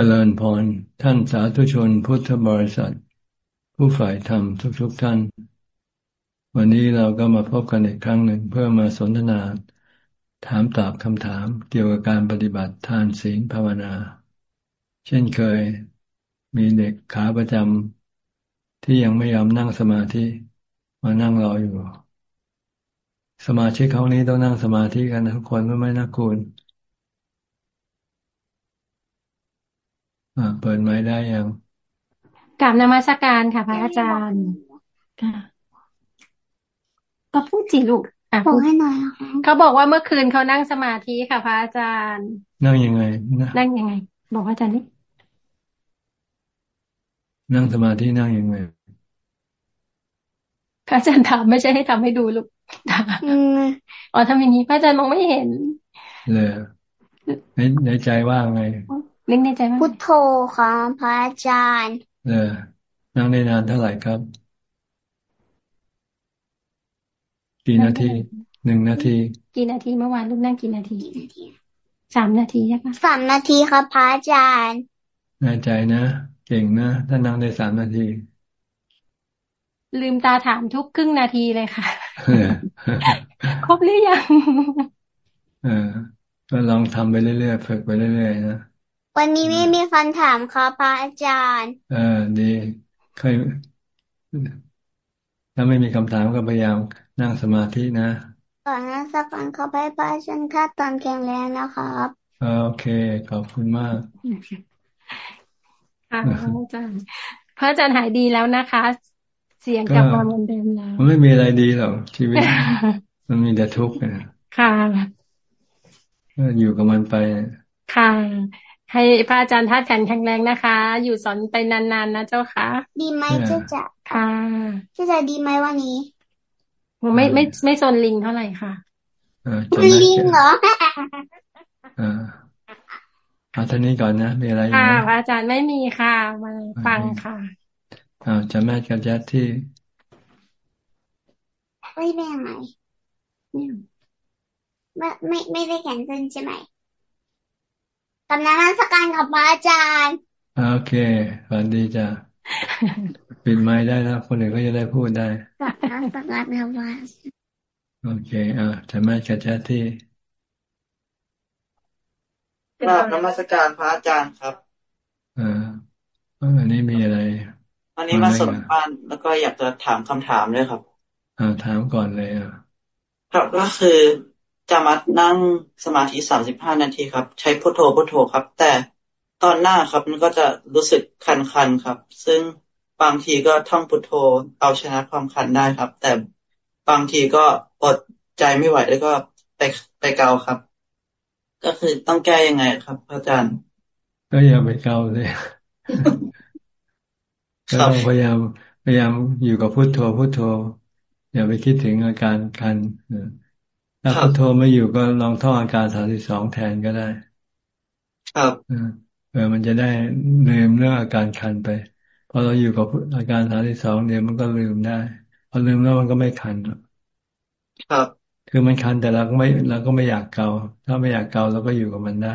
จริญพร ท่านสาธุชนพุทธบริษัท ผู้ฝ่ายธรรมทุกๆทท่าน วันนี้เราก็มาพบกันอีกครั้งหนึ่งเพื่อมาสนทนา ถามตอบคำถามเกี่ยวกับการปฏิบัติทานศีลภาวนา เช่นเคย มีเด็กขาประจำที่ยังไม่ยอมนั่งสมาธิ มานั่งรออยู่ สมาชิกเขานี้ต้องนั่งสมาธิกันทุกคนไม่นักคุณ เปิดไม้ได้ยังกลับนมัสการค่ะ พระอาจารย์ค่ะก็พูดจีลูกอะบอกให้หน่อยเขาบอกว่าเมื่อคืนเขานั่งสมาธิค่ะ พระอาจารย์ นั่งยังไงนั่งยังไง บอกอาจารย์นี่นั่งสมาธินั่งยังไงพระอาจารย์ถามไม่ใช่ให้ทำให้ดูลูกอ๋อทำอย่างนี้พระอาจารย์มองไม่เห็นเลยในในใจว่าไง นึกในใจว่าพุทโธค่ะพระอาจารย์เออนั่งได้นานเท่าไหร่ครับ กี่นาทีหนึ่งนาที กี่นาทีเมื่อวานลูกนั่งกี่นาทีสามนาทีใช่ปะสามนาทีครับพระอาจารย์แน่ใจนะ เก่งนะ ถ้านั่งได้สามนาที ลืมตาถามทุกครึ่งนาทีเลยค่ะ ครบหรือยัง เออก็ลองทำไปเรื่อยๆฝึกไปเรื่อยๆนะ วันนี้ไม่มีคำถามครับพระอาจารย์เออดีเคยถ้าไม่มีคำถามก็พยายามนั่งสมาธินะก่อนนั้นสักวันเขาไปพระอาจารย์ค่าตอนแข็งแรงนะครับโอเค ขอบคุณมากค่ะพระอาจารย์พระอาจารย์หายดีแล้วนะคะ เสียงกลับมาเหมือนเดิมแล้วมันไม่มีอะไรดีหรอกชีวิต มันมีแต่ทุกข์ค่ะอยู่กับมันไปค่ะ ให้พระอาจารย์ทัดกันแข็งแรงนะคะ อยู่สอนไปนานๆนะเจ้าค่ะ ดีไหมเจ้าจะค่ะเจ้าจะดีไหมวันนี้ไม่ไม่ไม่โซนลิงเท่าไหร่ค่ะลิงเหรออ่าเอาท่านี้ก่อนนะมีอะไรค่ะพระอาจารย์ไม่มีค่ะมาฟังค่ะอ่าจะแม่กับแจ๊ที่ไม่ได้ไหมไม่ไม่ไม่ได้แข่งกันใช่ไหม กำลังนัสการกับพระอาจารย์ โอเคสวัสดีจ้ะปิดไม้ได้แล้วคนอื่นก็จะได้พูดได้นัสการกับพระโอเค อ่าจะไม่กระจที่กราบนมัสการพระอาจารย์ครับอ่าอันนี้มีอะไรอันนี้มาสนบ้านแล้วก็อยากจะถามคำถามด้วยครับ อ่าถามก่อนเลยอะครับก็คือ จะมานั่งสมาธิสามสิบห้านาทีครับ ใช้พุทโธพุทโธครับ แต่ตอนหน้าครับมันก็จะรู้สึกคันๆครับ ซึ่งบางทีก็ท่องพุทโธเอาชนะความคันได้ครับ แต่บางทีก็อดใจไม่ไหวแล้วก็ไปไปเกาครับ ก็คือต้องแก้ยังไงครับอาจารย์ ก็อย่าไปเกาเลยก็ต้องพยายามพยายามอยู่กับพุทโธพุทโธ อย่าไปคิดถึงอาการคัน ถ้าพุทโธไม่อยู่ก็ลองท่องอาการสามสิบสองแทนก็ได้ ครับเออมันจะได้ลืมเรื่องอาการคันไปพอเราอยู่กับอาการสามสิบสองเดี๋ยวมันก็ลืมได้ พอลืมแล้วมันก็ไม่คันครับ คือมันคันแต่เราก็ไม่เราก็ไม่อยากเกา ถ้าไม่อยากเกาเราก็อยู่กับมันได้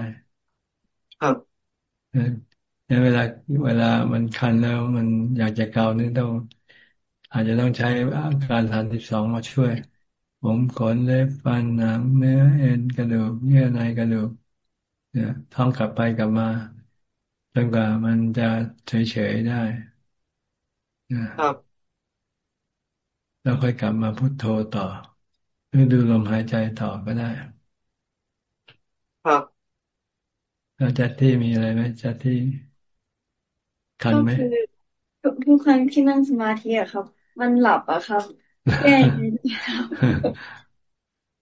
ครับเนี่ยเวลาเวลามันคันแล้วมันอยากจะเกานี่ต้องอาจจะต้องใช้อาการสามสิบสองมาช่วย ผมขนเล็บฟันหนังเนื้อเอ็นกระดูกเยื่อในกระดูกเนี่ยท่องกลับไปกลับมาจนกว่ามันจะเฉยๆได้ครับแล้วค่อยกลับมาพุโทโธต่อหรือดูลมหายใจต่อก็ได้ ครับแล้วจัดที่มีอะไรไหมจัดที่คันไหมทุกครั้งที่นั่งสมาธิอะครับ มันหลับอะครับ แก้ยังไง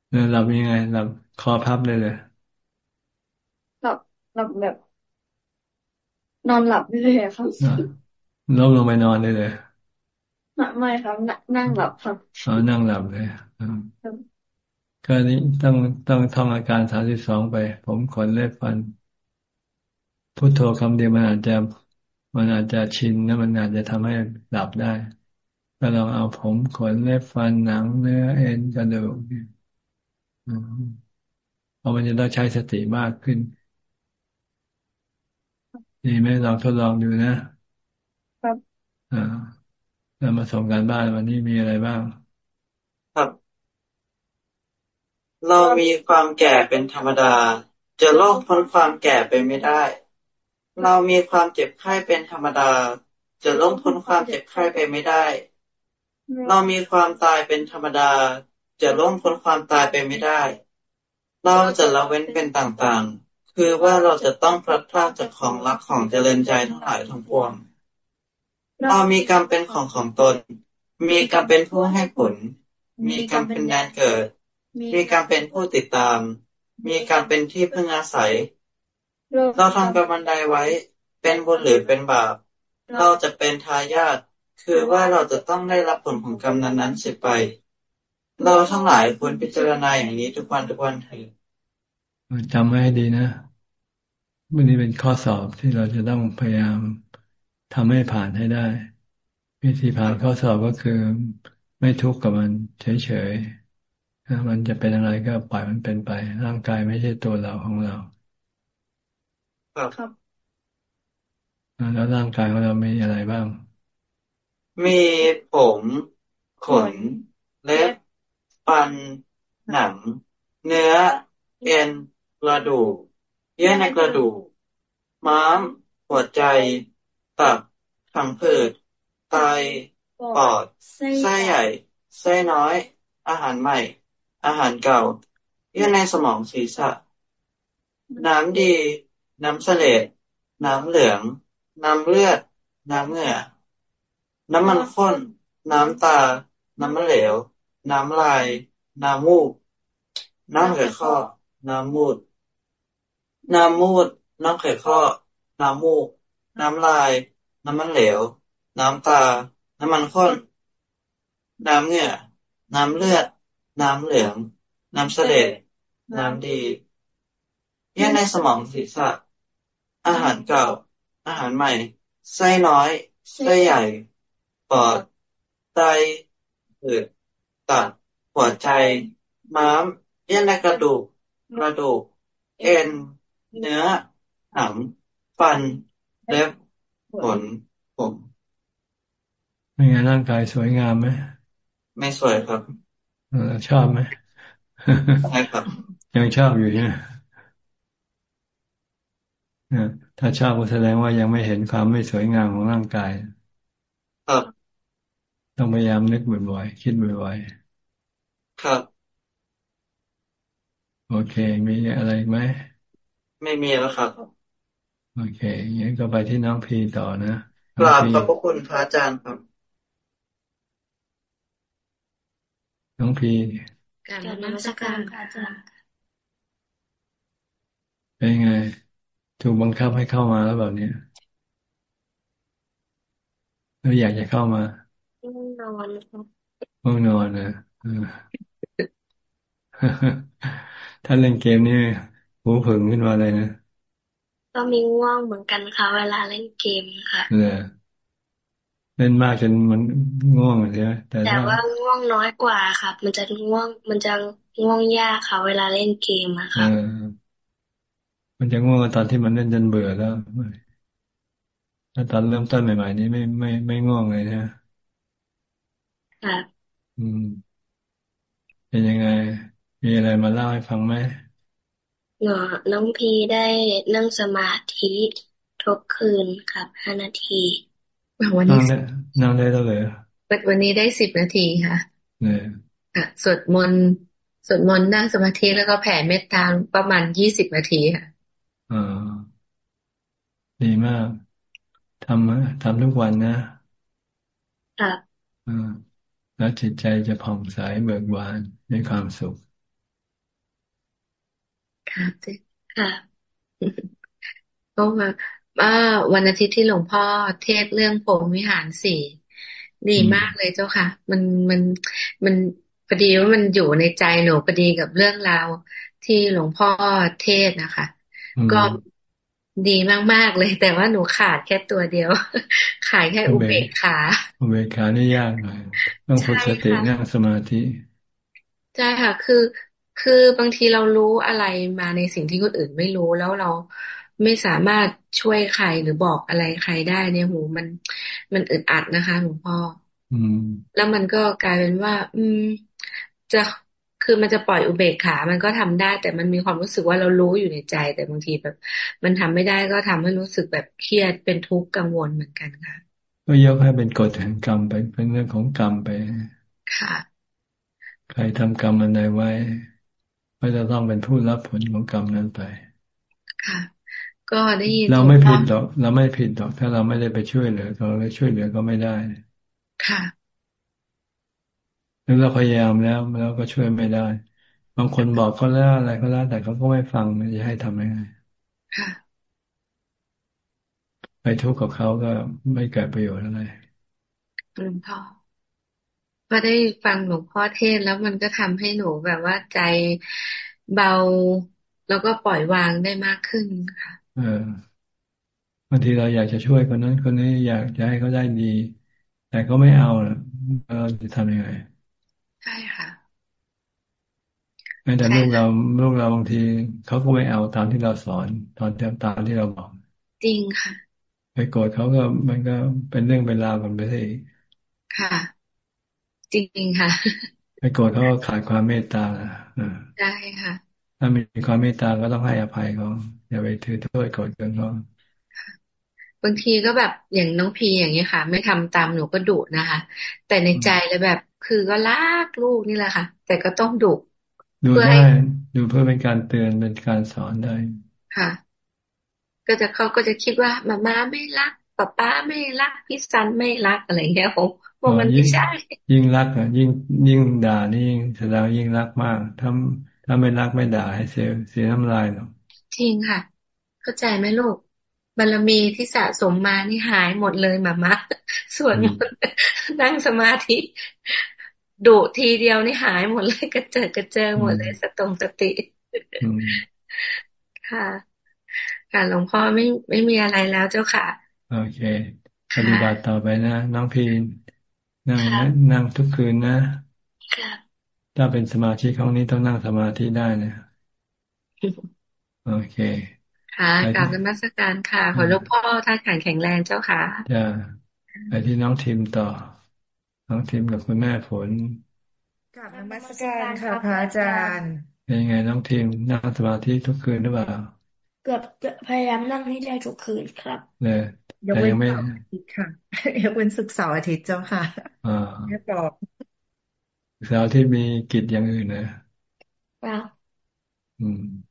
เออหลับยังไงหลับคอพับเลยเลยหลับหลับแบบ นอนหลับไม่เลยครับล้มลงไปนอนได้เลยไม่ครับนั่งหลับครับอ๋อนั่งหลับเลยก็นี้ต้องต้องท่องอาการสามสิบสองไป ผมขนเล็บฟันพุทโธคำเดียวมันอาจจะมันอาจจะชินแล้วมันอาจจะทำให้หลับได้ ก็ลองเอาผมขนเล็บฟันหนังเนื้อเอ็นกระดูกเพราะมันจะต้องใช้สติมากขึ้นดีไหมลองทดลองดูนะครับอ่าเรามาส่งการบ้านวันนี้มีอะไรบ้าง ครับ เรามีความแก่เป็นธรรมดา จะล่วงพ้นความแก่ไปไม่ได้ เรามีความเจ็บไข้เป็นธรรมดา จะล่วงพ้นความเจ็บไข้ไปไม่ได้ เรามีความตายเป็นธรรมดา จะล่วงพ้นความตายไปไม่ได้ เราจะละเว้นเป็นต่างๆ คือว่าเราจะต้องพลัดพรากจากของรักของเจริญใจทั้งหลายทั้งปวง เรามีกรรมเป็นของของตน มีกรรมเป็นผู้ให้ผล มีกรรมเป็นแดนเกิด มีกรรมเป็นผู้ติดตาม มีกรรมเป็นที่พึ่งอาศัย เราทำกรรมใดไว้ เป็นบุญหรือเป็นบาป เราจะเป็นทายาท คือว่าเราจะต้องได้รับผลของกรรมนั้นๆสิไป เราทั้งหลายควรพิจารณาอย่างนี้ทุกวันทุกวันเถิดจำไว้ให้ดีนะวันนี้เป็นข้อสอบที่เราจะต้องพยายามทำให้ผ่านให้ได้ วิธีผ่านข้อสอบก็คือไม่ทุกข์กับมันเฉยๆมันจะเป็นอะไรก็ปล่อยมันเป็นไป ร่างกายไม่ใช่ตัวเราของเรา ครับแล้วร่างกายของเรามีอะไรบ้าง มีผม ขน เล็บ ฟัน หนัง เนื้อ เอ็น กระดูก เยื่อในกระดูก ม้าม หัวใจ ตับผังผืด ไต ปอด ไส้ใหญ่ ไส้น้อย อาหารใหม่ อาหารเก่า เยื่อในสมองศีรษะ น้ำดี น้ำเสลดน้ำเหลือง น้ำเลือด น้ำเหงื่อ น้ำมันข้น น้ำตา น้ำมะเหลว น้ำลาย น้ำมูก น้ำไขข้อ น้ำมูด น้ำมูด น้ำไขข้อ น้ำมูก น้ำลาย น้ำมันเหลว น้ำตา น้ำมันข้น น้ำเหงื่อ น้ำเลือด น้ำเหลือง น้ำเสด็จ น้ำดีเยื่อในสมองศีรษะ อาหารเก่า อาหารใหม่ ไส้น้อย ไส้ใหญ่ ปอดไตหืดตับหัวใจ ม้ามเยื่อในกระดูกกระดูก เอ็น เนื้อหนังฟัน เล็บผลผมเป็นไงร่างกายสวยงามไหมไม่สวยครับชอบไหมใช่ครับยังชอบอยู่ใช่ไหมถ้าชอบก็แสดงว่ายังไม่เห็นความไม่สวยงามของร่างกายครับ ต้องพยายามนึกบ่อยๆคิดบ่อยๆครับ โอเค มีอะไรไหมไม่มีแล้วครับ โอเคงั้นก็ไปที่น้องพีต่อนะกราบขอบพระคุณพระอาจารย์ครับ น้องพีการนมัสการพระอาจารย์เป็นไง ถูกบังคับให้เข้ามาแล้วแบบนี้เราอยากจะเข้ามา ง่วงนอนครับง่วงนอนนะถ้าเล่นเกมนี่หูผึ่งขึ้นมาเลยนะ ก็มีง่วงเหมือนกันค่ะ เวลาเล่นเกมค่ะเเล่นมากจนมันง่วงใช่ไหมแต่แต่ว่าง่วงน้อยกว่าค่ะมันจะง่วง มันจะง่วงยากค่ะ เวลาเล่นเกมอะค่ะมันจะง่วงตอนที่มันเล่นจนเบื่อแล้วถ้าตอนเริ่มต้นใหม่ๆ นี้ไม่ไม่ไม่ง่วงเลยนะ ค่ะ อืม เป็นยังไง มีอะไรมาเล่าให้ฟังไหมหนอน้องพีได้นั่งสมาธิทุกคืนครับห้านาทีวันนี้นั่งได้แล้วเลยวันนี้ได้สิบนาทีค่ะเนี่ยสวดมนต์สวดมนต์นั่งสมาธิแล้วก็แผ่เมตตาประมาณยี่สิบนาทีค่ะอ่าดีมากทำทำทุกวันนะค่ะอ่า แล้วจิตใจจะผ่องใสเบิกบานมีความสุขค่ะค่ะก็ว่าว่าวันอาทิตย์ที่หลวงพ่อเทศเรื่องผมวิหารสี่ดีมากเลยเจ้าค่ะ มันมันมันพอดีว่ามันอยู่ในใจหนูพอดีกับเรื่องราวที่หลวงพ่อเทศนะคะ ก็ ดีมาก ๆ เลย แต่ว่าหนูขาดแค่ตัวเดียว ขาดแค่อุเบกขา อุเบกขานี่ยากหน่อยต้องฝึกสตินั่งสมาธิใช่ค่ะ คือ คือบางทีเรารู้อะไรมาในสิ่งที่คนอื่นไม่รู้แล้วเราไม่สามารถช่วยใครหรือบอกอะไรใครได้เนี่ยหูมัน มันอึดอัดนะคะหลวงพ่ออืมแล้วมันก็กลายเป็นว่า อืม จะ คือมันจะปล่อยอุเบกขา มันก็ทำได้ แต่มันมีความรู้สึกว่าเรารู้อยู่ในใจ แต่บางทีแบบ มันทำไม่ได้ก็ทำให้รู้สึกแบบเครียดเป็นทุกข์กังวลเหมือนกันค่ะ ก็ยกให้เป็นกฎแห่งกรรมไปเป็นเรื่องของกรรมไป ค่ะ ใครทำกรรมอันใดไว้ก็จะต้องเป็นผู้รับผลของกรรมนั้นไป ค่ะ ก็ได้ยินเราไม่ผิดหรอก เราไม่ผิดหรอก ถ้าเราไม่ได้ไปช่วยเหลือเราไปช่วยเหลือก็ไม่ได้ ค่ะ หรือเราพยายามแล้วแล้วก็ช่วยไม่ได้ บางคนบอกเขาแล้วอะไรเขาแล้วแต่เขาก็ไม่ฟังจะให้ทำยังไงค่ะไปทุกข์กับเขาก็ไม่เกิดประโยชน์อะไรหลวงพ่อก็ได้ฟังหลวงพ่อเทศแล้วมันก็ทำให้หนูแบบว่าใจเบาแล้วก็ปล่อยวางได้มากขึ้นค่ะ เออบางทีเราอยากจะช่วยคนนั้น คนนี้อยากจะให้เขาได้ดี แต่เขาไม่เอาเราจะทำยังไง ใช่ค่ะแม้แต่ลูกเราลูกเราบางทีเขาก็ไม่เอาตามที่เราสอนตอนตามที่เราบอก จริงค่ะไปโกรธเขาก็มันก็เป็นเรื่องเป็นราวกันไปสิค่ะ จริงค่ะ ไปโกรธเขาก็ขาดความเมตตาอ่าได้ค่ะ ถ้ามีความเมตตาก็ต้องให้อภัยเขาอย่าไปถือโทษโกรธเกินเขาบางทีก็แบบอย่างน้องพีอย่างเงี้ยค่ะ ไม่ทำตามหนูก็ดุนะคะ แต่ในใจเลยแบบ คือก็รักลูกนี่แหละค่ะ แต่ก็ต้องดุดูได้ดูเพื่อเป็นการเตือนเป็นการสอนได้ค่ะ ก็จะเขาก็จะคิดว่ามาม่าไม่รักป๊าป้าไม่รักพี่ซันไม่รักอะไรเงี้ยผมว่ามันไม่ใช่ยิ่งรักอะยิ่งยิ่งด่านี่ยิ่งแสดงยิ่งรักมากถ้าถ้าไม่รักไม่ด่าให้เสียเสียน้ำลายหรอกจริงค่ะ เข้าใจไหมลูก บารมีที่สะสมมานี่หายหมดเลยมาม่าส่วนนั่งสมาธิดุทีเดียวนี่หายหมดเลยกระเจิดกระเจิงหมดเลยสตงสติค่ะค่ะหลวงพ่อไม่ไม่มีอะไรแล้วเจ้าค่ะ โอเคปฏิบัติต่อไปนะน้องพีนนั่งนั่งทุกคืนนะถ้าเป็นสมาธิครั้งนี้ต้องนั่งสมาธิได้นะโอเค ค่ะกราบนมัสการค่ะ ขอหลวงพ่อท่านขันแข็งแรงเจ้าค่ะจะไปที่น้องทิมต่อ น้องทิมกับคุณแม่ฝนกราบนมัสการค่ะพระอาจารย์เป็นยังไงน้องทิมนั่งสมาธิทุกคืนหรือเปล่าเกือบพยายามนั่งให้ได้ทุกคืนครับเลยยกเว้นเสาร์อาทิตย์ค่ะยกเว้นศึกเสาร์อาทิตย์เจ้าค่ะอ่าแม่บอกเสาร์ที่มีกิจอย่างอื่นนะเปล่าอืม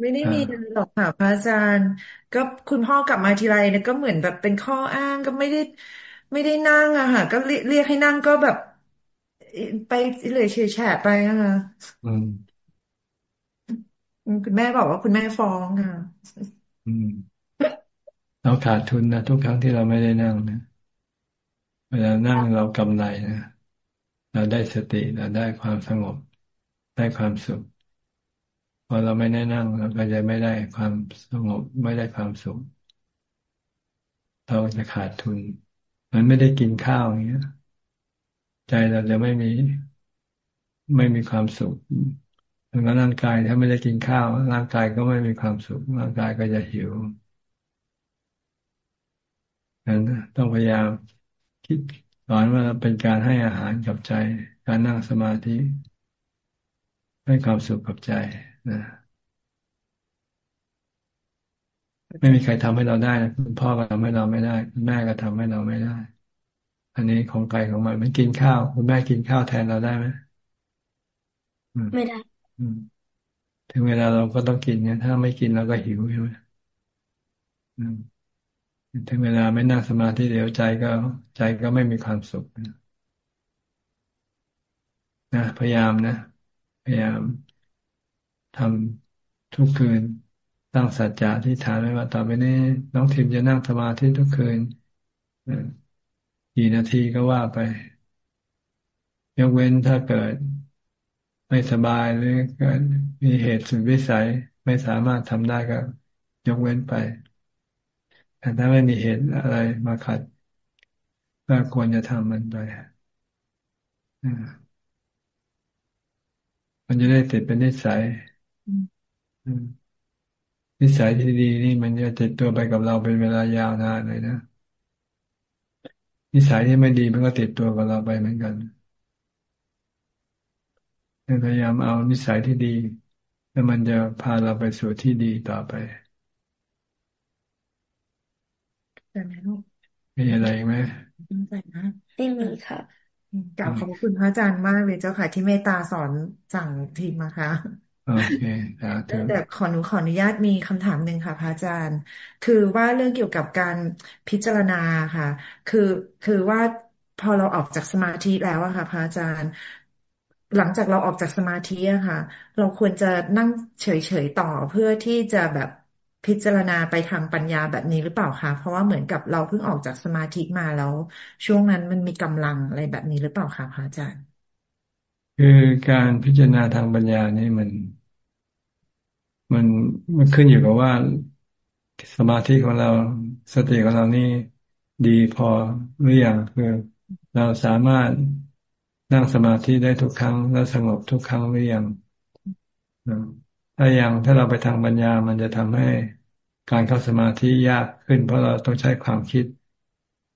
ไม่ได้มีหรอกค่ะพระอาจารย์ ก็คุณพ่อกลับมาทีไรเนี่ยก็เหมือนแบบเป็นข้ออ้างก็ไม่ได้ ไม่ได้นั่งอะค่ะ ก็เรียกให้นั่งก็แบบ ไปเลยเฉยแฉะไปนะคะอืมคุณแม่บอกว่าคุณแม่ฟ้องค่ะ อืมเราขาดทุนนะทุกครั้งที่เราไม่ได้นั่งนะเวลานั่งเรากำไรนะเราได้สติเราได้ความสงบ ได้ความสุขพ อเราไม่ได้นั่งเราก็จะไม่ได้ความสงบไม่ได้ความสุขเราจะขาดทุน มันไม่ได้กินข้าวอย่างเงี้ย ใจเราจะไม่มี ไม่มีความสุขแล้วร่างกายถ้าไม่ได้กินข้าว ร่างกายก็ไม่มีความสุข ร่างกายก็จะหิวนั้นต้องพยายามคิดสอนว่าเป็นการให้อาหารกับใจ การนั่งสมาธิ ให้ความสุขกับใจ ไม่มีใครทำให้เราได้นะคุณพ่อก็ทำให้เราไม่ได้คุณแม่ก็ทำให้เราไม่ได้ อันนี้ของใครของมันมันกินข้าว คุณแม่กินข้าวแทนเราได้ไหมไม่ได้ถึงเวลาเราก็ต้องกินเนี่ยถ้าไม่กินเราก็หิวใช่ไหมถึงเวลาไม่นั่งสมาธิเดี๋ยวใจก็ใจก็ไม่มีความสุขนะพยายามนะ พยายาม ทำทุกคืนตั้งสัจจะที่ฐานไว้ว่าต่อไปนี้น้องทิมจะนั่งสมาธิทุกคืนกี่นาทีก็ว่าไป ยกเว้นถ้าเกิดไม่สบายหรือเกิดมีเหตุสุดวิสัยไม่สามารถทำได้ก็ ยกเว้นไป แต่ถ้าไม่มีเหตุอะไรมาขัด ก็ควรจะทำมันไปมันจะได้ติดเป็นนิสัย นิสัยที่ดีนี่มันจะติดตัวไปกับเราเป็นเวลายาวนานเลยนะ นิสัยที่ไม่ดีมันก็ติดตัวกับเราไปเหมือนกันพยายามเอานิสัยที่ดี แล้วมันจะพาเราไปสู่ที่ดีต่อไปมีอะไรไหมไม่มีค่ะกล่าวขอบคุณพระอาจารย์มากเลยเจ้าค่ะที่เมตตาสอนสั่งทีมนะคะ โอเคแต่ขอหนูขออนุญาตมีคำถามหนึ่งค่ะพระอาจารย์ คือว่าเรื่องเกี่ยวกับการพิจารณาค่ะ คือคือว่าพอเราออกจากสมาธิแล้วอะค่ะพระอาจารย์ หลังจากเราออกจากสมาธิอะค่ะ เราควรจะนั่งเฉยๆต่อเพื่อที่จะแบบพิจารณาไปทางปัญญาแบบนี้หรือเปล่าคะเพราะว่าเหมือนกับเราเพิ่งออกจากสมาธิมาแล้ว ช่วงนั้นมันมีกำลังอะไรแบบนี้หรือเปล่าคะพระอาจารย์ คือการพิจารณาทางปัญญานี่มัน มันมันขึ้นอยู่กับว่าสมาธิของเราสติของเรานี่ดีพอหรือยังคือเราสามารถนั่งสมาธิได้ทุกครั้ง แล้วสงบทุกครั้งหรือยังถ้ายังถ้าเราไปทางปัญญามันจะทำให้การเข้าสมาธิยากขึ้น เพราะเราต้องใช้ความคิด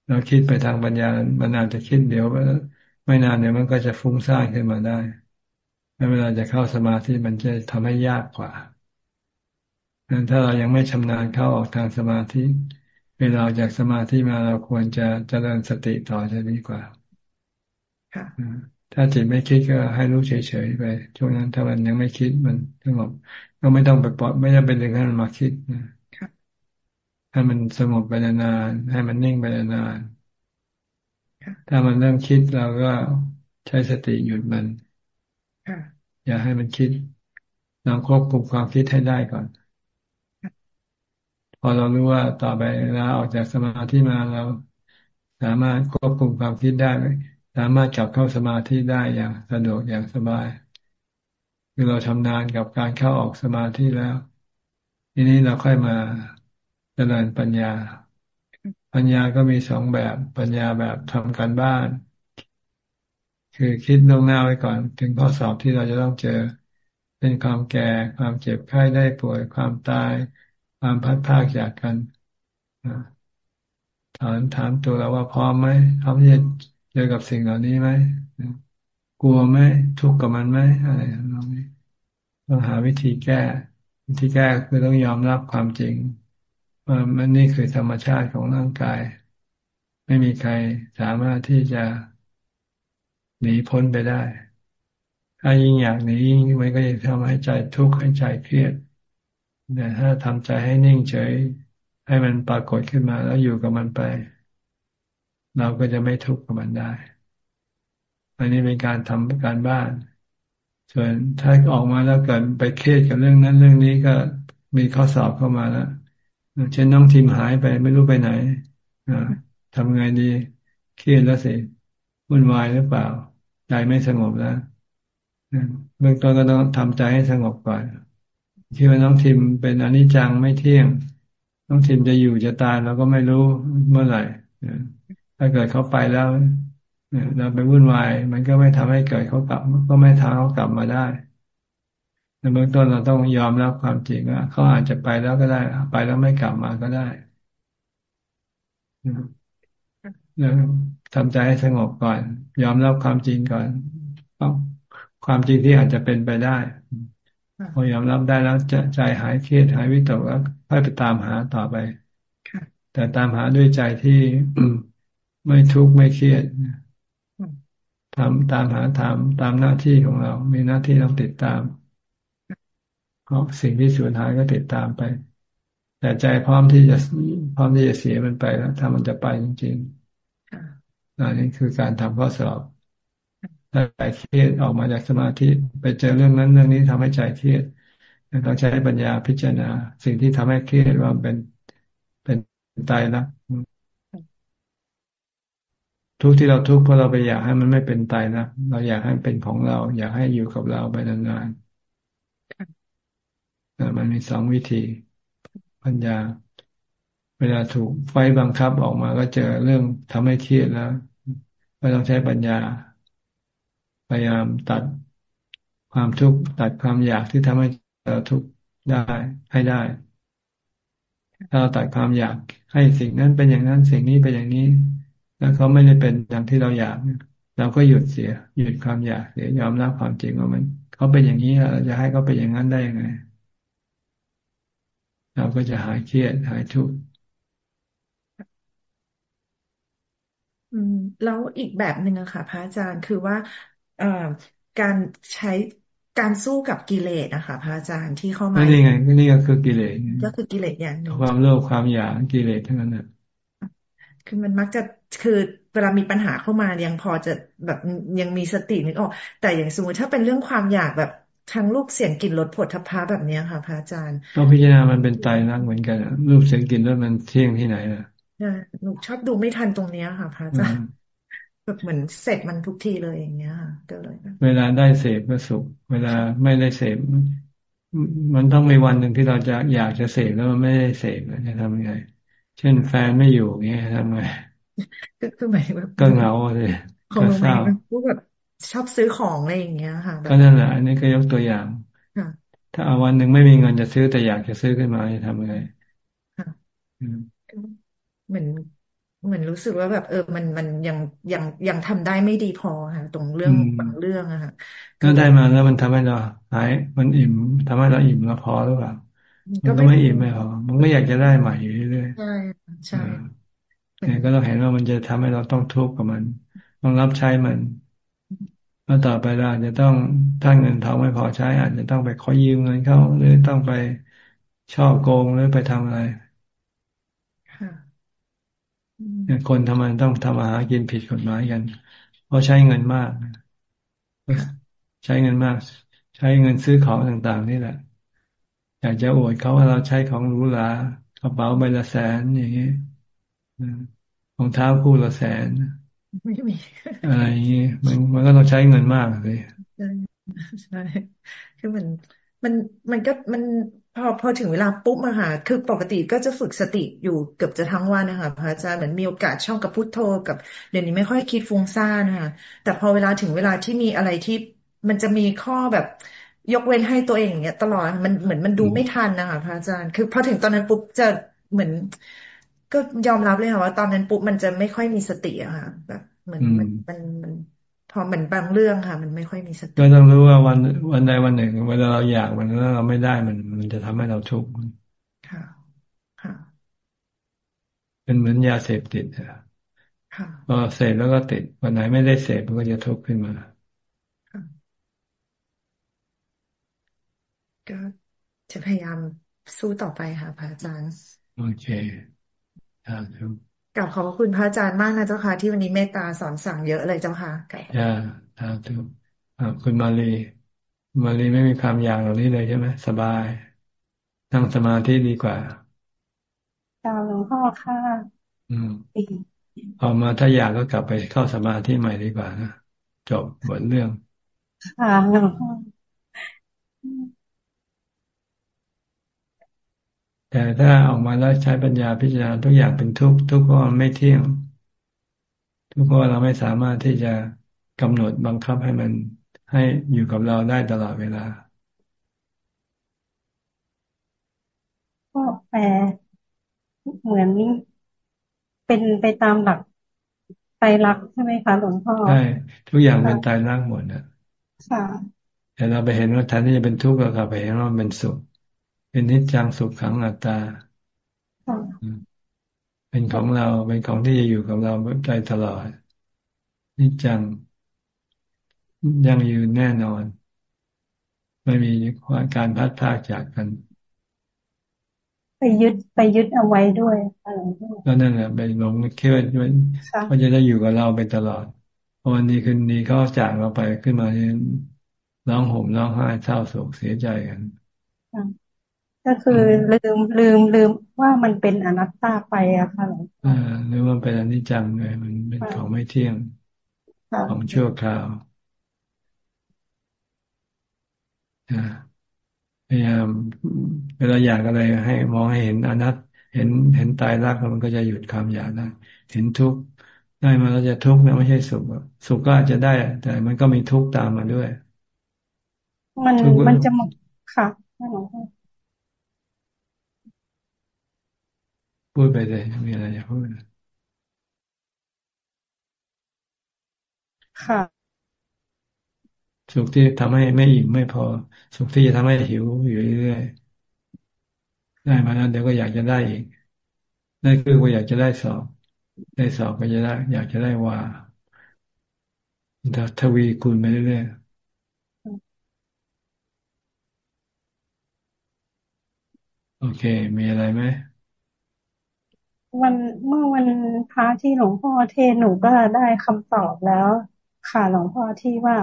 เราคิดไปทางปัญญา มันอาจจะคิดเดี๋ยวไม่นานเดี๋ยวมันก็จะฟุ้งซ่านขึ้นมาได้แล้วเวลาจะเข้าสมาธิมันจะทำให้ยากกว่า ถ้าเรายังไม่ชำนาญเข้าออกทางสมาธิ เวลาจากสมาธิมาเราควรจะเจริญสติต่อจะดีกว่าถ้าจิตไม่คิดก็ให้รู้เฉยๆไป ช่วงนั้นถ้ามันยังไม่คิดมันสงบก็ไม่ต้องไปปล่อยไม่จำเป็นถึงให้มันมาคิดนะให้มันสงบไปนานๆให้มันนิ่งไปนานๆถ้ามันเริ่มคิดเราก็ใช้สติหยุดมันอย่าให้มันคิดลองควบคุมความคิดให้ได้ก่อนพ อเรารู้ว่าต่อไปเราออกจากสมาธิมาเราสามารถควบคุมความคิดได้ สามารถกลับเข้าสมาธิได้อย่างสะดวกอย่างสบาย คือเราชำนาญกับการเข้าออกสมาธิแล้ว ทีนี้เราค่อยมาเจริญปัญญา ปัญญาก็มีสองแบบปัญญาแบบทำการบ้าน คือคิดล่วงหน้าไว้ก่อน ถึงข้อสอบที่เราจะต้องเจอ เป็นความแก่ความเจ็บไข้ได้ป่วยความตาย ความพัดพากจากกันถามถามตัวเราว่าพร้อมไหมพร้อมที่จะเจอกับสิ่งเหล่านี้ไหมกลัวไหมทุกข์กับมันไหมอะไรเราไม่ต้องหาวิธีแก้ วิธีแก้คือต้องยอมรับความจริงว่ามันนี่คือธรรมชาติของร่างกาย ไม่มีใครสามารถที่จะหนีพ้นไปได้ ถ้ายิ่งอยากหนียิ่งมันก็จะทำให้ใจทุกข์ให้ใจเครียด แต่ถ้าทำใจให้นิ่งเฉย ให้มันปรากฏขึ้นมา แล้วอยู่กับมันไป เราก็จะไม่ทุกข์กับมันได้ อันนี้เป็นการทำการบ้าน ส่วนถ้าออกมาแล้วเกิดไปเครียดกับเรื่องนั้นเรื่องนี้ก็มีข้อสอบเข้ามาแล้วเช่นน้องทีมหายไปไม่รู้ไปไหนทำไงดี เครียดแล้วสิวุ่นวายหรือเปล่า ใจไม่สงบแล้วเบื้องต้นก็ต้องทำใจให้สงบก่อน คิดว่าน้องทิมเป็นอนิจจังไม่เที่ยง น้องทิมจะอยู่จะตายเราก็ไม่รู้เมื่อไหร่ถ้าเกิดเขาไปแล้วเราไปวุ่นวาย มันก็ไม่ทำให้เกิดเขากลับ ก็ไม่ทางเขากลับมาได้ในเบื้องต้นเราต้องยอมรับความจริงว่าเขาอาจจะไปแล้วก็ได้ ไปแล้วไม่กลับมาก็ได้แล้วทำใจให้สงบก่อน ยอมรับความจริงก่อนความจริงที่อาจจะเป็นไปได้ พอยอมรับได้แล้วจะใจหายเครียดหายวิตกแล้วค่อยไปตามหาต่อไปแต่ตามหาด้วยใจที่ไม่ทุกข์ไม่เครียดทำตามหาทำตามหน้าที่ของเรา มีหน้าที่ต้องติดตามเพราะสิ่งที่สูญหายก็ติดตามไป แต่ใจพร้อมที่จะพร้อมที่จะเสียมันไปแล้วถ้ามันจะไปจริงๆอันนี้คือการทำข้อสอบ ถ้าใจเครียดออกมาจากสมาธิไปเจอเรื่องนั้นเรื่องนี้ทำให้ใจเครียดต้องใช้ปัญญาพิจารณา สิ่งที่ทำให้เครียดว่าเป็นเป็นตายรักทุกที่เราทุกข์เพราะเราไปอยากให้มันไม่เป็นตายรักเราอยากให้เป็นของเรา อยากให้อยู่กับเราไปนานๆมันมีสองวิธี ปัญญา เวลาถูกไฟบังคับออกมาก็เจอเรื่องทำให้เครียดแล้วก็ต้องใช้ปัญญา พยายามตัดความทุกข์ตัดความอยากที่ทำให้เราทุกข์ได้ให้ได้ ถ้าเราตัดความอยากให้สิ่งนั้นเป็นอย่างนั้นสิ่งนี้เป็นอย่างนี้ แล้วเขาไม่ได้เป็นอย่างที่เราอยากเราก็หยุดเสีย หยุดความอยากเสียยอมรับความจริงว่ามันเขาเป็นอย่างนี้เราจะให้เขาเป็นอย่างนั้นได้ยังไงเราก็จะหายเครียดหายทุกข์แล้วอีกแบบหนึ่งอะค่ะ พระอาจารย์คือว่า การใช้การสู้กับกิเลสนะคะพระอาจารย์ที่เข้ามานี่ไงนี่ก็คือกิเลสก็คือกิเลสอย่างหนึ่งความโลภความอยากกิเลสทั้งนั้นน่ะคือมันมักจะคือเวลามีปัญหาเข้ามายังพอจะแบบยังมีสตินึกออก แต่อย่างสมมติถ้าเป็นเรื่องความอยากแบบทั้งรูปเสียงกลิ่นรสผลทพะแบบนี้ค่ะพระอาจารย์ก็พิจารณามันเป็นไตรลักษณ์เหมือนกันรูปเสียงกลิ่นรสมันเที่ยงที่ไหนล่ะหนูชอบดูไม่ทันตรงเนี้ยค่ะพระอาจารย์แบบ เหมือนเสร็จมันทุกทีเลยอย่างเงี้ยก็เลย เวลาได้เสพก็สุข เวลาไม่ได้เสพมันต้องมีวันหนึ่งที่เราจะอยากจะเสพแล้วมันไม่ได้เสพจะทำยังไง เช่นแฟนไม่อยู่เงี้ยทำไงก็คือหมายแบบก็เหงาเลยของหนูพูดแบบชอบซื้อของอะไรอย่างเงี้ยค่ะก็นั่นแหละอันนี้ก็ยกตัวอย่างถ้าเอาวันหนึ่งไม่มีเงินจะซื้อแต่อยากจะซื้อขึ้นมาจะทำยังไงเหมือน เหมือนรู้สึกว่าแบบเออมันมันยังยังยังทำได้ไม่ดีพอค่ะ ตรงเรื่องบางเรื่องอะค่ะก็ได้มาแล้วมันทำให้เราหายมันอิ่มทำให้เราอิ่มแล้วพอหรือเปล่ามันก็ไม่อิ่มไม่พอมันก็อยากจะได้ใหม่อยู่เรื่อยๆใช่ใช่เนี่ยก็ต้องเห็นว่ามันจะทำให้เราต้องทุกข์กับมัน ต้องรับใช้มันแล้วต่อไปเราอาจจะต้องถ้าเงินทองไม่พอใช้ อาจจะต้องไปขอยืมเงินเขาหรือต้องไปช่อโกงหรือไปทำอะไร คนทำไมต้องทำอาหารกินผิดกฎหมายกัน เพราะใช้เงินมาก ใช้เงินมาก ใช้เงินซื้อของต่างๆ นี่แหละ อยากจะอวดเขาว่าเราใช้ของหรูหรากระเป๋าใบละแสนอย่างนี้รองเท้าคู่ละแสนไม่มีอะไรอย่างนี้มันมันก็ต้องใช้เงินมากเลยใช่คือมันมันมันก็มัน พอพอถึงเวลาปุ๊บอะค่ะคือปกติก็จะฝึกสติอยู่เกือบจะทั้งวันนะคะพระอาจารย์เหมือนมีโอกาสช่องกับพุทโธกับเดี๋ยวนี้ไม่ค่อยคิดฟุ้งซ่านนะคะแต่พอเวลาถึงเวลาที่มีอะไรที่มันจะมีข้อแบบยกเว้นให้ตัวเองอย่างเงี้ย ตลอดมันเหมือนมันดูไม่ทันนะคะพระอาจารย์คือพอถึงตอนนั้นปุ๊บจะเหมือน ก็ยอมรับเลยค่ะว่าตอนนั้นปุ๊บมันจะไม่ค่อยมีสติอะค่ะแบบเหมือนมันมันมัน พอเหมือนบางเรื่องค่ะ มันไม่ค่อยมีสติก็ต้องรู้ว่าวันวันใดวันหนึ่งเวลาเราอยากมันแล้วเราไม่ได้มัน มันจะทำให้เราทุกข์ค่ะ ค่ะเป็นเหมือนยาเสพติดอะพอเสพแล้วก็ติดวันไหนไม่ได้เสพมันก็จะทุกข์ขึ้นมาก็จะพยายามสู้ต่อไปค่ะพระอาจารย์โอเคครับกั บขอบคุณพระอาจารย์มากนะเจ้าค่ะ ที่วันนี้เมตตาสอนสั่งเยอะเลยเจ้าค่ะย่าสาธุคุณมาลีมาลีไม่มีความอยากเหล่านี้เลยใช่ไหมสบายนั่งสมาธิดีกว่ากล่าวหลวงพ่อค่ะ อืมออกมาถ้าอยากก็กลับไปเข้าสมาธิใหม่ดีกว่านะจบบทเรื่องค่ะหลวงพ่อ แต่ถ้าออกมาแล้วใช้ปัญญาพิจารณาทุกอย่างเป็นทุกข์ทุกข์เพราะมันไม่เที่ยง ทุกข์เพราะเราไม่สามารถที่จะกำหนดบังคับให้มันให้อยู่กับเราได้ตลอดเวลาก็แปลเหมือนเป็นไปตามหลักไตรลักษณ์ใช่ไหมคะหลวงพ่อใช่ทุกอย่างเป็นไตรลักษณ์หมดนะค่ะแต่เราไปเห็นว่าแทนที่จะเป็นทุกข์เรากลับไปเห็นว่าเป็นสุข เป็นนิจจังสุขขังอัตตา เป็นของเรา เป็นของที่จะอยู่กับเราใจตลอด นิจจัง ยังยืนแน่นอน ไม่มีการพัดพากจากกัน ไปยึดไปยึดเอาไว้ด้วยก็นั่นแหละไปหลงคิดว่าว่าจะได้อยู่กับเราไปตลอดพอวันนี้คืนนี้เขาจากเราไปขึ้นมาร้องห่มร้องไห้เศร้าโศกเสียใจกัน ก็คือลืมลืมลืมว่ามันเป็นอนัตตาไปอะค่ะหลวงพ่อหรือว่าเป็นอนิจจังเลยมันเป็นของไม่เที่ยงของชั่วคราวพยายามเวลาอยากอะไรให้มองให้เห็นอนัตเห็นเห็นตายรักมันก็จะหยุดความอยากได้เห็นทุกข์ได้มาแล้วจะทุกข์นะไม่ใช่สุขสุขก็อาจจะได้ แต่มันก็มีทุกข์ตามมาด้วย มันมันจะหมดค่ะหลวงพ่อ ดไปเลยมีอะไรจะพูดค่ะสุขที่ทำให้ไม่อิ่มไม่พอ สุขที่จะทำให้หิวอยู่เรื่อยๆได้มาแล้วเดี๋ยวก็อยากจะได้อีกได้คือว่าอยากจะได้สอบ ได้สอบก็จะได้ อยากจะได้ว่าทวีคูณไปเรื่อยๆโอเค มีอะไรไหม วันเมื่อวันพระที่หลวงพ่อเทศหนูก็ได้คำตอบแล้ว ค่ะหลวงพ่อที่ว่า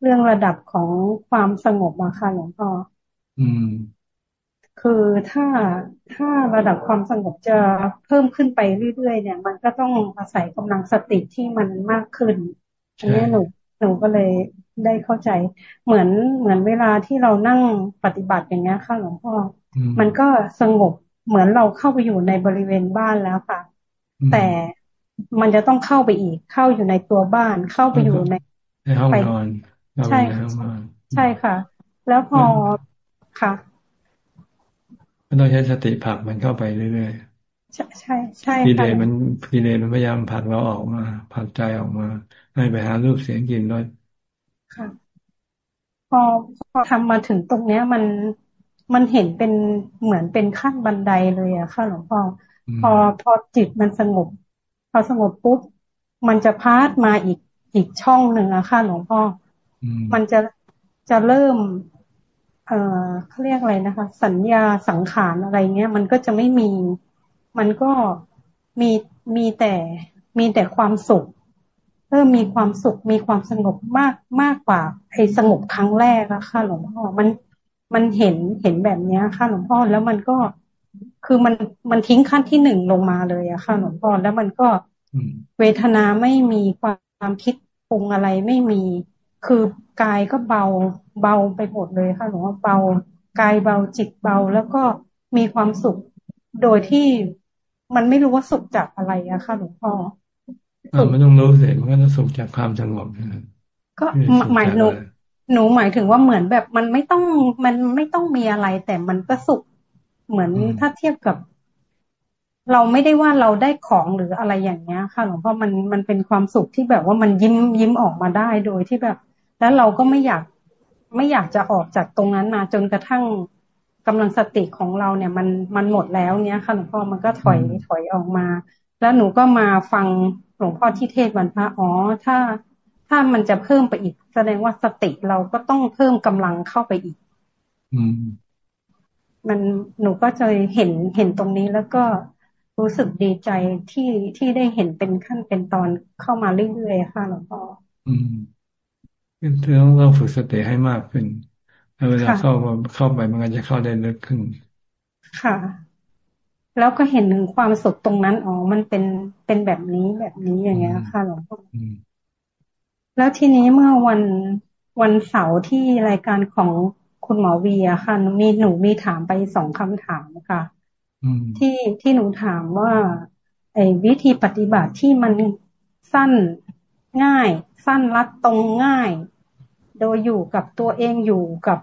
เรื่องระดับของความสงบอะค่ะหลวงพ่ออืม คือถ้าถ้าระดับความสงบจะเพิ่มขึ้นไปเรื่อยๆเนี่ย มันก็ต้องอาศัยกำลังสติที่มันมากขึ้นอันนี้หนูหนูก็เลยได้เข้าใจ เหมือนเหมือนเวลาที่เรานั่งปฏิบัติอย่างเงี้ยค่ะหลวงพ่อ มันก็สงบ เหมือนเราเข้าไปอยู่ในบริเวณบ้านแล้วค่ะ แต่มันจะต้องเข้าไปอีก เข้าอยู่ในตัวบ้าน เข้าไปอยู่ในในห้องนอนใช่ใช่ค่ะ แล้วพอค่ะมันต้องใช้สติผลักมันเข้าไปเรื่อยๆ ใช่ใช่ใช่พีเดมันพีเดมันพยายามผลักเราออกมาผลักใจออกมา ให้ไปหารูปเสียงกลิ่นรสค่ะ พอพอทำมาถึงตรงเนี้ยมัน มันเห็นเป็นเหมือนเป็นขั้นบันไดเลยอะค่ะหลวงพ่อพอพอจิตมันสงบ พอสงบปุ๊บมันจะพาดมาอีกอีกช่องหนึ่งอะค่ะหลวงพ่อมันจะจะเริ่ม เอ่อเขาเรียกอะไรนะคะ สัญญาสังขารอะไรเงี้ย มันก็จะไม่มี มันก็มีมีแต่มีแต่ความสุขเริ่มมีความสุขมีความสงบมากมากกว่าไอ้สงบครั้งแรกอะค่ะหลวงพ่อมัน มันเห็นเห็นแบบนี้ค่ะหลวงพ่อแล้วมันก็คือมันมันทิ้งขั้นที่หนึ่งลงมาเลยอะค่ะหลวงพ่อแล้วมันก็เวทนาไม่มีความคิดปรุงอะไรไม่มี คือกายก็เบาเบาไปหมดเลยค่ะหลวงพ่อเบากายเบาจิตเบาแล้วก็มีความสุขโดยที่มันไม่รู้ว่าสุขจากอะไรอะค่ะหลวงพ่อมันต้องรู้เสร็จมันก็ต้องสุขจากความสงบก็หมายหนู หนูหมายถึงว่าเหมือนแบบมันไม่ต้องมันไม่ต้องมีอะไร แต่มันก็สุขเหมือนถ้าเทียบกับ เราไม่ได้ว่าเราได้ของหรืออะไรอย่างเงี้ย ค่ะหลวงพ่อมันมันเป็นความสุขที่แบบว่ามันยิ้มยิ้มออกมาได้โดยที่แบบ แล้วเราก็ไม่อยากไม่อยากจะออกจากตรงนั้นมาจนกระทั่งกำลังสติของเราเนี่ยมันมันหมดแล้วเนี้ยค่ะหลวงพ่อมันก็ถอยถอยออกมา แล้วหนูก็มาฟังหลวงพ่อที่เทศวันพระอ๋อถ้า ถ้ามันจะเพิ่มไปอีก แสดงว่าสติเราก็ต้องเพิ่มกำลังเข้าไปอีก อืม มันหนูก็จะเห็นเห็นตรงนี้แล้วก็รู้สึกดีใจที่ที่ได้เห็นเป็นขั้นเป็นตอนเข้ามาเรื่อยๆค่ะหลวงพ่ออืมคือต้องเราฝึกสติให้มากขึ้นแล้วเวลาเข้ามาเข้าไปมันก็จะเข้าได้ลึกขึ้น ค่ะ แล้วก็เห็นถึงความสุขตรงนั้นอ๋อมันเป็นเป็นแบบนี้แบบนี้อย่างเงี้ยค่ะหลวงพ่อ แล้วทีนี้เมื่อวันวันเสาร์ที่รายการของคุณหมอวีอะค่ะมีหนูมีถามไปสองคำถามค่ะที่ที่หนูถามว่า ไอ้วิธีปฏิบัติที่มันสั้นง่าย สั้นรัดตรงง่าย โดยอยู่กับตัวเองอยู่กับ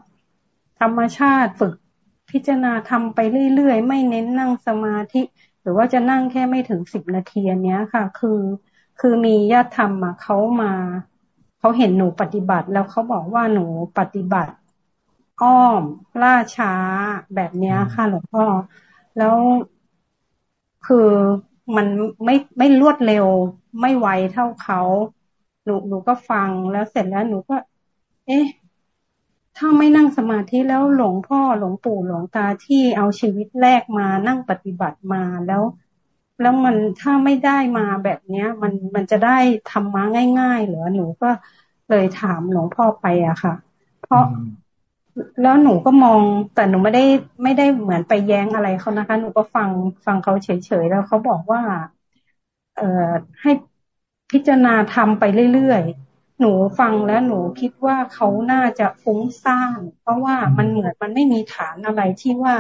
ธรรมชาติฝึกพิจารณาทำไปเรื่อยๆ ไม่เน้นนั่งสมาธิ หรือว่าจะนั่งแค่ไม่ถึงสิบนาทีอันนี้ค่ะ คือคือมีญาติธรรมมาเขามา เขาเห็นหนูปฏิบัติ แล้วเขาบอกว่าหนูปฏิบัติอ้อมล่าช้าแบบเนี้ยค่ะหลวงพ่อ แล้วคือมันไม่ไม่รวดเร็วไม่ไวเท่าเขาหนูหนูก็ฟังแล้วเสร็จแล้วหนูก็ เอ๊ะถ้าไม่นั่งสมาธิแล้วหลวงพ่อหลวงปู่หลวงตาที่เอาชีวิตแรกมานั่งปฏิบัติมาแล้ว แล้วมันถ้าไม่ได้มาแบบเนี้ย มันมันจะได้ทำมาง่ายๆหรือหนูก็เลยถามหลวงพ่อไปอะค่ะ เพราะแล้วหนูก็มองแต่หนูไม่ได้ไม่ได้เหมือนไปแย้งอะไรเขานะคะ หนูก็ฟังฟังเขาเฉยๆแล้วเขาบอกว่า เอ่อให้พิจารณาทำไปเรื่อยๆหนูฟังแล้วหนูคิดว่าเขาน่าจะฟุ้งซ่านเพราะว่ามันเหมือนมันไม่มีฐานอะไรที่ว่า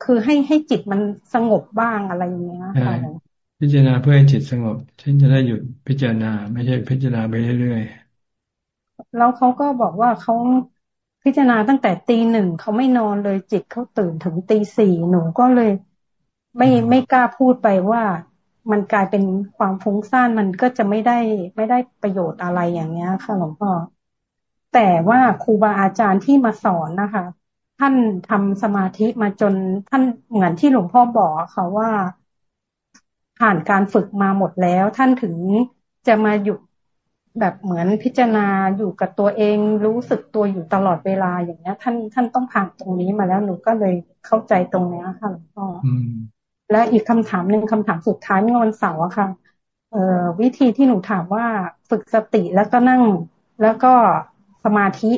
คือให้ให้จิตมันสงบบ้างอะไรอย่างเงี้ยค่ะพิจารณาเพื่อให้จิตสงบฉันจะได้หยุดพิจารณา ไม่ใช่พิจารณาไปเรื่อยๆแล้วเขาก็บอกว่าเขาพิจารณาตั้งแต่ตีหนึ่งเขาไม่นอนเลยจิตเขาตื่นถึงตีสี่หนูก็เลย ไม่ไม่กล้าพูดไปว่ามันกลายเป็นความฟุ้งซ่านมันก็จะไม่ได้ไม่ได้ประโยชน์อะไรอย่างเนี้ย ค่ะหลวงพ่อแต่ว่าครูบาอาจารย์ที่มาสอนนะคะ ท่านทำสมาธิมาจนท่านเหมือนที่หลวงพ่อบอกค่ะว่าผ่านการฝึกมาหมดแล้ว ท่านถึงจะมาอยู่แบบเหมือนพิจารณาอยู่กับตัวเองรู้สึกตัวอยู่ตลอดเวลาอย่างเนี้ยท่านท่านต้องผ่านตรงนี้มาแล้วหนูก็เลยเข้าใจตรงเนี้ยค่ะหลวงพ่อและอีกคำถามหนึ่งคำถามสุดท้ายเมื่อวันเสาร์อะค่ะเอ่อวิธีที่หนูถามว่าฝึกสติแล้วก็นั่ง แล้วก็สมาธิ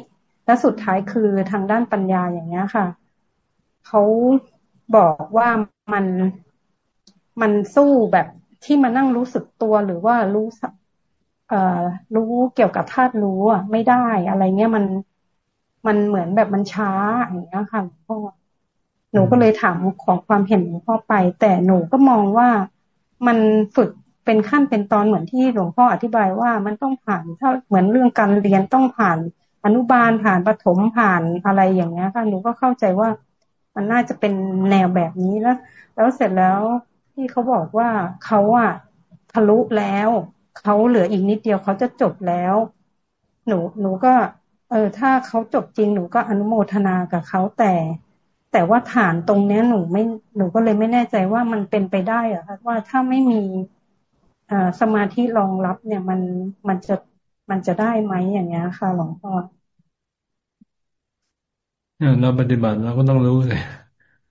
และสุดท้ายคือทางด้านปัญญาอย่างเงี้ยค่ะเขาบอกว่ามันมันสู้แบบที่มานั่งรู้สึกตัวหรือว่ารู้เอ่อรู้เกี่ยวกับธาตุรู้อะไม่ได้อะไรเงี้ยมันมันเหมือนแบบมันช้าอย่างเงี้ยค่ะพ่อหนูก็เลยถามของความเห็นหลวงพ่อไป แต่หนูก็มองว่ามันฝึกเป็นขั้นเป็นตอนเหมือนที่หลวงพ่ออธิบายว่ามันต้องผ่านถ้าเหมือนเรื่องการเรียนต้องผ่าน อนุบาลผ่านประถมผ่านอะไรอย่างเงี้ยค่ะหนูก็เข้าใจว่ามันน่าจะเป็นแนวแบบนี้แล้ว แล้วเสร็จแล้วที่เขาบอกว่าเขาอะทะลุแล้วเขาเหลืออีกนิดเดียวเขาจะจบแล้ว หนูหนูก็ เออ ถ้าเขาจบจริงหนูก็อนุโมทนากับเขาแต่ แต่ว่าฐานตรงเนี้ยหนูไม่หนูก็เลยไม่แน่ใจว่ามันเป็นไปได้อะคะว่าถ้าไม่มีอสมาธิรองรับเนี่ยมันมันจะมันจะได้ไหมอย่างเงี้ยค่ะหลวงพ่อ เราปฏิบัติเราก็ต้องรู้เลย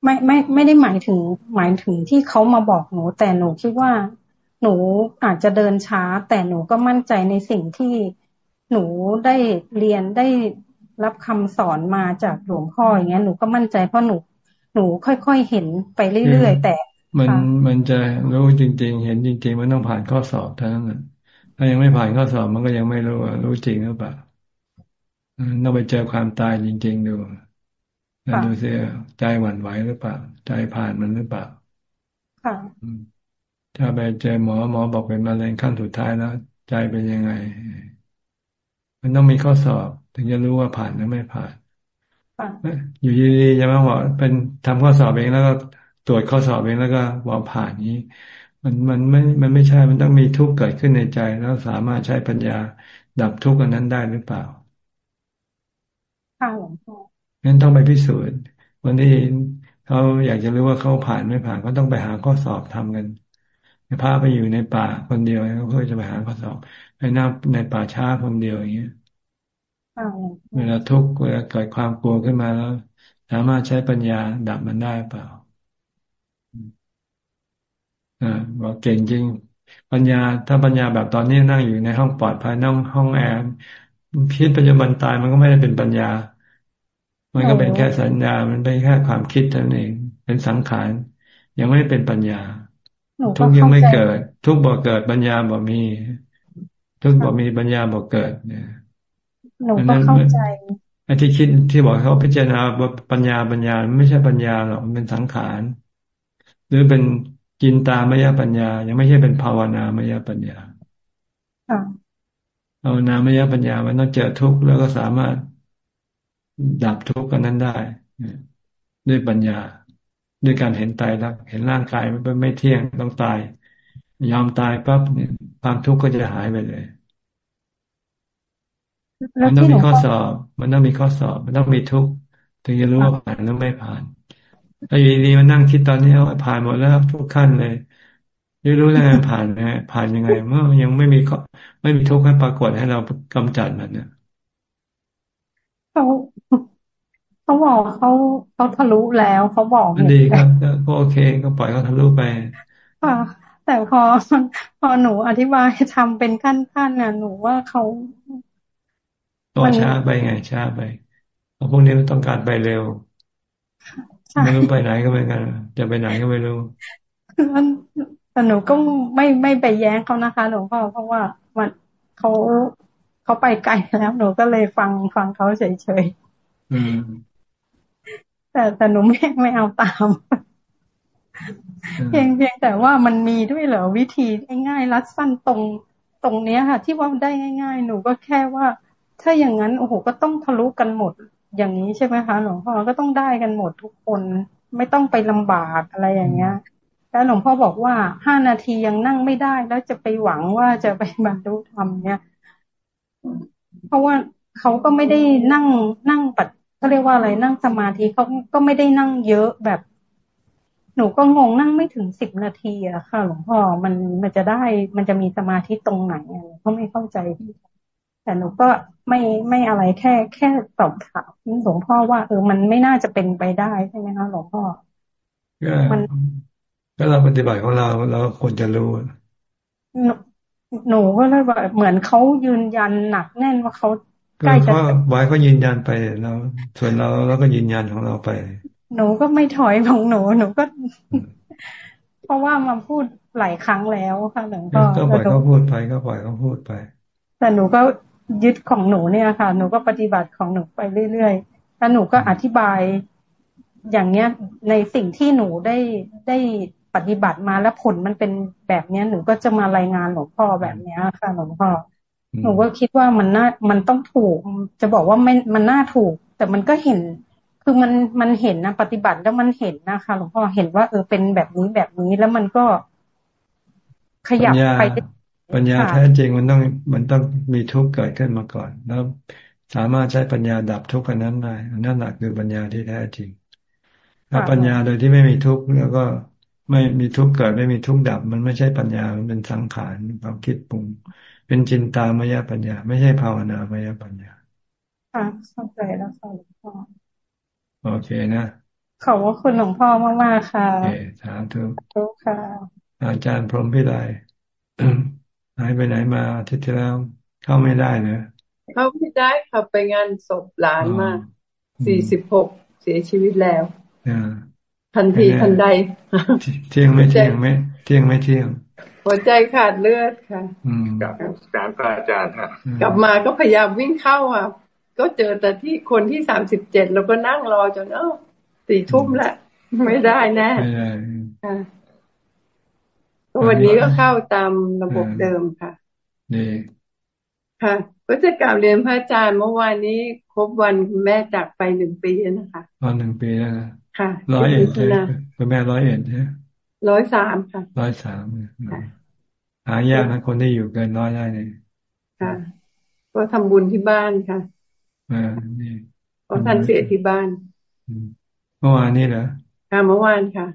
ไม่ไม่ไม่ได้หมายถึงหมายถึงที่เขามาบอกหนู แต่หนูคิดว่า หนูอาจจะเดินช้า แต่หนูก็มั่นใจในสิ่งที่หนูได้เรียนได้รับคำสอนมาจากหลวงพ่ออย่างเงี้ยหนูก็มั่นใจเพราะหนูหนูค่อยๆเห็นไปเรื่อยๆแต่ มันมันจะรู้จริง ๆ เห็นจริง ๆ มันต้องผ่านข้อสอบเท่านั้นถ้ายังไม่ผ่านข้อสอบมันก็ยังไม่รู้ว่ารู้จริงหรือเปล่าต้องไปเจอความตายจริง ๆ ดู แล้วดูสิใจหวั่นไหวหรือเปล่า ใจผ่านมันหรือเปล่าค่ะถ้าไปเจอหมอหมอบอกเป็นมะเร็งขั้นสุดท้ายแล้ว ใจเป็นยังไง มันต้องมีข้อสอบ ถึงจะรู้ว่าผ่านหรือไม่ผ่านอยู่ดีๆจะมาบอกเป็นทำข้อสอบเองแล้วก็ตรวจข้อสอบเองแล้วก็บอกผ่านนี้ มันมันไม่มันไม่ใช่มันต้องมีทุกข์เกิดขึ้นในใจ แล้วสามารถใช้ปัญญาดับทุกข์อันนั้นได้หรือเปล่าค่ะหลวงพ่อ งั้นต้องไปพิสูจน์วันที่เขาอยากจะรู้ว่าเขาผ่านไม่ผ่านก็ต้องไปหาข้อสอบทำกันพาไปอยู่ในป่าคนเดียวเขาเพื่อจะไปหาข้อสอบไปนั่งในป่าช้าคนเดียวอย่างเงี้ยเวลาทุกข์เวลาเกิดความกลัวขึ้นมาแล้ว สามารถใช้ปัญญาดับมันได้เปล่าอ่าบอกเก่งจริง ปัญญาถ้าปัญญาแบบตอนนี้นั่งอยู่ในห้องปลอดภัยนั่งห้องแอร์พิษปัจจุบันตายมันก็ไม่ได้เป็นปัญญา มันก็เป็นแค่สัญญา มันเป็นแค่ความคิดเท่านั้นเอง เป็นสังขาร ยังไม่เป็นปัญญา ทุกยังไม่เกิด ทุกบ่เกิดปัญญาบ่มี ทุกบ่มีปัญญาบ่เกิดเนี่ยหนูก็เข้าใจไอ้ที่คิดที่บอกเขาพิจารณาปัญญาปัญญาไม่ใช่ปัญญาหรอกมันเป็นสังขาร หรือเป็นจินตามยปัญญา ยังไม่ใช่เป็นภาวนามยปัญญาภาวนามยปัญญามันต้องเจอทุกข์แล้วก็สามารถ ดับทุกข์กันนั้นได้ด้วยปัญญา ด้วยการเห็นตายรักเห็นร่างกายมันไม่เที่ยงต้องตาย ยอมตายปั๊บเนี่ยความทุกข์ก็จะหายไปเลยมันต้องมีข้อสอบ มันต้องมีข้อสอบ มันต้องมีทุกข์ถึงจะรู้ว่าผ่านหรือไม่ผ่านถ้าอยู่ดีๆมานั่งคิดตอนนี้ว่าผ่านหมดแล้วทุกขั้นเลยไม่รู้แล้วผ่านไงผ่านยังไง เมื่อยังไม่มีไม่มีทุกข์ให้ปรากฏให้เรากำจัดมันเนี่ย เขาเขาบอกเขาเขาทะลุแล้วเขาบอกดีครับก็โอเคก็ปล่อยเขาทะลุไปค่ะแต่พอพอหนูอธิบายทำเป็นขั้นๆน่ะ หนูว่าเขาก็ช้าไปไงช้าไปเพราะพวกนี้ต้องการไปเร็วไม่รู้ไปไหนก็ไม่กัน จะไปไหนก็ไม่รู้แต่หนูก็ไม่ไม่ไปแย้งเขานะคะหลวงพ่อเพราะว่ามันเขา เขาไปไกลแล้วหนูก็เลยฟังฟังเขาเฉยๆแต่แต่หนูไม่ไม่เอาตามเพียงเพียงแต่ว่ามันมีด้วยเหรอวิธีง่ายๆรัดสั้นตรงตรงเนี้ยค่ะ ที่ว่าได้ง่าย ๆ หนูก็แค่ว่า ถ้าอย่างนั้นโอ้โหก็ต้องทะลุกันหมดอย่างนี้ใช่ไหมคะหลวงพ่อก็ต้องได้กันหมดทุกคนไม่ต้องไปลำบากอะไรอย่างเงี้ยแล้วหลวงพ่อบอกว่าห้านาทียังนั่งไม่ได้แล้วจะไปหวังว่าจะไปบรรลุธรรมเนี่ย เพราะว่าเขาก็ไม่ได้นั่งนั่งปัดเขาเรียกว่าอะไรนั่งสมาธิเขาก็ไม่ได้นั่งเยอะแบบ หนูก็งงนั่งไม่ถึงสิบนาทีอะค่ะ หลวงพ่อมันมันจะได้มันจะมีสมาธิตรงไหนอะก็ไม่เข้าใจแต่หนูก็ไม่ไม่อะไรแค่แค่ตอบถามหลวงพ่อว่าเออมันไม่น่าจะเป็นไปได้ใช่ไหมคะหลวงพ่อก็มันก็เราปฏิบัติของเราเราควรจะรู้ หนูก็เลยแบบเหมือนเขายืนยันหนักแน่นว่าเขาใกล้จะไว้ก็ยืนยันไปเราส่วนเราเราก็ยืนยันของเราไป หนูก็ไม่ถอยของหนู หนูก็ เพราะว่ามาพูดหลายครั้งแล้วค่ะหลวงพ่อก็ปล่อยเขาพูดไปก็ปล่อยเขาพูดไป แต่หนูก็ยึดของหนูเนี่ยค่ะ หนูก็ปฏิบัติของหนูไปเรื่อยๆแล้วหนูก็อธิบายอย่างเนี้ยในสิ่งที่หนูได้ได้ ปฏิบัติมาแล้วผลมันเป็นแบบเนี้ยหนูก็จะมารายงานหลวงพ่อแบบเนี้ยค่ะหลวงพ่อหนูก็คิดว่ามันน่ามันต้องถูก จะบอกว่าไม่มันน่าถูก แต่มันก็เห็น คือมันมันเห็นนะปฏิบัติแล้วมันเห็นนะคะหลวงพ่อเห็นว่าเออเป็นแบบนี้แบบนี้แล้วมันก็ ขยับไปปัญญาแท้จริงมันต้องมันต้องมีทุกข์เกิดขึ้นมาก่อน แล้วสามารถใช้ปัญญาดับทุกข์นั้นได้นั่นแหละคือปัญญาที่แท้จริง ถ้าปัญญาโดยที่ไม่มีทุกข์แล้วก็ ไม่มีทุกข์เกิดไม่มีทุกข์ดับ มันไม่ใช่ปัญญา มันเป็นสังขารความคิดปรุง เป็นจินตามายปัญญา ไม่ใช่ภาวนามายปัญญาค่ะเข้าใจแล้วค่ะหลวงพ่อโอเคนะขอบคุณหลวงพ่อมากๆค่ะโอเคสาธุทุกค่ะ อาจารย์พรหมพิไลหายไปไหนมาอาทิตย์ที่แล้ว เข้าไม่ได้เนอะเข้าไม่ได้ค่ะไปงานศพหลานมาสี่สิบหกเสียชีวิตแล้ว ทันทีทันใด เที่ยงไม่เที่ยงไม่เที่ยงไม่เที่ยง หัวใจขาดเลือดค่ะกับการพระอาจารย์ฮะกลับมาก็พยายามวิ่งเข้าอะ ก็เจอแต่ที่คนที่สามสิบเจ็ดแล้วก็นั่งรอจนเออสี่ทุ่มละไม่ได้แน่วันนี้ก็เข้าตามระบบเดิมค่ะนี่ค่ะก็จะกล่าวเรียนพระอาจารย์เมื่อวานนี้ครบวันคุณแม่จากไปหนึ่งปีนะคะตอนหนึ่งปีแล้ว ค่ะร้อยเอ็ดใช่คุณแม่ร้อยเอ็ดใช่ร้อยสามค่ะร้อยสามหายากนะคนที่อยู่เกินร้อยได้เลยค่ะ ก็ทำบุญที่บ้านค่ะอ่านี่เพราะท่านเสียที่บ้านเมื่อวานนี้เหรอค่ะเมื่อวานค่ะ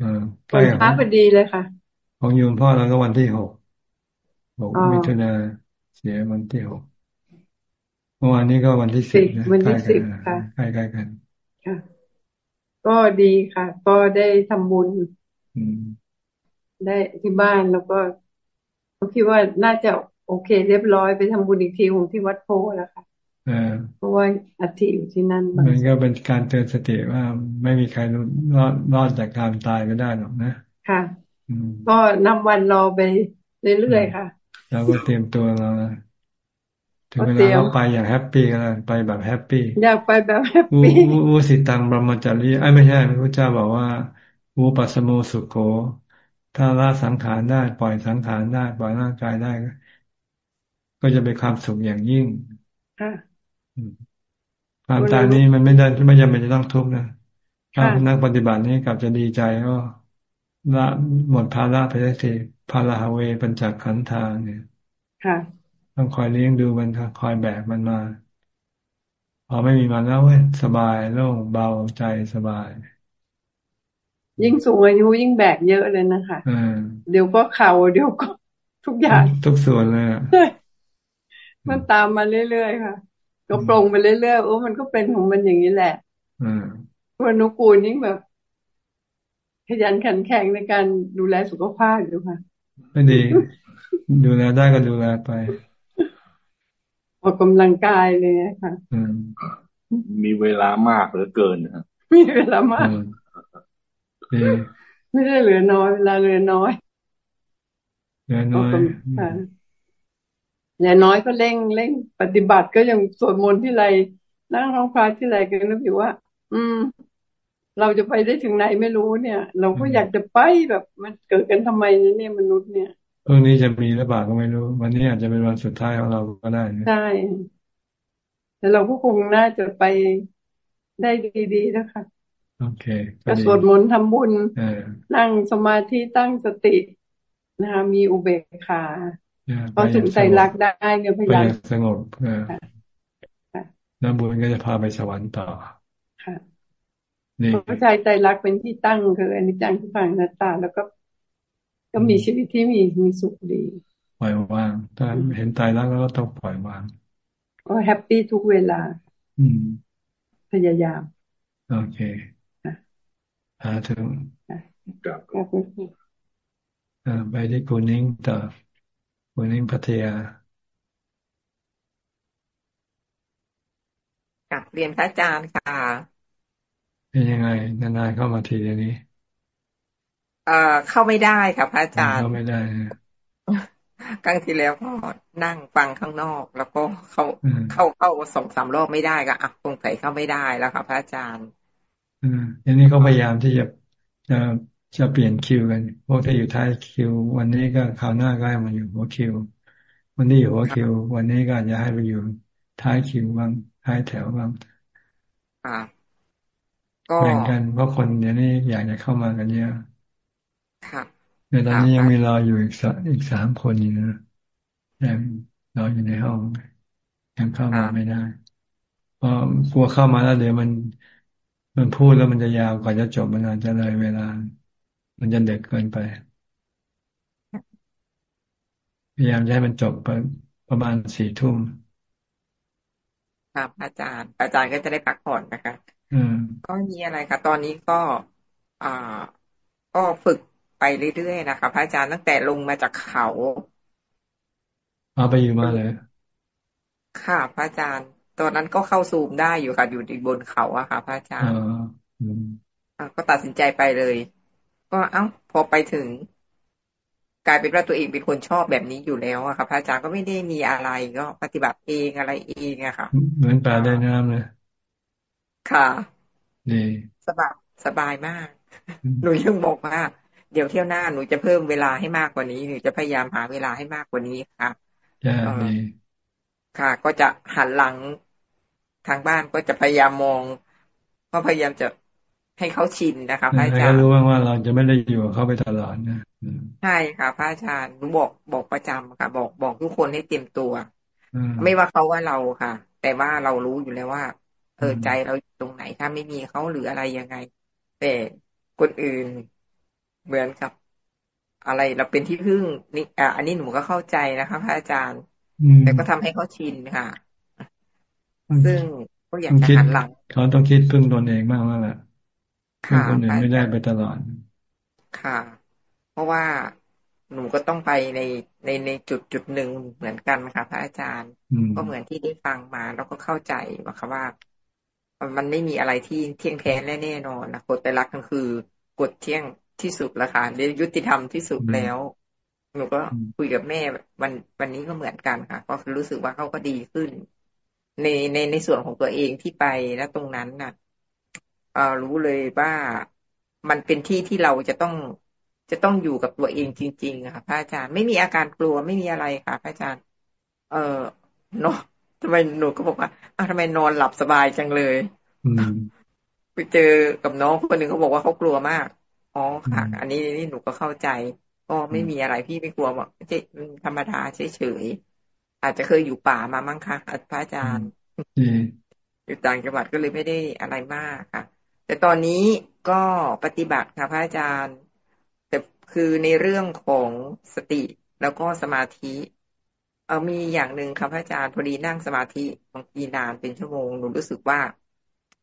อ่าใกล้พระพอดีเลยค่ะ ของโยมพ่อเราก็วันที่หกหกมิถุนาเสียวันที่หกเมื่อวานนี้ก็วันที่สิบวันที่สิบค่ะใกล้ๆกันค่ะ ก็ดีค่ะ ก็ได้ทำบุญได้ที่บ้านแล้วก็เขาคิดว่าน่าจะโอเค เรียบร้อยไปทำบุญอีกทีของที่วัดโพธิ์แล้วค่ะเพราะว่าอัฐิอยู่ที่นั่นมันก็เป็นการเตือนสติว่าไม่มีใครรอดรอดจากการตายก็ได้หรอกนะค่ะก็นับวันรอไปเรื่อยๆค่ะเราก็เตรียมตัวเรา ถึงเวลาเราไปอย่าง happy กันไปแบบ happyอยากไปแบบ happyวุสิตังพรหมจริยังไม่ใช่พระเจ้าบอกว่าวูปัสโมสุโขถ้าละสังขารได้ ปล่อยสังขารได้ ปล่อยร่างกายได้ ก็จะเป็นความสุขอย่างยิ่งความตายนี้มันไม่ได้ไม่จำเป็นจะต้องทุกข์นะถ้านักปฏิบัตินี้กลับจะดีใจก็ละหมดภาระไปได้ทีภาระเวปัญจขันธาเนี่ย ค่ะ ต้องคอยเลี้ยงดูมันคอยแบกมันมา พอไม่มีมันแล้วเว้ยสบายโล่งเบาใจสบาย ยิ่งสูงอายุยิ่งแบกเยอะเลยนะคะเดี๋ยวก็เข่าเดี๋ยวก็ทุกอย่าง ทุกส่วนเลยมันตามมาเรื่อยๆค่ะ ก็ปรงไปเรื่อยๆโอ้มันก็เป็นของมันอย่างนี้แหละวันนุกูลยิ่งแบบขยันขันแข็งในการดูแลสุขภาพอยู่ค่ะ ไม่ดี ดูแลได้ก็ดูแลไป ออกกำลังกายเลยค่ะมีเวลามากเหลือเกินนะมีเวลามากไม่ได้เหลือน้อยเวลาเหลือน้อยเหลือน้อยอย่างน้อยก็เร่งเร่งปฏิบัติก็ยังสวดมนต์ที่ไรนั่งร้องพระที่ไรก็นึกอยู่ว่า อืม เราจะไปได้ถึงไหนไม่รู้เนี่ย เราก็อยากจะไปแบบมันเกิดกันทำไมเนี่ยมนุษย์เนี่ย พรุ่งนี้จะมีหรือเปล่าก็ไม่รู้ วันนี้อาจจะเป็นวันสุดท้ายของเราก็ได้ใช่แต่เราก็คงน่าจะไปได้ดีๆนะคะอโอเคก็สวดมนต์ทำบุญนั่งสมาธิตั้งสตินะคะ มีอุเบกขาพอถึงใจรักได้ก็พยายามสงบแล้วบุญก็จะพาไปสวรรค์ต่อค่ะเข้าใจใจรักเป็นที่ตั้งคืออนิจจังทุกขังนัตตาแล้วก็ ก็มีชีวิตที่มีมีสุขดี ปล่อยวาง ถ้าเห็นตายแล้วก็ต้องปล่อยวาง ก็แฮปปี้ทุกเวลา อืม พยายาม โอเคหาถึงไปที่กูนิ่งต่อกูนิ่งพัทยากับเรียนพระอาจารย์ค่ะ เป็นยังไง นานๆเข้ามาทีเดียวนี้ เอ่อเข้าไม่ได้ค่ะพระอาจารย์เข้าไม่ได้ครั้งที่แล้วก็นั่งฟังข้างนอก แล้วก็เข้าเข้าเข้าสองสามรอบไม่ได้ก็อะคงใส่เข้าไม่ได้แล้วค่ะพระอาจารย์อืมอันนี้เขาพยายามที่จะจะจะเปลี่ยนคิวกันพวกที่อยู่ท้ายคิว วันนี้ก็คราวหน้าก็ให้มาอยู่หัวคิว วันนี้อยู่หัวคิว วันนี้ก็จะให้ไปอยู่ท้ายคิวบ้างท้ายแถวบ้างอ่าแบ่งกันเพราะคนเดี๋ยวนี้อยากจะเข้ามากันเยอะค่ะ ในตอนนี้ยังมีรออยู่อีกสอีกสามคนอยู่นะยังรออยู่ในห้องยังเข้ามาไม่ได้เพราะกลัวเข้ามาแล้วเดี๋ยวมันมันพูดแล้วมันจะยาวกว่าจะจบมันอาจจะเลยเวลา มันจะเด็กเกินไปพยายามจะให้มันจบไปประมาณสี่ทุ่มครับอาจารย์ อาจารย์ก็จะได้พักผ่อนนะคะอืมก็มีอะไรคะตอนนี้ก็อ่าก็ฝึก ไปเรื่อยๆนะคะพระอาจารย์ตั้งแต่ลงมาจากเขาเอาไปอยู่มาเลยค่ะ พระอาจารย์ ตอนนั้นก็เข้าซูมได้อยู่ค่ะ อยู่บนเขาอะค่ะ พระอาจารย์ก็ตัดสินใจไปเลย ก็เอ้าพอไปถึง กลายเป็นว่าตัวเองเป็นคนชอบแบบนี้อยู่แล้วอะค่ะ พระอาจารย์ก็ไม่ได้มีอะไรก็ปฏิบัติเองอะไรเองอะค่ะ เหมือนปลาได้น้ำเลยค่ะดีสบายสบายมาก หนูยังบอกว่า เดี๋ยวเที่ยวหน้าหนูจะเพิ่มเวลาให้มากกว่านี้หนูจะพยายามหาเวลาให้มากกว่านี้ค่ะค่ะ ก็จะหันหลังทางบ้านก็จะพยายามมองก็พยายามจะให้เขาชินนะคะพระอาจารย์รู้ว่าเราจะไม่ได้อยู่เขาไปตลอดนะใช่ค่ะพระอาจารย์หนูบอกบอกประจำค่ะ บอกบอกทุกคนให้เตรียมตัวไม่ว่าเขาว่าเราค่ะ แต่ว่าเรารู้อยู่แล้วว่าเออใจเราอยู่ตรงไหนถ้าไม่มีเขาหรืออะไรยังไง แต่คนอื่น เหมือนกับอะไรเราเป็นที่พึ่งนี่อ่อันนี้หนูก็เข้าใจนะคะพระอาจารย์ แต่ก็ทำให้เขาชินค่ะ ซึ่งก็อยากจะหันหลังเขาต้องคิดพึ่งตนเองมากว่าแหละพึ่งคนอื่นไม่ได้ไปตลอด ค่ะ เพราะว่าหนูก็ต้องไปในในในจุดจุดหนึ่งเหมือนกันค่ะ พระอาจารย์ ก็เหมือนที่ได้ฟังมา แล้วก็เข้าใจว่าค่ะว่ามันไม่มีอะไรที่เที่ยงแท้และแน่นอนนะกฎแต่ละก็คือกฎเที่ยง ที่สุดละค่ะเรียยุติธรรมที่สุดแล้วหนูก็คุยกับแม่วันวันนี้ก็เหมือนกันค่ะ ก็รู้สึกว่าเขาก็ดีขึ้น ในในในส่วนของตัวเองที่ไปแล้วตรงนั้นน่ะเออรู้เลยว่ามันเป็นที่ที่เราจะต้องจะต้องอยู่กับตัวเองจริงๆค่ะพระอาจารย์ไม่มีอาการกลัวไม่มีอะไรค่ะพระอาจารย์ เออเนาะทำไมหนูก็บอกว่าอ้าวทำไมนอนหลับสบายจังเลยไปเจอกับน้องคนหนึ่งเขาบอกว่าเขากลัวมาก อ๋อค่ะ อันนี้นี่หนูก็เข้าใจก็ไม่มีอะไรพี่ไม่กลัวบอกเจ๊ธรรมดาเฉยอาจจะเคยอยู่ป่ามามั้งคะพระอาจารย์อยู่ต่างจังหวัดก็เลยไม่ได้อะไรมากค่ะ แต่ตอนนี้ก็ปฏิบัติค่ะพระอาจารย์แต่คือในเรื่องของสติแล้วก็สมาธิเออมีอย่างหนึ่งค่ะพระอาจารย์พอดีนั่งสมาธิบางทีนานเป็นชั่วโมงหนูรู้สึกว่า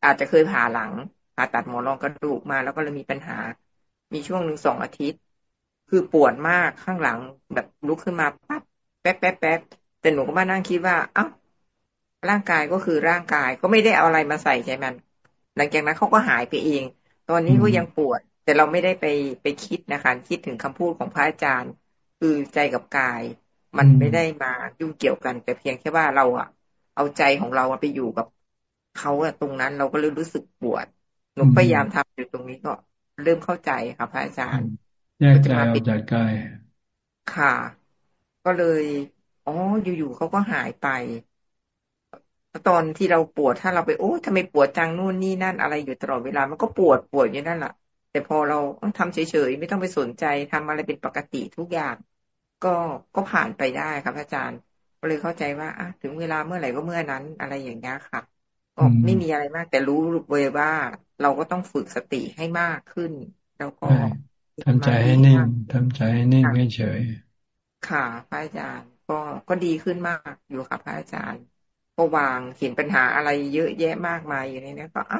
อาจจะเคยผ่าหลังผ่าตัดหมอนรองกระดูกมาแล้วก็เลยมีปัญหา มีช่วงหนึ่งสองอาทิตย์ คือปวดมากข้างหลังแบบลุกขึ้นมาปั๊บแป๊บแป๊บแป๊บแต่หนูก็มานั่งคิดว่า เอ้าร่างกายก็คือร่างกายก็ไม่ได้เอาอะไรมาใส่ใจมัน หลังจากนั้นเขาก็หายไปเอง ตอนนี้ก็ยังปวด แต่เราไม่ได้ไปไปคิดนะคะ คิดถึงคำพูดของพระอาจารย์ คือใจกับกาย มันไม่ได้มายุ่งเกี่ยวกัน แต่เพียงแค่ว่าเราอะเอาใจของเราไปอยู่กับเขาอะตรงนั้นเราก็เลยรู้สึกปวดหนูพยายามทำอยู่ตรงนี้ก็ เริ่มเข้าใจค่ะพระอาจารย์แยกใจออกจากกายค่ะ ก็เลยอ๋ออยู่ๆเขาก็หายไปตอนที่เราปวดถ้าเราไปโอ้ทำไมปวดจังนู่นนี่นั่นอะไรอยู่ตลอดเวลา มันก็ปวดปวดอยู่นั่นแหละแต่พอเราทำเฉยๆไม่ต้องไปสนใจทำอะไรเป็นปกติทุกอย่าง ก็ก็ผ่านไปได้ครับอาจารย์ ก็เลยเข้าใจว่าอะถึงเวลาเมื่อไหร่ก็เมื่อนั้นอะไรอย่างเงี้ยค่ะก็ไม่มีอะไรมาก แต่รู้เลยว่า เราก็ต้องฝึกสติให้มากขึ้น แล้วก็ทำใจให้นิ่งทำใจให้นิ่งไม่เฉย ค่ะพระอาจารย์ ก็ก็ดีขึ้นมากอยู่ค่ะพระอาจารย์ก็วางเห็นปัญหาอะไรเยอะแยะมากมายอยู่ในนี้ก็อะ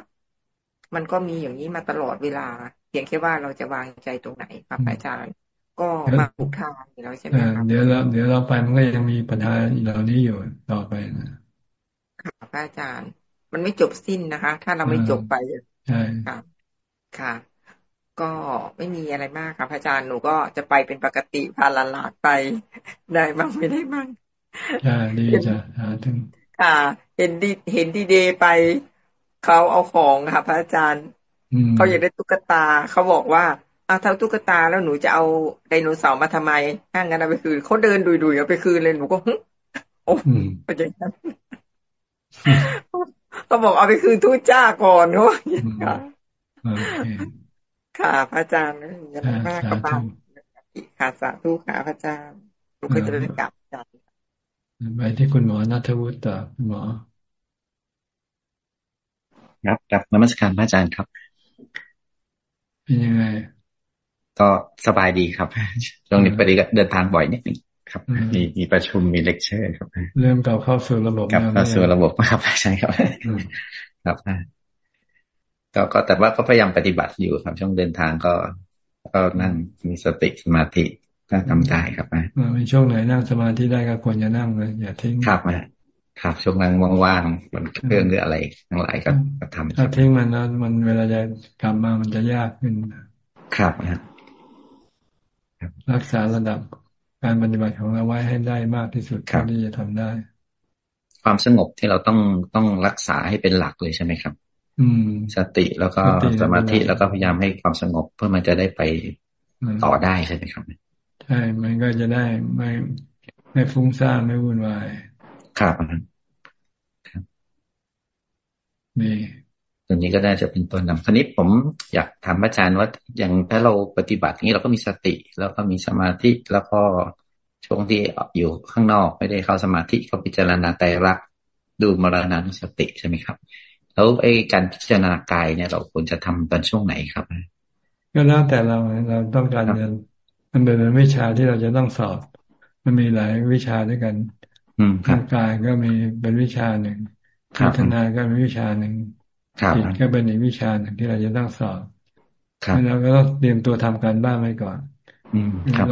มันก็มีอย่างนี้มาตลอดเวลา เพียงแค่ว่าเราจะวางใจตรงไหนครับอาจารย์ ก็มาถูกทางอยู่แล้วใช่ไหมครับเดี๋ยวเราเดี๋ยวเราไปมันก็ยังมีปัญหาเหล่านี้อยู่ต่อไปนะค่ะพระอาจารย์ มันไม่จบสิ้นนะคะ ถ้าเราไม่จบไปใช่ ครับค่ะ ก็ไม่มีอะไรมากครับอาจารย์หนูก็จะไปเป็นปกติพาลลาดไปได้บ้างไม่ได้บ้างใช่ดีจ้ะถึงค่ะ เห็นดีเห็นดีเดย์ไปเขาเอาของค่ะพระอาจารย์เขาอยากได้ตุ๊กตาเขาบอกว่าเอาเท่าตุ๊กตาแล้วหนูจะเอาไดโนเสาร์มาทำไมถ้างั้นเอาไปคืนเขาเดินดุยๆเอาไปคืนเลยหนูก็โอ้เป็นอย่างนั้น เขาบอกเอาไปคืนทูตจ้าก่อนเขาค่ะค่ะพระอาจารย์ยังมากกับบ้านค่ะสาธุค่ะพระอาจารย์หนูก็จะได้กลับอาจารย์ไปที่คุณหมอนัทวุฒิต่อคุณหมอครับครับนมัสการพระอาจารย์ครับ เป็นยังไง ก็สบายดีครับช่วงนี้ปฏิเดินทางบ่อยนิดนึง ครับมีมีประชุมมีเลคเชอร์ครับเริ่มเก่าเข้าสู่ระบบกับเข้าสู่ระบบครับใช่ครับครับก็ก็แต่ว่าก็พยายามปฏิบัติอยู่ครับช่วงเดินทางก็ก็นั่งมีสติสมาธิก็ทำได้ครับนะในช่วงไหนนั่งสมาธิได้ก็ควรจะนั่งเลยอย่าทิ้งครับนะครับช่วงนั้นว่างๆมันเครื่องหรืออะไรทั้งหลายก็ทำถ้าทิ้งมันแล้วมันเวลาจะกลับมามันจะยากขึ้นครับนะรักษาระดับ การปฏิบัติของเราไว้ให้ได้มากที่สุดเท่าที่จะทำได้ ความสงบที่เราต้องต้องรักษาให้เป็นหลักเลยใช่ไหมครับ อืม สติแล้วก็สมาธิแล้วก็พยายามให้ความสงบเพื่อมันจะได้ไปต่อได้ใช่ไหมครับใช่มันก็จะได้ไม่ไม่ฟุ้งซ่านไม่วุ่นวายครับนี่ ตัวนี้ก็น่าจะเป็นตัวนำคราวนี้ผมอยากถามอาจารย์ว่าอย่างถ้าเราปฏิบัตินี้เราก็มีสติ แล้วก็มีสมาธิแล้วก็ช่วงที่อยู่ข้างนอกไม่ได้เข้าสมาธิก็พิจารณาใจรักดูมรณานุสติใช่ไหมครับ แล้วไอ้การพิจารณากายเนี่ย เราควรจะทำตอนช่วงไหนครับ ก็แล้วแต่เราเราต้องการเรียนมันเป็นวิชาที่เราจะต้องสอบ มันมีหลายวิชาด้วยกันร่างกายก็มีเป็นวิชาหนึ่งพัฒนาก็เป็นวิชาหนึ่ง จิตก็เป็นอีกวิชาหนึ่งที่เราจะต้องสอบเราก็ต้องเตรียมตัวทำการบ้านไว้ก่อน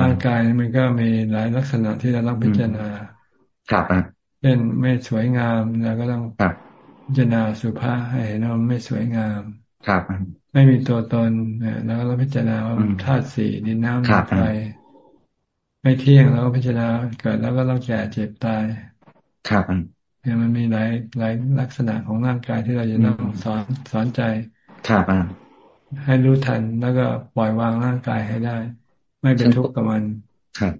ร่างกายมันก็มีหลายลักษณะที่เราต้องพิจารณาครับเช่นไม่สวยงามเราก็ต้องพิจารณาสุภาพให้เห็นว่าไม่สวยงามครับไม่มีตัวตนแล้วก็พิจารณาว่าธาตุสี่ดินน้ำลมไฟไม่เที่ยงแล้วก็พิจารณาเกิดแล้วก็ต้องแก่เจ็บตายครับ เนี่ยมันมีหลายหลายลักษณะของร่างกายที่เราจะต้องสอนสอนใจครับให้รู้ทันแล้วก็ปล่อยวางร่างกายให้ได้ ไม่เป็นทุกข์กับมันครับ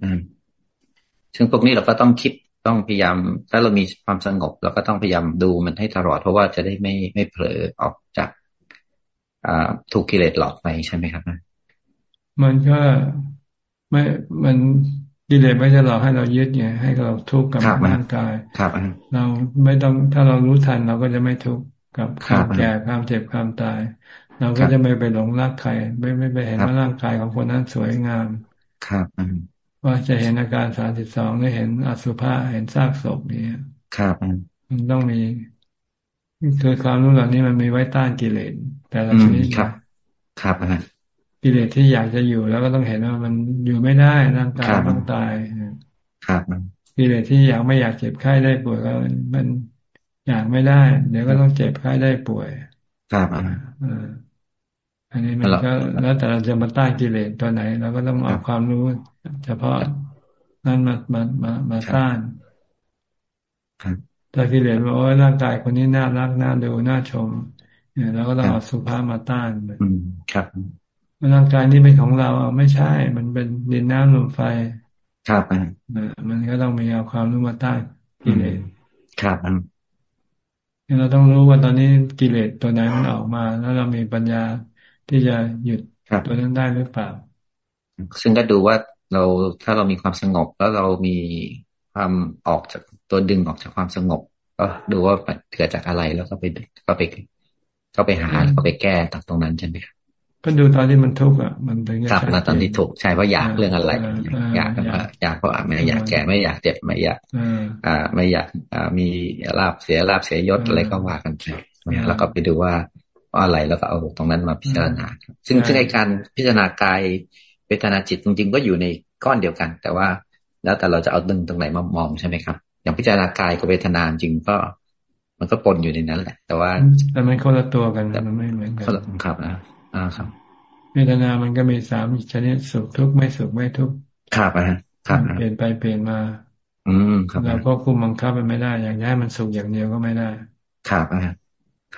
ซึ่งพวกนี้เราก็ต้องคิดต้องพยายาม ถ้าเรามีความสงบเราก็ต้องพยายามดูมันให้ตลอด เพราะว่าจะได้ไม่ไม่เผลอออกจากอ่าถูกกิเลสหลอกไปใช่ไหมครับมันก็ไม่มัน กิเลสไม่จะหลอกให้เรายึดไงให้เราทุกข์กับร่างกายครับเราไม่ต้องถ้าเรารู้ทันเราก็จะไม่ทุกข์กับความแก่ความเจ็บความตาย เราก็จะไม่ไปหลงรักใครไม่ไม่ไปเห็นว่าร่างกายของคนนั้นสวยงาม ครับว่าจะเห็นอาการสามสิบสองได้เห็นอสุภะเห็นซากศพนี่ครับมันต้องมีคือความรู้เหล่านี้มันมีไว้ต้านกิเลสแต่ละชนิดครับ ครับ กิเลสที่อยากจะอยู่แล้วก็ต้องเห็นว่ามันอยู่ไม่ได้ร่างกายต้องตายครับกิเลสที่อยากไม่อยากเจ็บไข้ได้ป่วยก็มันอยากไม่ได้ เดี๋ยวก็ต้องเจ็บไข้ได้ป่วยครับอันนี้มันก็แล้วแต่เราจะมาต้านกิเลสตัวไหนเราก็ต้องเอาความรู้ เฉพาะนั้นมามามามาต้านถ้ากิเลสว่าโอ้ร่างกายคนนี้น่ารักน่าดูน่าชมเนี่ยเราก็ต้องเอาสุภาพมาต้านอืมครับ ร่างกายนี้เป็นของเราไม่ใช่ มันเป็นดินน้ำลมไฟ ครับมันก็ต้องมีเอาความรู้มาต้านกิเลสครับเราต้องรู้ว่าตอนนี้กิเลสตัวไหนมันออกมา แล้วเรามีปัญญาที่จะหยุดตัวนั้นได้หรือเปล่า ซึ่งก็ดูว่าเราถ้าเรามีความสงบแล้วเรามีความออกจากตัวดึงออกจากความสงบ ก็ดูว่าเกิดจากอะไรแล้วก็ไปก็ไปก็ไปหาก็ไปแก้ตัดตรงนั้นใช่ไหมครับ ก็ดูตอนที่มันทุกข์อะมันถึงจะครับตอนที่ทุกข์ใช่เพราะอยากเรื่องอะไร อยากอยากเพราะไม่อยากแก่ไม่อยากเจ็บไม่อยากอ่า ไม่อยากอ่ามีลาบเสียลาบเสียยศอะไรก็ว่ากันไปแล้วก็ไปดูว่าว่าอะไรแล้วก็เอาตรงนั้นมาพิจารณา ซึ่งซึ่งในการพิจารณากายเวทนาจิตจริง ๆ ก็อยู่ในก้อนเดียวกัน แต่ว่าแล้วแต่เราจะเอาดึงตรงไหนมามองใช่ไหมครับ อย่างพิจารณากายกับเวทนาจริงก็ มันก็ปนอยู่ในนั้นแหละ แต่ว่าแต่มันคนละตัวกันมันไม่เหมือนกันครับ อ่าครับ เวทนามันก็มีสามชนิดสุขทุกข์ไม่สุขไม่ทุกข์ครับอะครับเปลี่ยนไปเปลี่ยนมา อืมครับเราก็คุมบังคับมันไม่ได้ อย่างนี้มันสุขอย่างเดียวก็ไม่ได้ครับอะ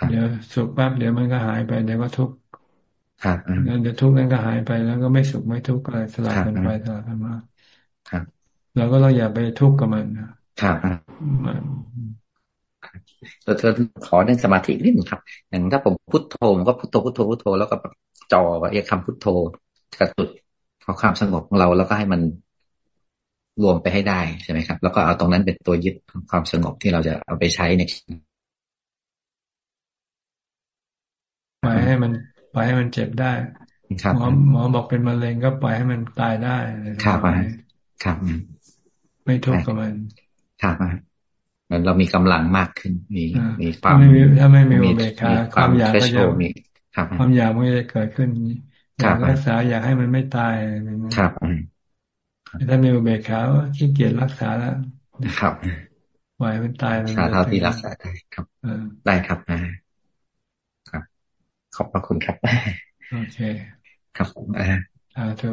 เดี๋ยวสุขปั๊บเดี๋ยวมันก็หายไปเดี๋ยวก็ทุกข์ครับแล้วเดี๋ยวทุกข์นั้นก็หายไปแล้วก็ไม่สุขไม่ทุกข์อะไรสลับกันไปสลับกันมาครับเราก็ต้องอย่าไปทุกข์กับมันครับ เราจะขอเรื่องสมาธินิดนึงครับ อย่างถ้าผมพุทโธผมก็พุทโธพุทโธพุทโธแล้วก็จอไอ้คำพุทโธกระตุดขอความสงบของเราแล้วก็ให้มันรวมไปให้ได้ใช่ไหมครับ แล้วก็เอาตรงนั้นเป็นตัวยึดความสงบที่เราจะเอาไปใช้ในปล่อยให้มันปล่อยให้มันเจ็บได้หมอหมอบอกเป็นมะเร็งก็ปล่อยให้มันตายได้ครับครับ ไม่ทุกข์กับมันครับ มันเรามีกำลังมากขึ้น มีมีความถ้าไม่มีอุเบกขาความอยากก็จะความอยากไม่ได้เกิดขึ้นอยากรักษาอยากให้มันไม่ตายครับถ้ามีอุเบกขาขี้เกียจรักษาแล้วครับปล่อยมันตายรักษาเท่าที่รักษาได้ครับได้ครับนะครับ ขอบพระคุณครับโอเคครับผมอ่าสาธุ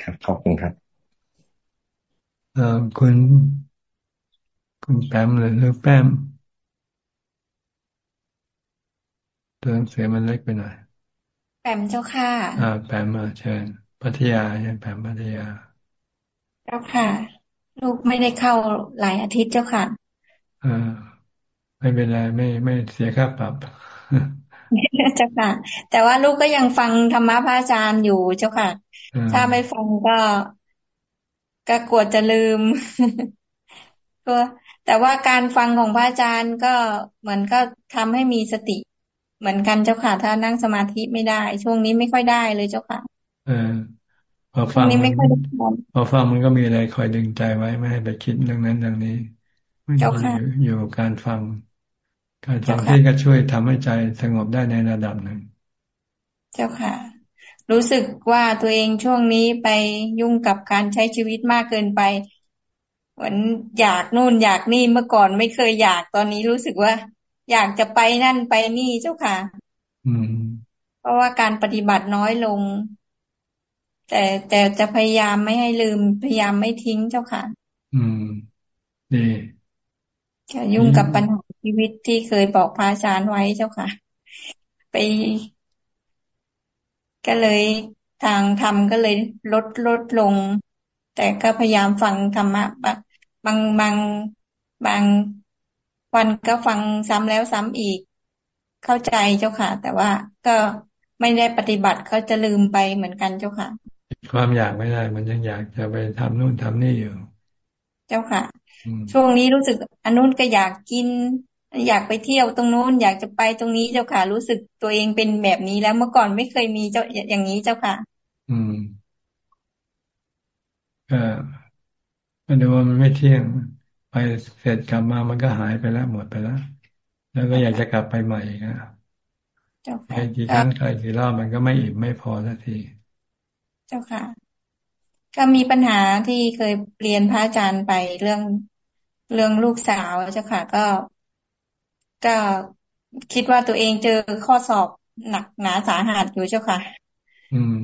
ครับขอบคุณครับเอ่อคุณ คุณแปมเลยหรือแป้มตัวหนังสือมันเล็กไปหน่อยแปมเจ้าค่ะ อ่า แปมมาเชิญ พัทยาใช่แปมพัทยา เจ้าค่ะ ลูกไม่ได้เข้าหลายอาทิตย์เจ้าค่ะอ่าไม่เป็นไรไม่ไม่เสียค่าปรับเจ้าค่ะ แต่ว่าลูกก็ยังฟังธรรมะพระอาจารย์อยู่เจ้าค่ะ ถ้าไม่ฟังก็ก็กลัวจะลืมก็ แต่ว่าการฟังของพระอาจารย์ก็เหมือนก็ทำให้มีสติ เหมือนกันเจ้าค่ะ ถ้านั่งสมาธิไม่ได้ ช่วงนี้ไม่ค่อยได้เลยเจ้าค่ะเออพอฟังนี้ไม่ค่อยได้พอฟังมันก็มีอะไรคอยดึงใจไว้ไม่ให้ไปคิดเรื่องนั้นเรื่องนี้เจ้าค่ะอยู่การฟัง การฟังที่ก็ช่วยทำให้ใจสงบได้ในระดับหนึ่ง เจ้าค่ะ รู้สึกว่าตัวเองช่วงนี้ไปยุ่งกับการใช้ชีวิตมากเกินไปเห มือนอยากนู่นอยากนี่เมื่อก่อนไม่เคยอยากตอนนี้รู้สึกว่า อยากจะไปนั่นไปนี่เจ้าค่ะ อืม เพราะว่าการปฏิบัติน้อยลง แต่แต่จะพยายามไม่ให้ลืมพยายามไม่ทิ้งเจ้าค่ะ อืมดีจะยุ่งกับปัญหาชีวิตที่เคยบอกพระอาจารย์ไว้เจ้าค่ะ ไป ก็เลยทางธรรมก็เลยลดลดลง แต่ก็พยายามฟังธรรมะ บางบางบางวันก็ฟังซ้ำแล้วซ้ำอีก เข้าใจเจ้าค่ะ แต่ว่าก็ไม่ได้ปฏิบัติเขาจะลืมไปเหมือนกันเจ้าค่ะ ความอยากไม่ได้ มันยังอยากจะไปทำนู่นทำนี่อยู่ เจ้าค่ะ ช่วงนี้รู้สึกอันนู้นก็อยากกิน อยากไปเที่ยวตรงนู้น อยากจะไปตรงนี้เจ้าค่ะ รู้สึกตัวเองเป็นแบบนี้แล้วเมื่อก่อนไม่เคยมีเจ้าอย่างนี้เจ้าค่ะ อืม ก็ก็ดูว่ามันไม่เที่ยงไปเสร็จกลับมามันก็หายไปแล้วหมดไปแล้ว แล้วก็อยากจะกลับไปใหม่นะไปกี่ครั้งใครกี่รอบมันก็ไม่อิ่มไม่พอสักที เจ้าค่ะ ก็มีปัญหาที่เคยเรียนพระอาจารย์ไปเรื่องเรื่องลูกสาวเจ้าค่ะก็ก็คิดว่าตัวเองเจอข้อสอบหนักหนาสาหัสอยู่เจ้าค่ะ อืม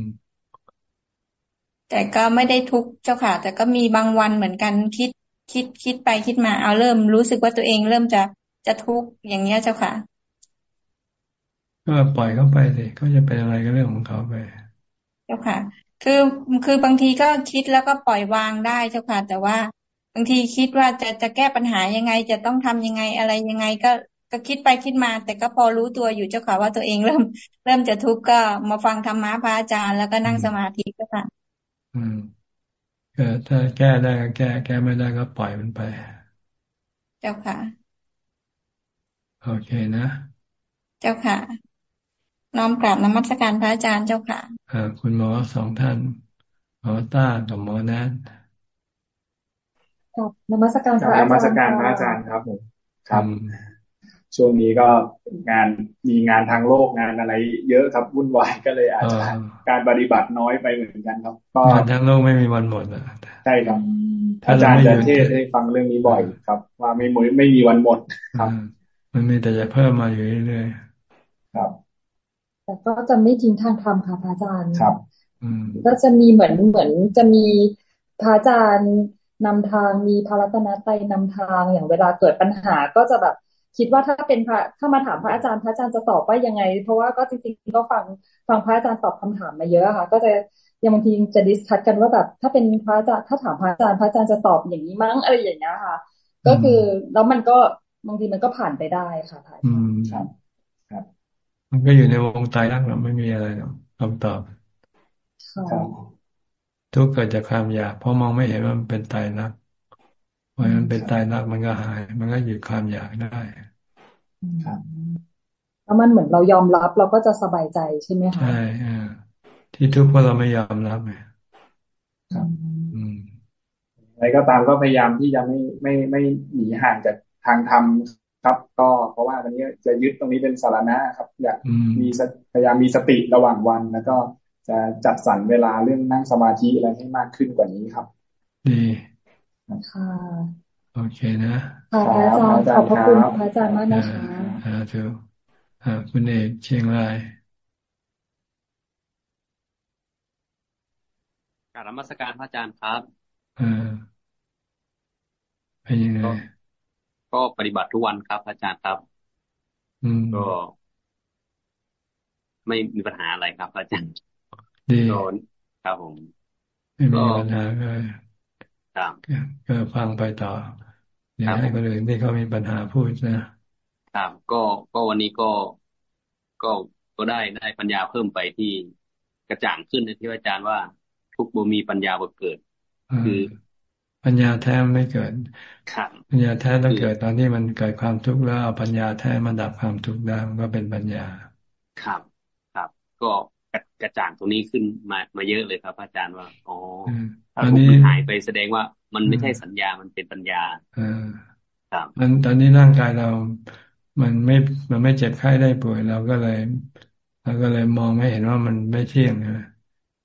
แต่ก็ไม่ได้ทุกเจ้าค่ะ แต่ก็มีบางวันเหมือนกันคิดคิดคิดไปคิดมาเอาเริ่มรู้สึกว่าตัวเองเริ่มจะจะทุกข์อย่างเนี้ยเจ้าค่ะ ก็ปล่อยเขาไปสิเขาจะเป็นอะไรก็เรื่องของเขาไป เจ้าค่ะ คือคือบางทีก็คิดแล้วก็ปล่อยวางได้เจ้าค่ะ แต่ว่าบางทีคิดว่าจะจะแก้ปัญหายังไง จะต้องทำยังไงอะไรยังไงก็ก็ก็คิดไปคิดมา แต่ก็พอรู้ตัวอยู่เจ้าค่ะว่าตัวเองเริ่ม เริ่มจะทุกข์ก็มาฟังธรรมะพระอาจารย์แล้วก็นั่งสมาธิเจ้าค่ะ อืมก็ถ้าแก้ได้ก็แก้ แก้ไม่ได้ก็ปล่อยมันไป เจ้าค่ะ โอเคนะ เจ้าค่ะ น้อมกราบนมัสการพระอาจารย์เจ้าค่ะอ่าคุณหมอสองท่าน หมอต้ากับหมอแนทครับนมัสการพระอาจารย์นมัสการพระอาจารย์ครับผมครับ ช่วงนี้ก็งานมีงานทางโลกงานอะไร เยอะครับวุ่นวายก็เลยอาจจะการปฏิบัติน้อยไปเหมือนกันครับก็งานทางโลกไม่มีวันหมดอะใช่ครับอาจารย์จะเทศให้ฟังเรื่องนี้บ่อยครับ ว่าไม่ไม่มีวันหมดครับ มันมีแต่จะเพิ่มมาอยู่เรื่อยๆครับ แต่ก็จะไม่ทิ้งทางธรรมค่ะพระอาจารย์ครับก็จะมีเหมือนเหมือนจะมีพระอาจารย์นำทางมีพระรัตนตรัยนำทางอย่างเวลาเกิดปัญหาก็จะแบบ คิดว่าถ้าเป็นพระถ้ามาถามพระอาจารย์พระอาจารย์จะตอบว่ายังไง เพราะว่าก็จริงๆก็ฟังฟังพระอาจารย์ตอบคำถามมาเยอะค่ะ ก็จะยังบางทีจะดิสคัตกันว่าแบบถ้าเป็นพระอาจารย์ถ้าถามพระอาจารย์พระอาจารย์จะตอบอย่างนี้มั้งอะไรอย่างเงี้ยค่ะ ก็คือแล้วมันก็บางทีมันก็ผ่านไปได้ค่ะพระอาจารย์ครับครับ มันก็อยู่ในวงตายรักเราไม่มีอะไรหรอกคำตอบทุกเกิดจากความอยากเพราะมองไม่เห็นว่ามันเป็นตายรักพอมันเป็นตายรักมันก็หาย มันก็หยุดความอยากได้ครับ แล้วมันเหมือนเรายอมรับเราก็จะสบายใจใช่ไหมคะใช่ที่ทุกข์เพราะเราไม่ยอมรับไงครับอะไรก็ตามก็พยายามที่จะไม่ไม่ไม่หนีห่างจากทางธรรมครับ ก็เพราะว่าตอนนี้จะยึดตรงนี้เป็นสารณะครับ อยากมีพยายามมีสติระหว่างวัน แล้วก็จะจัดสรรเวลาเรื่องนั่งสมาธิอะไรให้มากขึ้นกว่านี้ครับ ดีค่ะ โอเคนะค่ะอาจารย์ขอบพระคุณพระอาจารย์มากนะคะอ่าถูกอ่าคุณเอกเชียงรายการรมสการพระอาจารย์ครับอ่าเป็นยังไงก็ปฏิบัติทุกวันครับ อาจารย์ครับ อืมก็ ไม่มีปัญหาอะไรครับ อาจารย์ดีครับผมไม่มีปัญหาเลยครับก็ฟังไปต่อ เดี๋ยวให้คนอื่นที่เขามีปัญหาพูดนะครับก็ก็วันนี้ก็ก็ก็ได้ได้ปัญญาเพิ่มไปที่กระจ่างขึ้นในที่อาจารย์ว่าทุกบุมีปัญญาบ่เกิด คือปัญญาแท้ไม่เกิดครับปัญญาแท้ต้องเกิดตอนที่มันเกิดความทุกข์แล้วเอาปัญญาแท้มาดับความทุกข์ได้มันก็เป็นปัญญา ครับ ครับ ก็กระจ่างตรงนี้ขึ้นมามาเยอะเลยครับ อาจารย์ว่าอ๋อถ้าทุกมันหายไปแสดงว่า มันไม่ใช่สัญญามันเป็นปัญญาครับมันตอนนี้ร่างกายเรา มันไม่มันไม่เจ็บไข้ได้ป่วยเราก็เลยเราก็เลยมองไม่เห็นว่ามันไม่เที่ยงนะ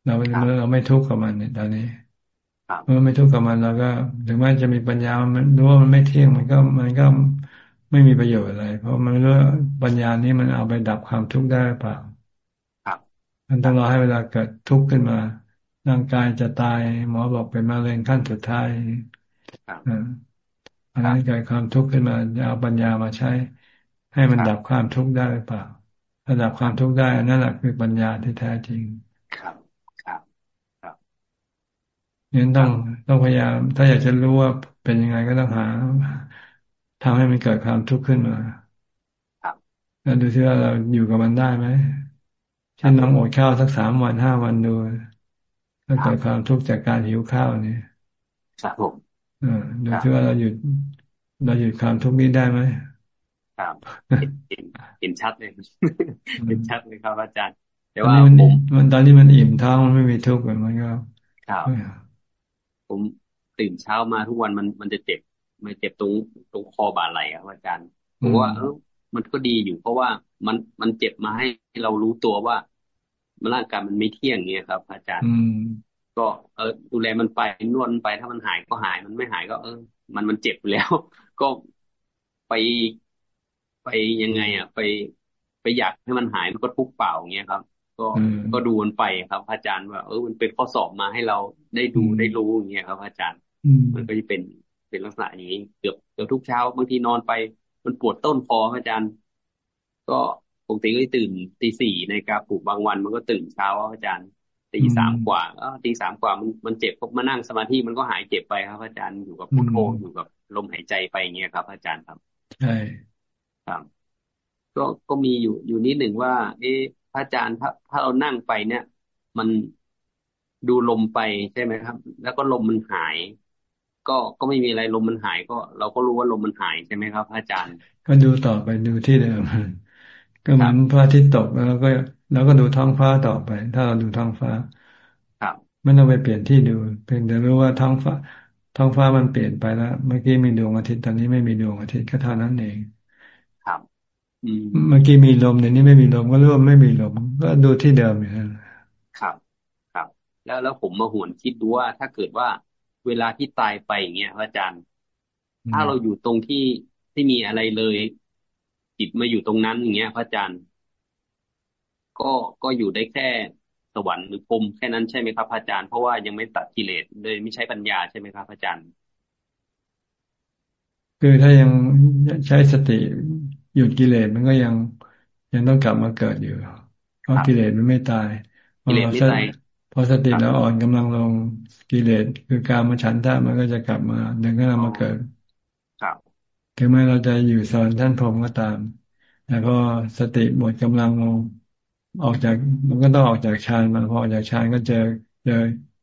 เราเราไม่ทุกข์กับมันเนี่ยตอนนี้เมื่อไม่ทุกข์กับมันเราก็ถึงแม้จะมีปัญญามันรู้ว่ามันไม่เที่ยงมันก็มันก็ไม่มีประโยชน์อะไร เพราะมันรู้ปัญญานี้มันเอาไปดับความทุกข์ได้เปล่ามันต้องรอให้เวลาเกิดทุกข์ขึ้นมา ร่างกายจะตาย หมอบอกเป็นมะเร็งขั้นสุดท้ายอันนั้นเกิดความทุกข์ขึ้นมาจะเอาปัญญามาใช้ ให้มันดับความทุกข์ได้หรือเปล่าถ้าดับความทุกข์ได้นั่นแหละคือปัญญาที่แท้จริง ครับครับครับงั้นต้องต้องพยายาม ถ้าอยากจะรู้ว่าเป็นยังไงก็ต้องหาทำให้มันเกิดความทุกข์ขึ้นมาแล้วดูซิว่าเราอยู่กับมันได้ไหมช่นน้องอดข้าวสักสามวันห้าวันดู ถ้าเกิดความทุกข์จากการหิวข้าวนี่ครับผมเออดูที่ว่าเราหยุดเราหยุดความทุกข์นี้ได้ไหมครับเห็นเห็นชัดเลยเห็นชัดเลยครับอาจารย์ แต่ว่าผมมันตอนนี้มันอิ่มท้องมันไม่มีทุกข์แบบมันก็ครับผมตื่นเช้ามาทุกวันมันมันจะเจ็บมันเจ็บตรงตรงคอบ่าไหล่ครับอาจารย์ผมว่าเออมันก็ดีอยู่เพราะว่ามันมันเจ็บมาให้เรารู้ตัวว่า ร่างกายมันไม่เที่ยงเงี้ยครับอาจารย์ก็เออดูแลมันไปนวดไปถ้ามันหายก็หายมันไม่หายก็ เออ มันมันเจ็บแล้ว ก็ไปไปยังไง อะ ไปไปอยากให้มันหายมันก็ทุกเปล่าเงี้ยครับ ก็ก็ดูมันไปครับอาจารย์ว่าเออมันเป็นข้อสอบมาให้เราได้ดูได้รู้อย่างเงี้ยครับ อาจารย์มันก็จะเป็นเป็นลักษณะอย่างนี้เกือบเกือบทุกเช้าบางทีนอนไป มันปวดต้นคออาจารย์ ก็ ปกติก็ตื่นตีสี่ในกาปลุกบางวันมันก็ตื่นเช้าอาจารย์ตีสามกว่าก็ตีสามกว่ามันมันเจ็บพอมานั่งสมาธิมันก็หายเจ็บไปครับ อาจารย์อยู่กับพุทโธอยู่กับลมหายใจไปอย่างเงี้ยครับ อาจารย์ครับใช่ครับก็ก็มีอยู่อยู่นิดหนึ่งว่า เอ๊ะพระอาจารย์ถ้าถ้าเรานั่งไปเนี่ย มันดูลมไปใช่ไหมครับ แล้วก็ลมมันหาย ก็ก็ไม่มีอะไรลมมันหายก็ เราก็รู้ว่าลมมันหายใช่ไหมครับพระอาจารย์ ก็ดูต่อไปดูที่เดิม ก็เหมือนพระอาทิตย์ตกแล้วก็แล้วก็ดูท้องฟ้าต่อไป ถ้าเราดูท้องฟ้าครับไม่ต้องไปเปลี่ยนที่ดู เพียงแต่รู้ว่าท้องฟ้า ท้องฟ้ามันเปลี่ยนไปแล้ว เมื่อกี้มีดวงอาทิตย์ตอนนี้ไม่มีดวงอาทิตย์ก็เท่านั้นเองครับเมื่อกี้มีลมในนี้ไม่มีลมก็รู้ว่าไม่มีลมก็ดูที่เดิมอย่างนั้นครับ ครับ แล้วแล้วผมมาหวนคิดดูว่าถ้าเกิดว่าเวลาที่ตายไปอย่างเงี้ยอาจารย์ ถ้าเราอยู่ตรงที่ที่มีอะไรเลย จิตมาอยู่ตรงนั้นอย่างเงี้ย พระอาจารย์ ก็ก็อยู่ได้แค่สวรรค์หรือพรมแค่นั้นใช่ไหมครับอาจารย์เพราะว่ายังไม่ตัดกิเลสเลยไม่ใช้ปัญญาใช่ไหมครับอาจารย์ คือถ้ายังใช้สติหยุดกิเลสมันก็ยังยังต้องกลับมาเกิดอยู่เพราะกิเลสมันไม่ตายกิเลสไม่ตายพอสติแล้วอ่อนกำลังลงกิเลสคือการมาฉันทะมันก็จะกลับมาเดินก็มาเกิดครับ ถึงแม้เราจะอยู่สอนท่านพรหมก็ตามแต่พอสติหมดกำลังลงออกจากมันก็ต้องออกจากฌานมาพอออกจากฌานก็เจอเจอ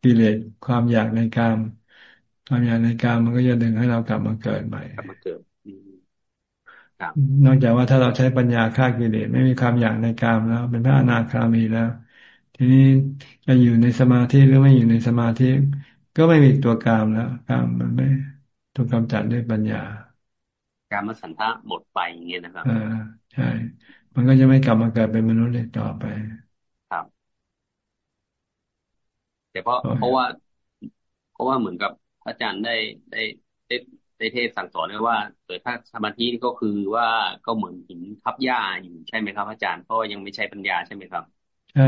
กิเลสความอยากในกามความอยากในกามมันก็จะดึงให้เรากลับมาเกิดใหม่กลับมาเกิดนอกจากว่าถ้าเราใช้ปัญญาฆ่ากิเลสไม่มีความอยากในกามแล้ว เป็นพระอนาคามีแล้ว ทีนี้จะอยู่ในสมาธิหรือไม่อยู่ในสมาธิ ก็ไม่มีตัวกามแล้วกามมันไม่ถูกกำจัดด้วยปัญญา การมาสันทะหมดไปอย่างเงี้ยนะครับอ่าใช่ มันก็จะไม่กลับมาเกิดเป็นมนุษย์เลยต่อไป ครับ แต่เพราะเพราะว่า เพราะว่าเหมือนกับอาจารย์ได้ได้ได้ได้เทศสั่งสอนไว้ว่าเกิดถ้าสมาธิก็คือว่าก็เหมือนหินทับหญ้าอยู่ใช่ไหมครับอาจารย์เพราะยังไม่ใช่ปัญญาใช่ไหมครับใช่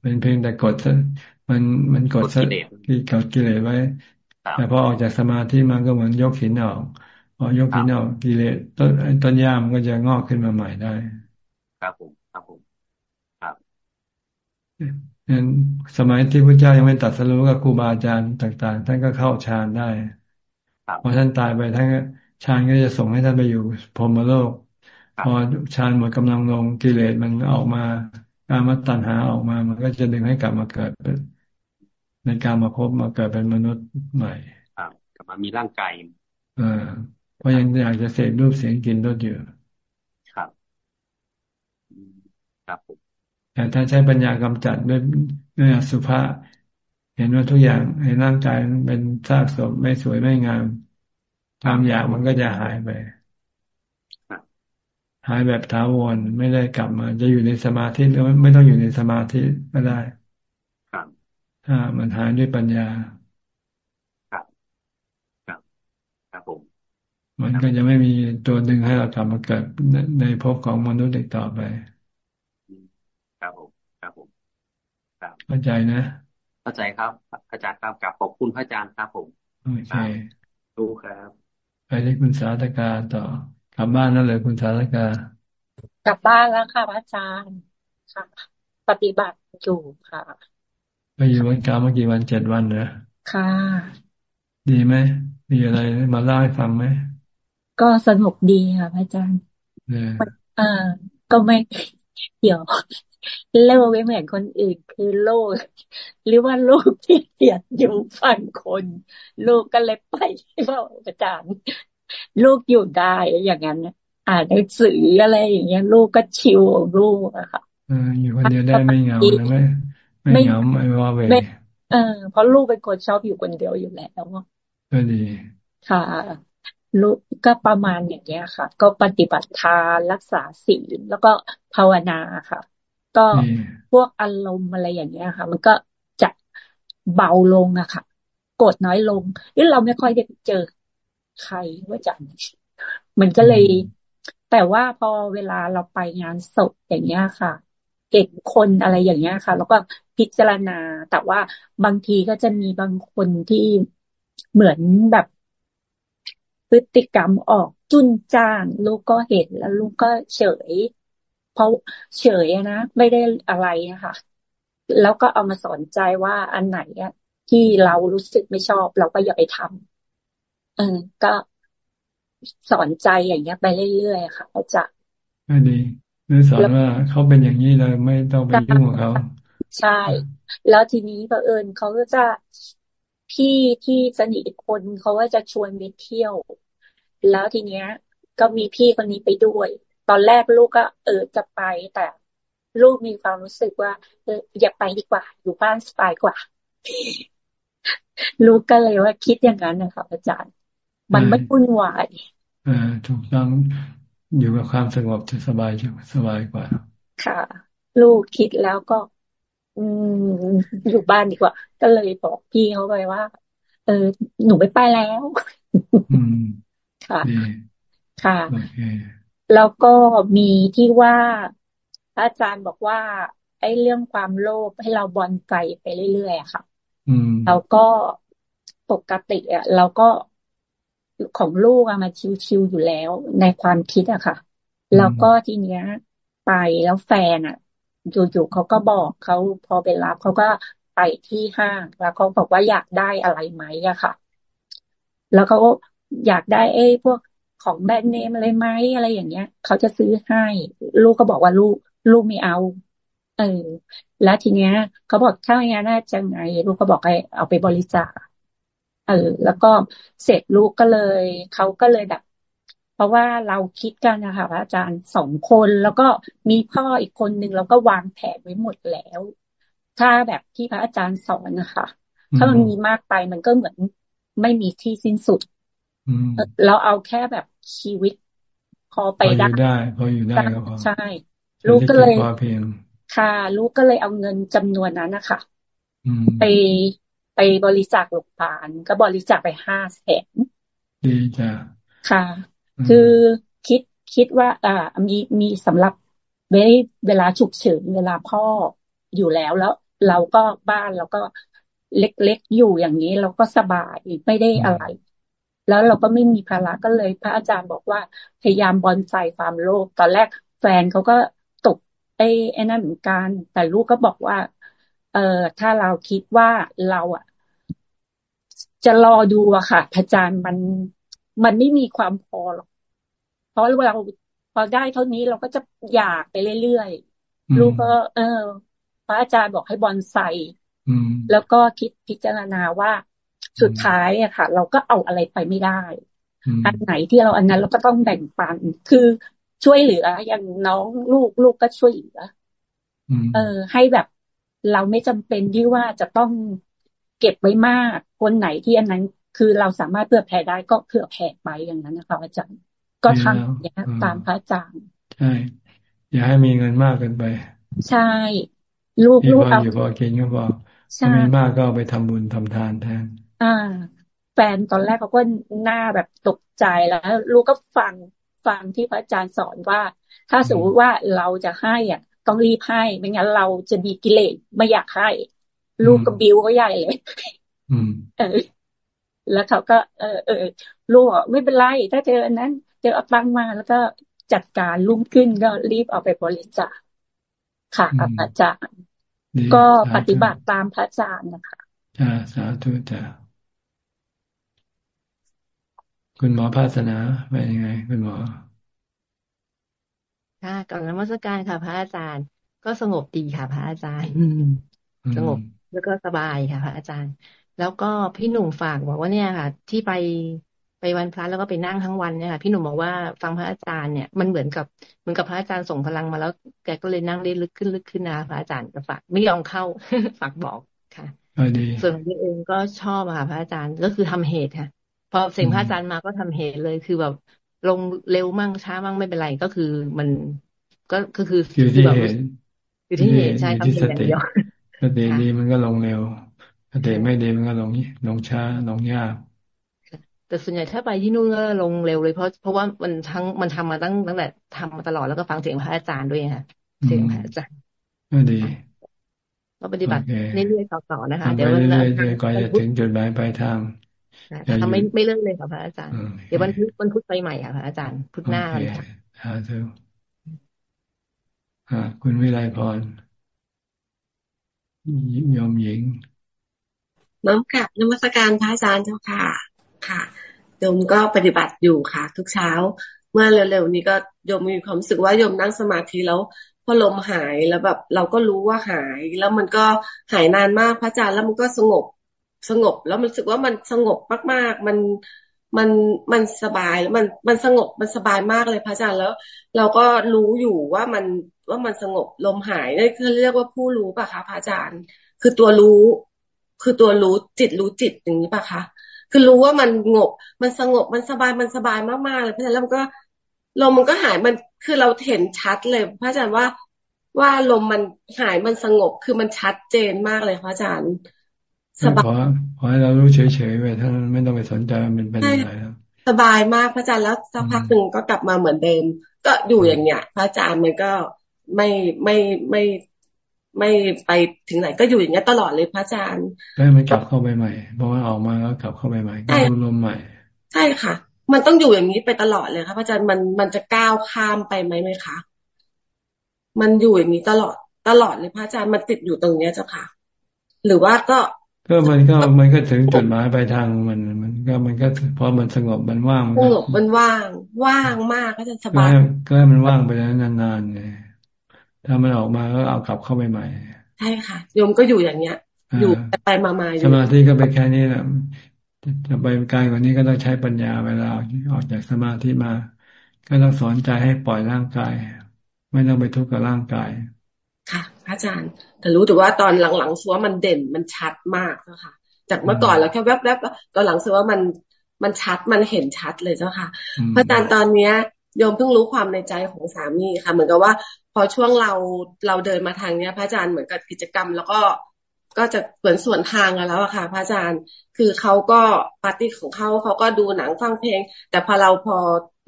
เป็นเพียงแต่กดมันมันกดกิเลสกดกิเลสไว้แต่พอออกจากสมาธิมันก็เหมือนยกหินออก พอยกหินออกกิเลสต้นต้นหญ้ามันก็จะงอกขึ้นมาใหม่ได้ ครับผมครับผมครับนั้นสมัยที่พระเจ้ายังไม่ตัดสรู้กับครูบาอาจารย์ต่าง ๆ ท่านก็เข้าฌานได้พอท่านตายไปท่านฌานก็จะส่งให้ท่านไปอยู่พรหมโลก พอฌานหมดกำลังลงกิเลสมันออกมาการมาตัณหาออกมา มันก็จะดึงให้กลับมาเกิดเป็นในการมาพบมาเกิดเป็นมนุษย์ใหม่ครับกลับมามีร่างกายอ่า เพราะยังอยากจะเสพรูปเสียงกินรสอยู่ครับครับผมแต่ถ้าใช้ปัญญากำจัดด้วยด้วยอสุภะเห็นว่าทุกอย่างในร่างกายเป็นซากศพไม่สวยไม่งามความอยากมันก็จะหายไปหายแบบถาวรไม่ได้กลับมา จะอยู่ในสมาธิหรือไม่ต้องอยู่ในสมาธิก็ได้ครับถ้ามันหายด้วยปัญญา ครับ ครับ ครับผม มันก็จะไม่มีตัวดึงให้เรากลับมาเกิดในภพของมนุษย์อีกต่อไป ครับผม ครับผมเข้าใจนะ เข้าใจครับ อาจารย์ครับกับขอบคุณพระอาจารย์ครับผมโอเครู้ครับ ไปที่คุณสาธกาต่อกลับบ้านนั่นเลยคุณสาธกากลับบ้านแล้วค่ะพระอาจารย์ค่ะ ปฏิบัติอยู่ค่ะไปอยู่วันกาเมื่อกี่วันเจ็ดวันเนอะค่ะ ดีไหมมีอะไรมาเล่าให้ฟังไหม ก็สนุกดีค่ะพระอาจารย์อ่าก็ไม่เดี๋ยวโลกไม่เหมือนคนอื่นคือโลก หรือว่าโลกที่เกียดอยู่ฝั่งคนลูกก็เลยไปพ่ออาจารย์ลูกอยู่ได้อย่างนั้นอ่านหนังสืออะไรอย่างเงี้ย ลูกก็ชิวลูกอะค่ะออยู่คนเดียวได้ไม่เหงาไม่ไม่เหงาไม่ว่าเวเออเพราะลูกเป็นคนชอบอยู่คนเดียวอยู่แล้วก็ดีค่ะ ลูกก็ประมาณอย่างเงี้ยค่ะ ก็ปฏิบัติทานรักษาศีลแล้วก็ภาวนาค่ะ ก็พวกอารมณ์อะไรอย่างเงี้ยค่ะ มันก็จะเบาลงอะค่ะกดน้อยลงหรือเราไม่ค่อยได้เจอใครว่าจะมันก็เลย แต่ว่าพอเวลาเราไปงานศพอย่างเงี้ยค่ะเก็บคนอะไรอย่างเงี้ยค่ะ แล้วก็พิจารณา แต่ว่าบางทีก็จะมีบางคนที่เหมือนแบบ พฤติกรรมออกจุนจ้าง ลูกก็เห็นแล้วลูกก็เฉย เพราะเฉยนะไม่ได้อะไรนะคะแล้วก็เอามาสอนใจว่าอันไหนอะที่เรารู้สึกไม่ชอบ เราก็อย่าไปทำเออก็สอนใจอย่างเงี้ย ไปเรื่อยๆค่ะอาจารย์ก็ดีหรือสอนว่าเขาเป็นอย่างนี้เลยไม่ต้องไปยุ่งกับเขาใช่ แล้วทีนี้บังเอิญเขาก็จะ พี่ที่สนิทอีกคนเขาก็จะชวนไปเที่ยว แล้วทีเนี้ย ก็มีพี่คนนี้ไปด้วย ตอนแรกลูกก็เออจะไปแต่ลูกมีความรู้สึกว่าเอออย่าไปดีกว่า อยู่บ้านสบายกว่า ลูกก็เลยว่าคิดอย่างนั้นนะคะอาจารย์ มันไม่วุ่นวายอ่าถูกต้องอยู่กับความสงบจะสบายสบายกว่า ค่ะ ลูกคิดแล้วก็ อืมอยู่บ้านดีกว่า ก็เลยบอกพี่เขาไปว่า เออ หนูไม่ไปแล้วอืมค่ะค่ะแล้วก็มีที่ว่าอาจารย์บอกว่า ไอ้เรื่องความโลภให้เราบอลไกไปเรื่อยๆค่ะเราก็ปกติอะเราก็ของลูกอะมาชิวๆอยู่แล้วในความคิดอะค่ะ แล้วก็ทีเนี้ย ไปแล้วแฟนอะ อยู่ๆเขาก็บอกเขาพอไปรับเขาก็ไปที่ห้าง แล้วเขาบอกว่าอยากได้อะไรไหมอะค่ะ แล้วเขาอยากได้เอ้พวกของแบรนด์เนมอะไรไหมอะไรอย่างเงี้ยเขาจะซื้อให้ ลูกก็บอกว่าลูก ลูกไม่เอา เออ แล้วทีเนี้ยเขาบอกถ้าอย่างนั้นจะไง ลูกก็บอกให้เอาไปบริจาคเออ แล้วก็เสร็จลูกก็เลยเขาก็เลยแบบ ราะว่าเราคิดกันนะคะพระอาจารย์สองคนแล้วก็มีพ่ออีกคนหนึ่งเราก็วางแผนไว้หมดแล้ว ถ้าแบบที่พระอาจารย์สอนนะคะถ้ามันมีมากไปมันก็เหมือนไม่มีที่สิ้นสุดเราเอาแค่แบบชีวิตพอไปได้ได้พออยู่ได้ก็พอใช่ลูกก็เลยค่ะลูกก็เลยเอาเงินจำนวนนั้นนะคะไปไปบริจาคโรงพยาบาลก็บริจาคไปห้าแสนดีจ้ะค่ะ คือคิดคิดว่า อ่า มีมีสำหรับเวลาฉุกเฉินเวลาพ่ออยู่แล้วแล้ว เราก็บ้านเราก็เล็กๆอยู่อย่างนี้ เราก็สบายไม่ได้อะไร แล้วเราก็ไม่มีภาระก็เลย พระอาจารย์บอกว่าพยายามบอนไซความโลภตอนแรกแฟนเขาก็ตกไอ้ไอ้นั่นเหมือนกันแต่ลูกก็บอกว่า เออถ้าเราคิดว่าเราอะ จะรอดูอะค่ะพระอาจารย์มันมันไม่มีความพอหรอกเพ ราะเราพอได้เท่านี้เราก็จะอยากไปเรื่อยๆลูกก็ เออ พระอาจารย์บอกให้บอนไซแล้วก็คิดพิจารณาว่าสุดท้ายอะค่ะ เราก็เอาอะไรไปไม่ได้ อันไหนที่เราอันนั้นเราก็ต้องแบ่งปัน คือช่วยเหลืออย่างน้องลูกลูกก็ช่วยเหลือเออ ให้แบบเราไม่จำเป็นที่ว่าจะต้องเก็บไว้มาก คนไหนที่อันนั้น คือเราสามารถเผื่อแผ่ได้ก็เผื่อแผ่ไปอย่างนั้นนะคะอาจารย์ ก็ทำอย่างนี้ตามพระอาจารย์ใช่อย่าให้มีเงินมากเกินไป ใช่ ลูกลูกเอาอยู่พอกินก็พอถ้ามีมากก็ไปทำบุญทำทานแทนอ่า แฟนตอนแรกเขาก็หน้าแบบตกใจแล้ว ลูกก็ฟังฟังที่พระอาจารย์สอนว่า ถ้าสมมติว่าเราจะให้อะ ต้องรีบให้ไม่งั้นเราจะมีกิเลสไม่อยากให้ ลูกก็บิวก็ใหญ่เลยเออ แล้วเขาก็ เออเออลูกไม่เป็นไรถ้าเจออันนั้น เจอเอาตังมาแล้วก็จัดการลุ่มขึ้นก็รีบเอาไปบริจาคค่ะอาจารย์ก็ปฏิบัติตามพระอาจารย์นะคะจ้าสาธุจ้าคุณหมอภาสนาเป็นยังไง คุณหมอค่ะก่อนนมัสการค่ะ พระอาจารย์ ก็สงบดีค่ะ พระอาจารย์สงบแล้วก็สบายค่ะ พระอาจารย์ แล้วก็พี่หนุ่มฝากบอกว่าเนี่ยค่ะ ที่ไป ไปวันพระแล้วก็ไปนั่งทั้งวันเนี่ยค่ะพี่หนุ่มบอกว่าฟังพระอาจารย์เนี่ยมันเหมือนกับเหมือนกับพระอาจารย์ส่งพลังมาแล้วแกก็เลยนั่งได้ลึกขึ้นลึกขึ้นนะพระอาจารย์จะฝากไม่ยอมเข้าฝากบอกค่ะส่วนตัวเองก็ชอบค่ะพระอาจารย์ก็คือทำเหตุค่ะพอเสียงพระอาจารย์มาก็ทำเหตุเลยคือแบบลงเร็วมั่งช้ามั่งไม่เป็นไรก็คือมันก็ก็คืออยู่ที่เหตุอยู่ที่เหตุใช่ทำเหตุอย่างเดียวสติดีมันก็ลงเร็วสติไม่ดีมันก็ลงลงช้าลงยาก แต่ส่วนใหญ่ถ้าไปที่นู่นก็ลงเร็วเลยเพราะเพราะว่ามันทั้งมันทำมาตั้งตั้งแต่ทำมาตลอดแล้วก็ฟังเสียงพระอาจารย์ด้วยค่ะเสียงพระอาจารย์ก็ดีก็ปฏิบัติเรื่อยๆต่อๆนะคะเดี๋ยวมันเรื่อยๆก่อนจะถึงจุดหมายปลายทางทำไม่ไม่เลิกเลยค่ะพระอาจารย์ เดี๋ยววันพุธวันพุธไปใหม่ค่ะพระอาจารย์พุธหน้าเลยค่ะคุณวิไลพรยมหญิงน้อมกับนมัสการพระอาจารย์เจ้าค่ะ ค่ะโยมก็ปฏิบัติอยู่ค่ะ ทุกเช้า เมื่อเร็วๆนี้ก็โยมมีความรู้สึกว่าโยมนั่งสมาธิแล้วพอลมหายแล้วแบบ เราก็รู้ว่าหาย แล้วมันก็หายนานมากพระอาจารย์แล้วมันก็สงบสงบ แล้วมันรู้สึกว่ามันสงบมากๆ มันมันมันสบายแล้วมันมันสงบมันสบายมากเลยพระอาจารย์แล้ว เราก็รู้อยู่ว่ามันว่ามันสงบลมหายนี่คือเรียกว่าผู้รู้ป่ะคะพระอาจารย์ คือตัวรู้ คือตัวรู้จิตรู้จิตอย่างนี้ป่ะคะ คือรู้ว่ามันงบ มันสงบมันสบายมันสบายมากๆเลยพระอาจารย์แล้วมันก็ลมมันก็หายมันคือเราเห็นชัดเลยพระอาจารย์ว่าว่าลมมันหายมันสงบคือมันชัดเจนมากเลยพระอาจารย์สบายขอให้เรารู้เฉยๆไปท่านไม่ต้องไปสนใจมันเป็นอะไรแล้วสบายมากพระอาจารย์แล้วสักพักหนึ่งก็กลับมาเหมือนเดิม ก็อยู่อย่างเงี้ย พระอาจารย์มันก็ไม่ไม่ไม่ ไม่ไปถึงไหนก็อยู่อย่างเงี้ยตลอดเลยพระอาจารย์ได้มันกลับเข้าไปใหม่เพราะว่าออกมาแล้วกลับเข้าไปใหม่ก็รวมใหม่ ใช่ค่ะ มันต้องอยู่อย่างนี้ไปตลอดเลยครับพระอาจารย์มันมันจะก้าวข้ามไปไหมไหมคะมันอยู่อย่างนี้ตลอดตลอดเลยพระอาจารย์มันติดอยู่ตรงเนี้ยเจ้าค่ะ หรือว่าก็ก็มันก็มันก็ถึงจุดหมายไปทางมันมันก็มันก็พอมันสงบมันว่างสงบมันว่าง ว่างมากก็จะสบายก็ให้มันว่างไปแล้วนานๆเลย ถ้ามันออกมาก็เอากลับเข้าไปใหม่ ใช่ค่ะโยมก็อยู่อย่างเนี้ย อยู่ไปมามาสมาธิก็ไปแค่นี้แหละจะไปไกลกว่านี้ก็ต้องใช้ปัญญาเวลาออกจากสมาธิมา ก็ต้องสอนใจให้ปล่อยร่างกาย ไม่ต้องไปทุกข์กับร่างกาย ค่ะอาจารย์ แต่รู้แต่ว่าตอนหลังๆสัวมันเด่นมันชัดมากเจ้าค่ะ จากเมื่อก่อนแล้วแค่แวบๆตอนหลังสัวมันมันชัดมันเห็นชัดเลยเจ้าค่ะพระอาจารย์ตอนเนี้ย โยมเพิ่งรู้ความในใจของสามีค่ะ เหมือนกับว่า พอช่วงเราเราเดินมาทางเนี้ย พระอาจารย์เหมือนกับกิจกรรม แล้วก็ก็จะเหมือนส่วนทางกันแล้วอะค่ะ พระอาจารย์ คือเขาก็ปาร์ตี้ของเขาเขาก็ดูหนังฟังเพลง แต่พอเราพอ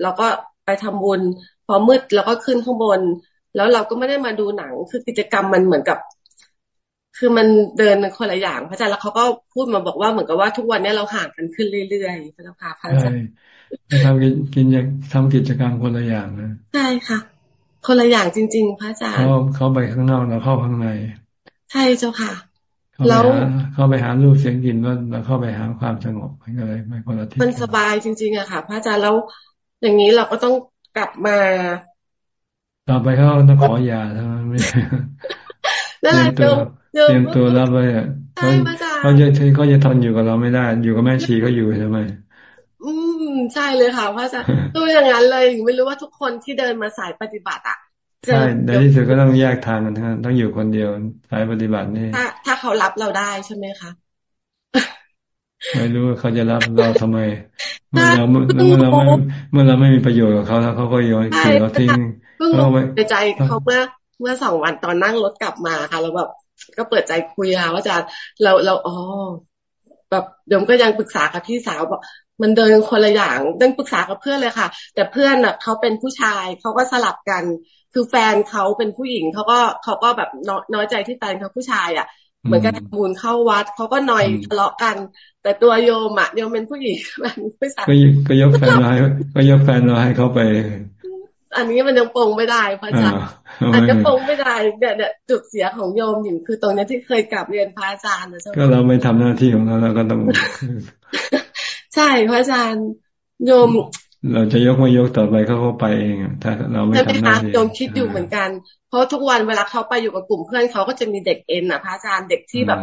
เราก็ไปทำบุญ พอมืดเราก็ขึ้นข้างบน แล้วเราก็ไม่ได้มาดูหนัง คือกิจกรรมมันเหมือนกับ คือมันเดินคนละอย่าง พระอาจารย์แล้วเขาก็พูดมาบอกว่าเหมือนกับว่าทุกวันนี้เราห่างกันขึ้นเรื่อยๆพระเจ้าค่ะพระอาจารย์ ทำกินกินทำกิจกรรมคนละอย่างนะใช่ค่ะ คนละอย่างจริง ๆ พระอาจารย์เขาเขาไปข้างนอกเราเข้าข้างใน ใช่เจ้าค่ะแล้วเข้าไปหารูปเสียงกินว่าเราเข้าไปหาความสงบมันก็เลยไม่คนละที่มันสบายจริง ๆอะค่ะ พระอาจารย์แล้วอย่างนี้เราก็ต้องกลับมา ต่อไปเขาต้องขอยาทั้งนั้นไม่เตรียมตัวเตรียมตัวรับไว้อะเขาเขาจะเขาจะทนอยู่กับเราไม่ได้ อยู่กับแม่ชีเขาอยู่ใช่ไหมอืม ใช่เลยค่ะพระอาจารย์ตัวอย่างนั้นเลยไม่รู้ว่าทุกคนที่เดินมาสายปฏิบัติอะใช่ในที่สุดก็ต้องแยกทางกันทั้งต้องอยู่คนเดียวสายปฏิบัตินี่ถ้าถ้าเขารับเราได้ใช่ไหมคะไม่รู้ว่าเขาจะรับเราทำไม เมื่อเราเมื่อเราไม่เมื่อเราไม่มีประโยชน์กับเขาแล้วเขาก็โยนทิ้งเราทิ้งพิ่งในใจเขาเมื่อเมื่อสองวันตอนนั่งรถกลับมาค่ะแล้วแบบก็เปิดใจคุยค่ะว่าจะเราเราอ๋อแบบเดี๋ยวก็ยังปรึกษากับพี่สาวบอก มันเดินคนละอย่างเดินปรึกษากับเพื่อนเลยค่ะ แต่เพื่อนอะเขาเป็นผู้ชายเขาก็สลับกัน คือแฟนเขาเป็นผู้หญิงเขาก็เขาก็แบบน้อยใจที่แฟนเขาผู้ชาย อะ เหมือนกันมูลเข้าวัดเขาก็หน่อยทะเลาะกัน แต่ตัวโยมอะโยมเป็นผู้หญิงมันผู้ชายก็ยกแฟนเราให้ก็ยกแฟนเราให้เขาไปอันนี้มันยังปงไม่ได้พระอาจารย์อันจะปงไม่ได้เนี่ยเนี่ยจุดเสียของโยมอยู่คือตรงนี้ที่เคยกลับเรียนพระอาจารย์นะเจ้าก็เราไม่ทำหน้าที่ของเราเราก็ต้อง ใช่พระอาจารย์โยม เราจะยกไม่ยกต่อไปเขาก็ไปเองถ้าเราไม่ทำหน้าที่โยมคิดอยู่เหมือนกัน เพราะทุกวันเวลาเขาไปอยู่กับกลุ่มเพื่อนเขาก็จะมีเด็กเอ็นอะพระอาจารย์เด็กที่แบบ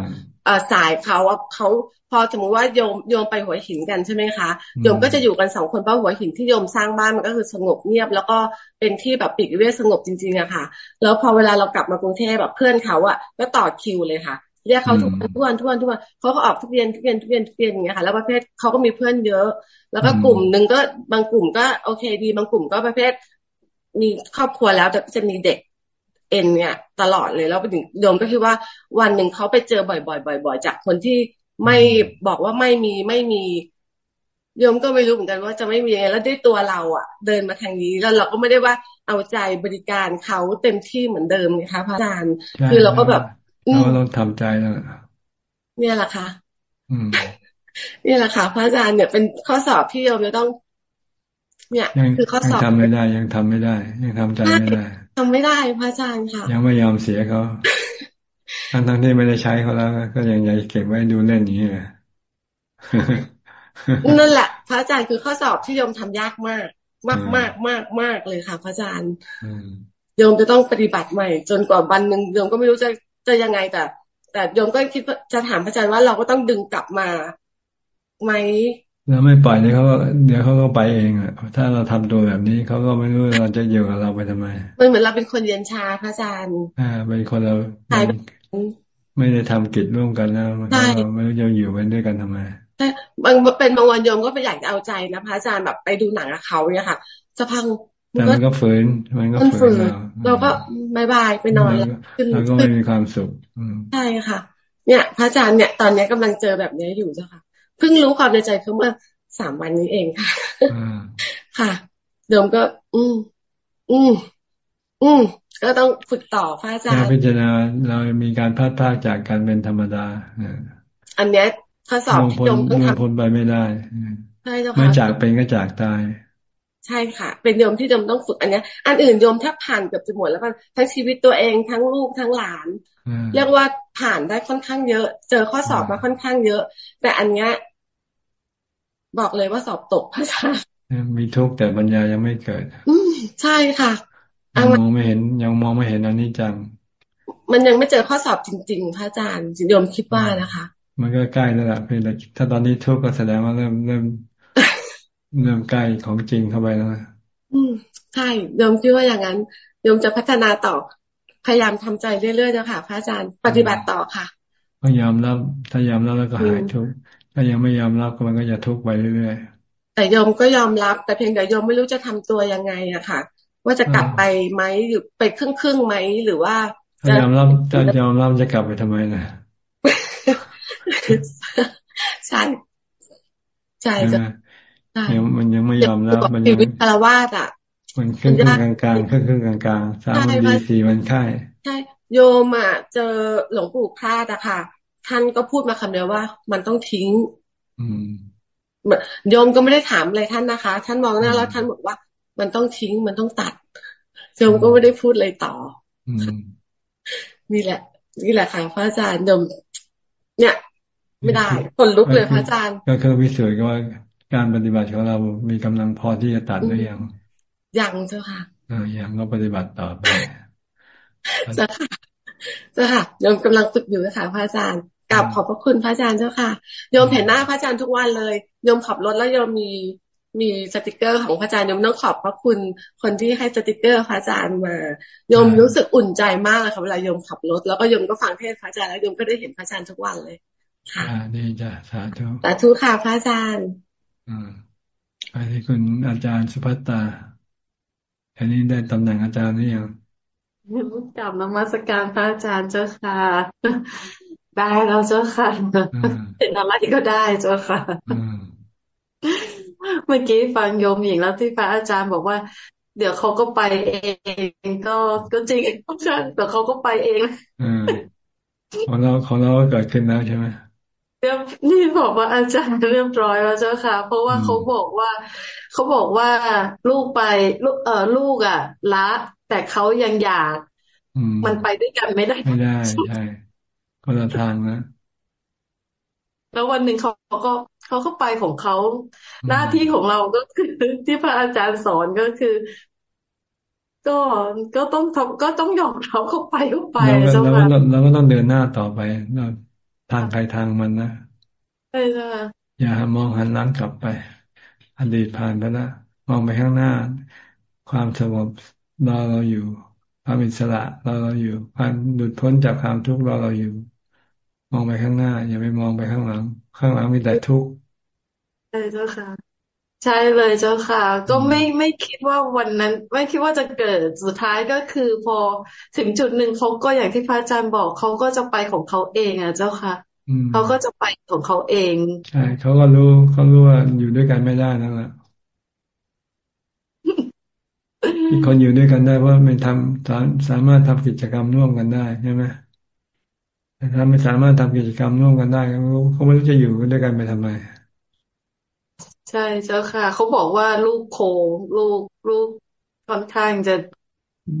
สายเขาเขาพอสมมติว่าโยมโยมไปหัวหินกันใช่ไหมคะโยมก็จะอยู่กันสองคนเพราะหัวหินที่โยมสร้างบ้านมันก็คือสงบเงียบ แล้วก็เป็นที่แบบปีกเวสงบจริงๆอะค่ะ แล้วพอเวลาเรากลับมากรุงเทพแบบเพื่อนเขาอะก็ต่อคิวเลยค่ะ เรียกเขาทุกวันทุกวันทุกวันทุกวันเขาก็ออกทุกเย็นทุกเย็นทุกเย็นทุกเย็นอย่างเงี้ยค่ะ แล้วประเภทเขาก็มีเพื่อนเยอะ แล้วก็กลุ่มหนึ่งก็บางกลุ่มก็โอเคดี บางกลุ่มก็ประเภท มีครอบครัวแล้วแต่จะมีเด็กเอ็นเนี่ยตลอดเลยแล้วไปถึงโยมก็คิดว่าวันหนึ่งเขาไปเจอบ่อยๆบ่อยๆจากคนที่ไม่บอกว่าไม่มีไม่มีโยมก็ไม่รู้เหมือนกันว่าจะไม่มีไงแล้วด้วยตัวเราอะ เดินมาทางนี้แล้วเราก็ไม่ได้ว่าเอาใจบริการเขาเต็มที่เหมือนเดิมนะคะพระอาจารย์คือเราก็แบบ เราเราทำใจแล้วเนี่ยแหละค่ะนี่แหละค่ะ พระอาจารย์เนี่ยเป็นข้อสอบที่โยมจะต้อง เนี่ย คือข้อสอบทำไม่ได้ ยังทำไม่ได้ ยังทำใจไม่ได้ทำไม่ได้พระอาจารย์ค่ะ ยังไม่ยอมเสียเขาทั้งทั้งที่ไม่ได้ใช้เขาแล้ว ก็ยังยังเก็บไว้ดูเล่นอย่างนี้นั่นแหละ พระอาจารย์คือข้อสอบที่โยมทำยากมาก มากมากมากมากเลยค่ะ พระอาจารย์โยมจะต้องปฏิบัติใหม่ จนกว่าวันหนึ่งโยมก็ไม่รู้จะ จะยังไงแต่แต่โยมก็คิดจะถามพระอาจารย์ว่าเราก็ต้องดึงกลับมาไหมเราไม่ปล่อยเดี๋ยวเขาเดี๋ยวเขาก็ไปเองอะถ้าเราทำตัวแบบนี้เขาก็ไม่รู้เราจะอยู่กับเราไปทำไมมันเหมือนเราเป็นคนเย็นชาพระอาจารย์ อ่าเป็นคนเราไม่ได้ทำกิจร่วมกันแล้วมันก็ไม่รู้จะอยู่กันด้วยกันทำไมแต่บางเป็นบางวันโยมก็ไปอยากเอาใจนะพระอาจารย์แบบไปดูหนังกับเขาเนี่ยค่ะจะพัง แต่มันก็ฝืนมันก็ฝืนเราเราก็บายบายไปนอนแล้วเราก็ไม่มีความสุขใช่ค่ะ เนี่ยพระอาจารย์เนี่ยตอนนี้กำลังเจอแบบนี้อยู่เจ้าค่ะเพิ่งรู้ความในใจเพิ่งเมื่อสามวันนี้เองค่ะค่ะเดิมก็ อืมอืมอืมก็ต้องฝึกต่อพระอาจารย์พิจารณาเรามีการพลาดพลาดจากการเป็นธรรมดาอันเนี้ยข้อสอบที่ยมต้องทำพ้นไปไม่ได้ใช่เจ้าค่ะไม่จากเป็นก็จากตาย ใช่ค่ะ เป็นโยมที่โยมต้องฝึกอันเนี้ยอันอื่นโยมแทบผ่านเกือบจะหมดแล้วกันทั้งชีวิตตัวเองทั้งลูกทั้งหลาน เรียกว่าผ่านได้ค่อนข้างเยอะ เจอข้อสอบมาค่อนข้างเยอะ แต่อันเนี้ยบอกเลยว่าสอบตกพระอาจารย์มีทุกข์แต่ปัญญายังไม่เกิด อืใช่ค่ะยังมองไม่เห็นยังมองไม่เห็นอันนี้จัง มันยังไม่เจอข้อสอบจริง ๆ พระอาจารย์โยมคิดว่านะคะ มันก็ใกล้แล้วล่ะเพียงแต่ถ้าตอนนี้ทุกข์ก็แสดงว่าเริ่มเริ่ม เริ่มใกล้ของจริงเข้าไปแล้วอืมใช่โยมคิดว่าอย่างนั้นโยมจะพัฒนาต่อ พยายามทำใจเรื่อยๆเจ้าค่ะ พระอาจารย์ปฏิบัติต่อค่ะพยายามรับถ้ายอมรับแล้วก็หายทุกข์ถ้ายังไม่ยอมรับก็มันก็จะทุกข์ไปเรื่อยๆแต่โยมก็ยอมรับ แต่เพียงแต่โยมไม่รู้จะทำตัวยังไงอะค่ะ ว่าจะกลับไปไหมหรือไปครึ่งครึ่งไหมหรือว่าจะยอมรับจะยอมรับจะกลับไปทำไมนะใช่ใช่จะ มันยังไม่ยอมรับมันยังคารวาสอะมันครึ่งครึ่งกลางกลางครึ่งครึ่งกลางกลางสามวันดีสี่วันไข้ใช่โยมอะเจอหลวงปู่พลาดอะค่ะ ท่านก็พูดมาคำเดียวว่า มันต้องทิ้ง อืมโยมก็ไม่ได้ถามอะไรท่านนะคะ ท่านมองหน้าแล้วท่านบอกว่า มันต้องทิ้งมันต้องตัดโยมก็ไม่ได้พูดเลยต่อนี่แหละ นี่แหละค่ะพระอาจารย์โยมเนี่ย ไม่ได้คนลุกเลยพระอาจารย์ ก็คือวิสุทธ์ก็ว่า การปฏิบัติของเรามีกำลังพอที่จะตัดหรือยังยังเจ้าค่ะเออยังก็ปฏิบัติต่อไปเจ้าค่ะเจ้าค่ะโยมกำลังฝึกอยู่นะคะพระอาจารย์กลับขอบพระคุณพระอาจารย์เจ้าค่ะโยมเห็นหน้าพระอาจารย์ทุกวันเลยโยมขับรถแล้วโยมมีมีสติกเกอร์ของพระอาจารย์โยมต้องขอบพระคุณคนที่ให้สติกเกอร์พระอาจารย์มาโยมรู้สึกอุ่นใจมากเลยค่ะเวลาโยมขับรถแล้วก็โยมก็ฟังเทศพระอาจารย์แล้วโยมก็ได้เห็นพระอาจารย์ทุกวันเลย ค่ะดีจ้ะสาธุสาธุค่ะพระอาจารย์ อืมไปที่คุณอาจารย์สุภัตตาอันนี้ได้ตำแหน่งอาจารย์หรือยังกลับนมัสการพระอาจารย์เจ้าค่ะ ได้แล้วเจ้าค่ะเห็นอะไรก็ได้เจ้าค่ะเมื่อกี้ฟังโยมหญิงแล้วที่พระอาจารย์บอกว่า เดี๋ยวเขาก็ไปเองก็ก็จริงใช่แต่เขาก็ไปเองของเราของเราเกิดขึ้นแล้วใช่ไหม เรียบนี่บอกว่าอาจารย์เรียบร้อยแล้วเจ้าค่ะ เพราะว่าเขาบอกว่าเขาบอกว่าลูกไปลูกเออลูกอะละแต่เขายังอยาก มันไปด้วยกันไม่ได้ไม่ได้ใช่คนละทางนะแล้ววันหนึ่งเขาก็เขาก็ไปของเขาหน้าที่ของเราก็คือที่พระอาจารย์สอนก็คือ ก็ก็ต้องทำก็ต้องยอมเขาเข้าไปก็ไปเจ้าค่ะเราก็ต้องเดินหน้าต่อไป ทางใครทางมันนะใช่ค่ะอย่ามองหันหลังกลับไป อดีตผ่านไปแล้วมองไปข้างหน้า ความสงบรอเราอยู่ ความอิสระรอเราอยู่ความหลุดพ้นจากความทุกข์รอเราอยู่ มองไปข้างหน้า อย่าไปมองไปข้างหลัง ข้างหลังมีแต่ทุกข์ใช่เจ้าค่ะ ใช่เลยเจ้าค่ะ ก็ไม่ไม่คิดว่าวันนั้น ไม่คิดว่าจะเกิดสุดท้ายก็คือพอถึงจุดหนึ่งเขาก็อย่างที่พระอาจารย์บอกเขาก็จะไปของเขาเองอะเจ้าค่ะเขาก็จะไปของเขาเอง ใช่เขาก็รู้เขารู้ว่าอยู่ด้วยกันไม่ได้นั่นแหละคนอยู่ด้วยกันได้ว่าไม่ทำสามารถทำกิจกรรมร่วมกันได้ใช่ไหมแต่ถ้าไม่สามารถทำกิจกรรมร่วมกันได้เขาไม่รู้จะอยู่ด้วยกันไปทำไม ใช่เจ้าค่ะ เขาบอกว่าลูกโคลูกลูกค่อนข้างจะ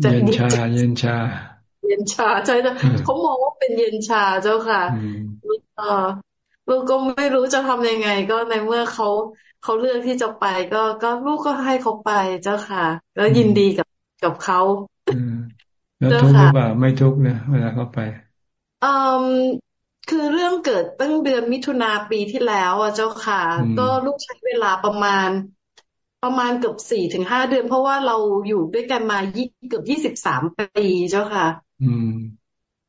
เย็นชาเย็นชา เย็นชาใช่เขามองว่าเป็นเย็นชาเจ้าค่ะเออลูกก็ไม่รู้จะทำยังไง ก็ในเมื่อเขาเขาเลือกที่จะไป ก็ก็ลูกก็ให้เขาไปเจ้าค่ะ แล้วยินดีกับกับเขาแล้วทุกข์หรือเปล่าไม่ทุกข์นะเวลาเขาไปอืม คือเรื่องเกิดตั้งเดือนมิถุนาปีที่แล้วอะเจ้าค่ะ ก็ลูกใช้เวลาประมาณ ประมาณเกือบสี่ถึงห้าเดือน เพราะว่าเราอยู่ด้วยกันมายี่เกือบยี่สิบสามปีเจ้าค่ะ อืม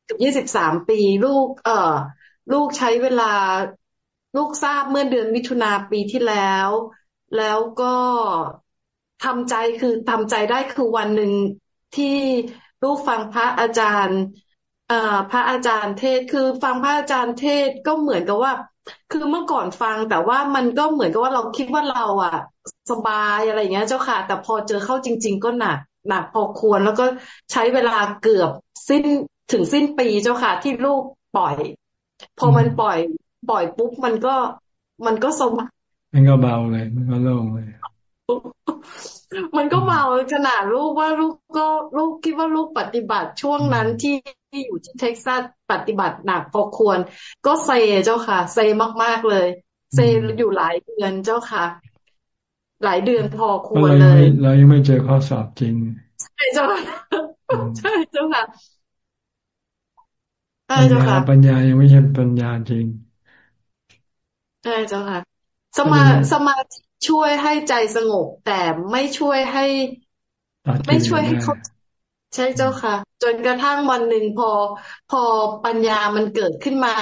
เกือบยี่สิบสามปีลูก เอ่อ ลูกใช้เวลา ลูกทราบเมื่อเดือนมิถุนาปีที่แล้ว แล้วก็ทำใจคือทำใจได้คือวันหนึ่งที่ลูกฟังพระอาจารย์ พระอาจารย์เทศคือฟังพระอาจารย์เทศก็เหมือนกับว่า คือเมื่อก่อนฟังแต่ว่ามันก็เหมือนกับว่าเราคิดว่าเราอะ สบายอะไรเงี้ยเจ้าค่ะ แต่พอเจอเข้าจริง ๆ ก็หนักหนักพอควรแล้วก็ใช้เวลาเกือบสิ้นถึงสิ้นปีเจ้าค่ะ ที่ลูกปล่อย พอมันปล่อย ปล่อยปุ๊บมันก็มันก็สบายมันก็เบาเลยมันก็โล่งเลย มันก็เบาขนาดลูกว่าลูกก็ลูกคิดว่าลูกปฏิบัติช่วงนั้นที่ที่อยู่ที่เท็กซัสปฏิบัติหนักพอควร ก็เซเจ้าค่ะ เซมากๆเลย เซอยู่หลายเดือนเจ้าค่ะ หลายเดือนพอควรเลย เรายังไม่เจอข้อสอบจริง ใช่เจ้าค่ะใช่เจ้าค่ะใช่เจ้าค่ะ ปัญญายังไม่ใช่ปัญญาจริง ใช่เจ้าค่ะ สมาสมา ช่วยให้ใจสงบ แต่ไม่ช่วยให้ ไม่ช่วยให้เขาใช่เจ้าค่ะ จนกระทั่งวันหนึ่งพอ พอปัญญามันเกิดขึ้นมา